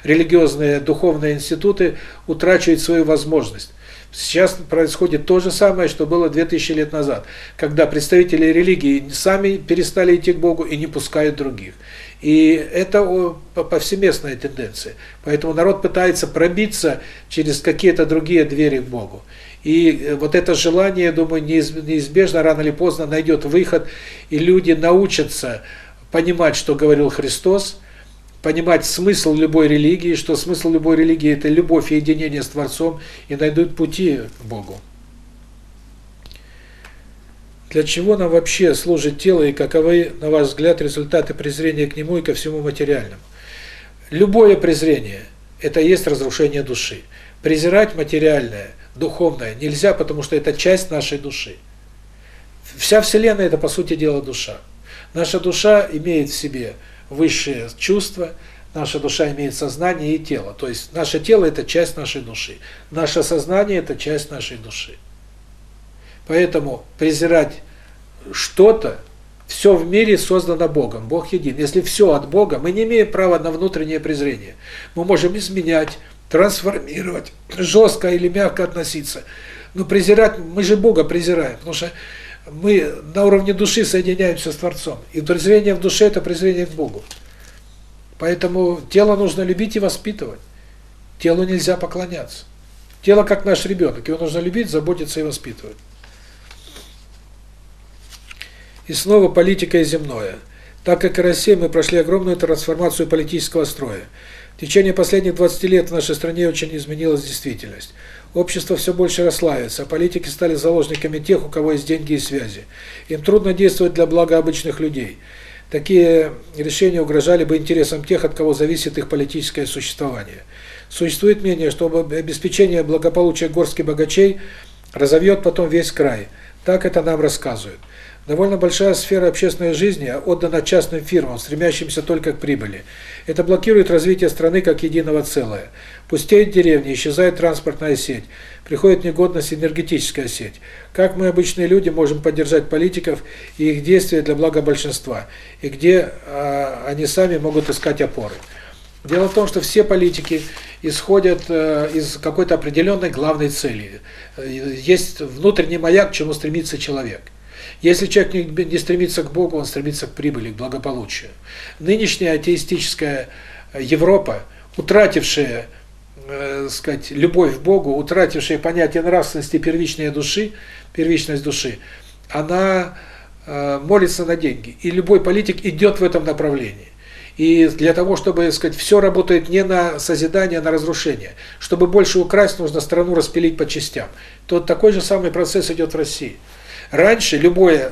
религиозные духовные институты утрачивают свою возможность. Сейчас происходит то же самое, что было 2000 лет назад, когда представители религии сами перестали идти к Богу и не пускают других. И это повсеместная тенденция. Поэтому народ пытается пробиться через какие-то другие двери к Богу. И вот это желание, я думаю, неизбежно, рано или поздно найдет выход, и люди научатся понимать, что говорил Христос, понимать смысл любой религии, что смысл любой религии – это любовь и единение с Творцом, и найдут пути к Богу. Для чего нам вообще служит тело и каковы, на ваш взгляд, результаты презрения к нему и ко всему материальному? Любое презрение – это есть разрушение души. Презирать материальное, духовное нельзя, потому что это часть нашей души. Вся Вселенная – это, по сути дела, душа. Наша душа имеет в себе высшие чувства, наша душа имеет сознание и тело. То есть наше тело – это часть нашей души. Наше сознание – это часть нашей души. Поэтому презирать что-то, все в мире создано Богом, Бог един. Если все от Бога, мы не имеем права на внутреннее презрение. Мы можем изменять, трансформировать, жестко или мягко относиться. Но презирать, мы же Бога презираем, потому что мы на уровне души соединяемся с Творцом. И презрение в душе – это презрение к Богу. Поэтому тело нужно любить и воспитывать. Телу нельзя поклоняться. Тело как наш ребенок, его нужно любить, заботиться и воспитывать. И снова политика и земное. Так как и Россия, мы прошли огромную трансформацию политического строя. В течение последних 20 лет в нашей стране очень изменилась действительность. Общество все больше расслаивается, а политики стали заложниками тех, у кого есть деньги и связи. Им трудно действовать для блага обычных людей. Такие решения угрожали бы интересам тех, от кого зависит их политическое существование. Существует мнение, что обеспечение благополучия горских богачей разовьет потом весь край. Так это нам рассказывают. Довольно большая сфера общественной жизни отдана частным фирмам, стремящимся только к прибыли. Это блокирует развитие страны как единого целого. Пустеют деревни, исчезает транспортная сеть, приходит негодность энергетическая сеть. Как мы, обычные люди, можем поддержать политиков и их действия для блага большинства? И где э, они сами могут искать опоры? Дело в том, что все политики исходят э, из какой-то определенной главной цели. Есть внутренний маяк, к чему стремится человек. Если человек не, не стремится к Богу, он стремится к прибыли, к благополучию. Нынешняя атеистическая Европа, утратившая, э, сказать, любовь к Богу, утратившая понятие нравственности первичной души, первичность души, она э, молится на деньги. И любой политик идет в этом направлении. И для того, чтобы, сказать, все работает не на созидание, а на разрушение. Чтобы больше украсть, нужно страну распилить по частям. То такой же самый процесс идет в России. Раньше любое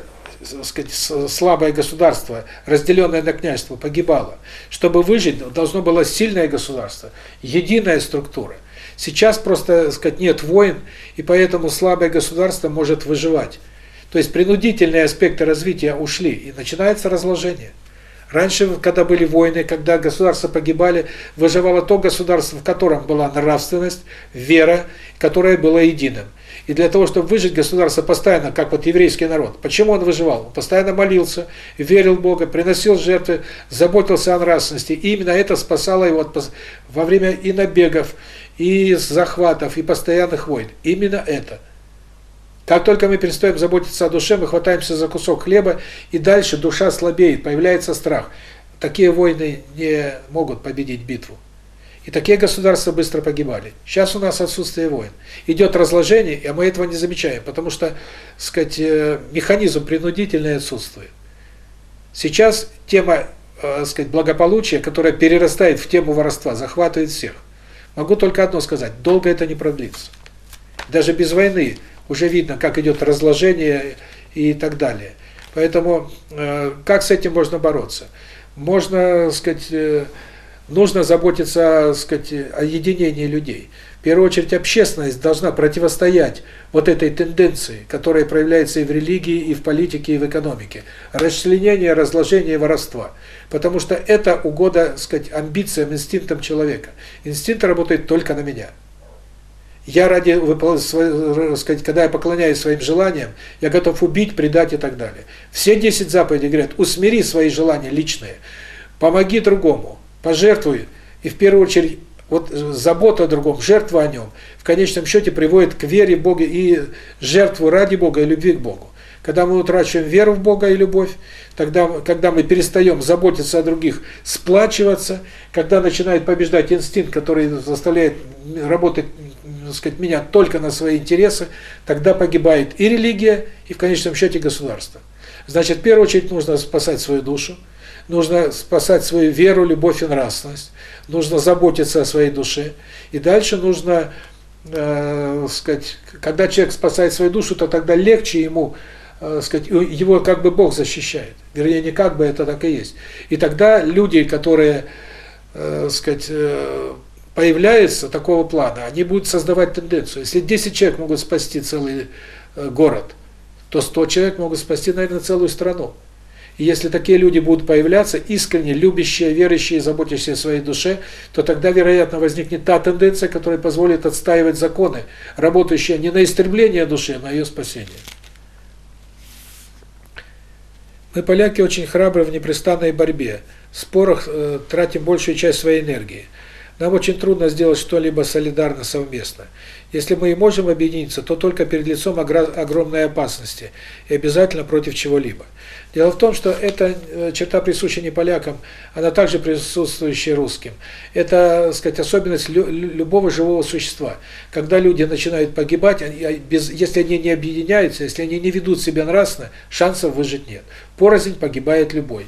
сказать, слабое государство, разделенное на княжество, погибало. Чтобы выжить, должно было сильное государство, единая структура. Сейчас просто, сказать, нет войн, и поэтому слабое государство может выживать. То есть принудительные аспекты развития ушли, и начинается разложение. Раньше, когда были войны, когда государства погибали, выживало то государство, в котором была нравственность, вера, которое было единым. И для того, чтобы выжить, государство постоянно, как вот еврейский народ, почему он выживал? Он постоянно молился, верил в Бога, приносил жертвы, заботился о нравственности. И именно это спасало его от, во время и набегов, и захватов, и постоянных войн. Именно это. Как только мы перестаем заботиться о душе, мы хватаемся за кусок хлеба, и дальше душа слабеет, появляется страх. Такие войны не могут победить битву. И такие государства быстро погибали. Сейчас у нас отсутствие войн. Идет разложение, а мы этого не замечаем, потому что, сказать, э, механизм принудительный отсутствует. Сейчас тема, э, сказать, благополучия, которая перерастает в тему воровства, захватывает всех. Могу только одно сказать: долго это не продлится. Даже без войны уже видно, как идет разложение и так далее. Поэтому э, как с этим можно бороться? Можно, сказать, нужно заботиться, сказать, о единении людей. В первую очередь общественность должна противостоять вот этой тенденции, которая проявляется и в религии, и в политике, и в экономике. Расчленение, разложение, воровства. Потому что это угода, сказать, амбициям, инстинктам человека. Инстинкт работает только на меня. Я ради, сказать, когда я поклоняюсь своим желаниям, я готов убить, предать и так далее. Все 10 заповедей говорят, усмири свои желания личные, помоги другому, пожертвуй, и в первую очередь Вот забота о другом, жертва о нем, в конечном счете приводит к вере в Бога и жертву ради Бога и любви к Богу. Когда мы утрачиваем веру в Бога и любовь, тогда, когда мы перестаем заботиться о других, сплачиваться, когда начинает побеждать инстинкт, который заставляет работать, так сказать, меня только на свои интересы, тогда погибает и религия, и в конечном счете государство. Значит, в первую очередь нужно спасать свою душу, нужно спасать свою веру, любовь и нравственность, нужно заботиться о своей душе. И дальше нужно, э, сказать, когда человек спасает свою душу, то тогда легче ему, э, сказать, его как бы Бог защищает. Вернее, не как бы, это так и есть. И тогда люди, которые, э, сказать, э, появляются такого плана, они будут создавать тенденцию. Если 10 человек могут спасти целый э, город, то 100 человек могут спасти, наверное, целую страну. И если такие люди будут появляться, искренне любящие, верующие, заботящие о своей душе, то тогда, вероятно, возникнет та тенденция, которая позволит отстаивать законы, работающие не на истребление души, а на ее спасение. Мы, поляки, очень храбры в непрестанной борьбе, в спорах э, тратим большую часть своей энергии. Нам очень трудно сделать что-либо солидарно совместно. Если мы и можем объединиться, то только перед лицом огромной опасности и обязательно против чего-либо. Дело в том, что эта э, черта присуща не полякам, она также присутствующая русским. Это, так сказать, особенность любого живого существа. Когда люди начинают погибать, они, без, если они не объединяются, если они не ведут себя нравственно, шансов выжить нет. Порознь погибает любой.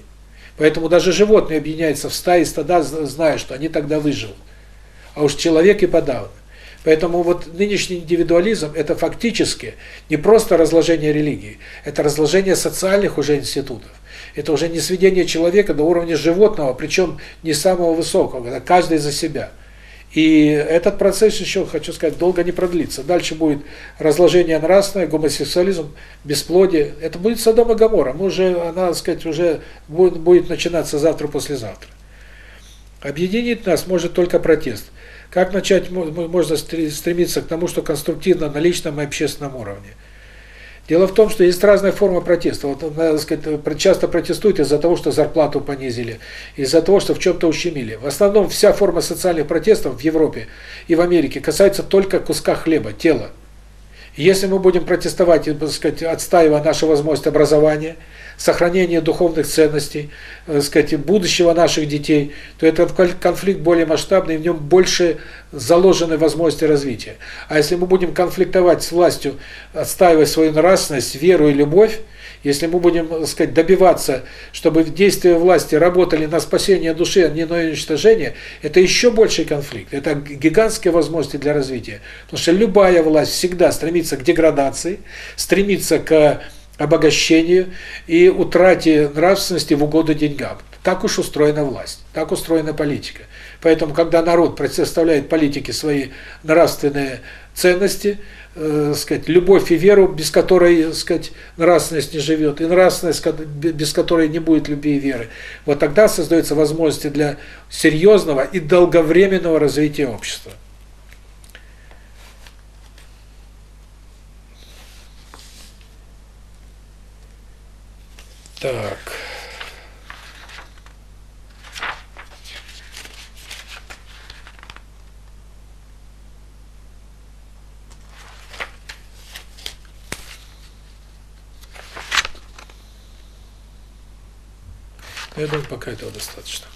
Поэтому даже животные объединяются в стаи, стада, зная, что они тогда выживут. А уж человек и подавно. Поэтому вот нынешний индивидуализм – это фактически не просто разложение религии, это разложение социальных уже институтов. Это уже не сведение человека до уровня животного, причем не самого высокого, это каждый за себя. И этот процесс еще, хочу сказать, долго не продлится. Дальше будет разложение нравственное, гомосексуализм, бесплодие. Это будет Содом и Гоморра. Мы уже, она, сказать, уже будет, будет начинаться завтра-послезавтра. Объединить нас может только протест. Как начать можно стремиться к тому, что конструктивно на личном и общественном уровне? Дело в том, что есть разные формы протеста. Вот, надо сказать, часто протестуют из-за того, что зарплату понизили, из-за того, что в чем-то ущемили. В основном вся форма социальных протестов в Европе и в Америке касается только куска хлеба, тела. Если мы будем протестовать, так сказать, отстаивая нашу возможность образования, сохранения духовных ценностей, так сказать, будущего наших детей, то этот конфликт более масштабный, в нем больше заложены возможности развития. А если мы будем конфликтовать с властью, отстаивая свою нравственность, веру и любовь, если мы будем, так сказать, добиваться, чтобы действия власти работали на спасение души, а не на уничтожение, это еще больший конфликт. Это гигантские возможности для развития. Потому что любая власть всегда стремится к деградации, стремится к обогащению и утрате нравственности в угоду деньгам. Так уж устроена власть, так устроена политика. Поэтому, когда народ представляет политике свои нравственные ценности, э, сказать, любовь и веру, без которой, сказать, нравственность не живет, и нравственность, без которой не будет любви и веры. Вот тогда создаются возможности для серьезного и долговременного развития общества. Так. Я думаю, пока этого достаточно.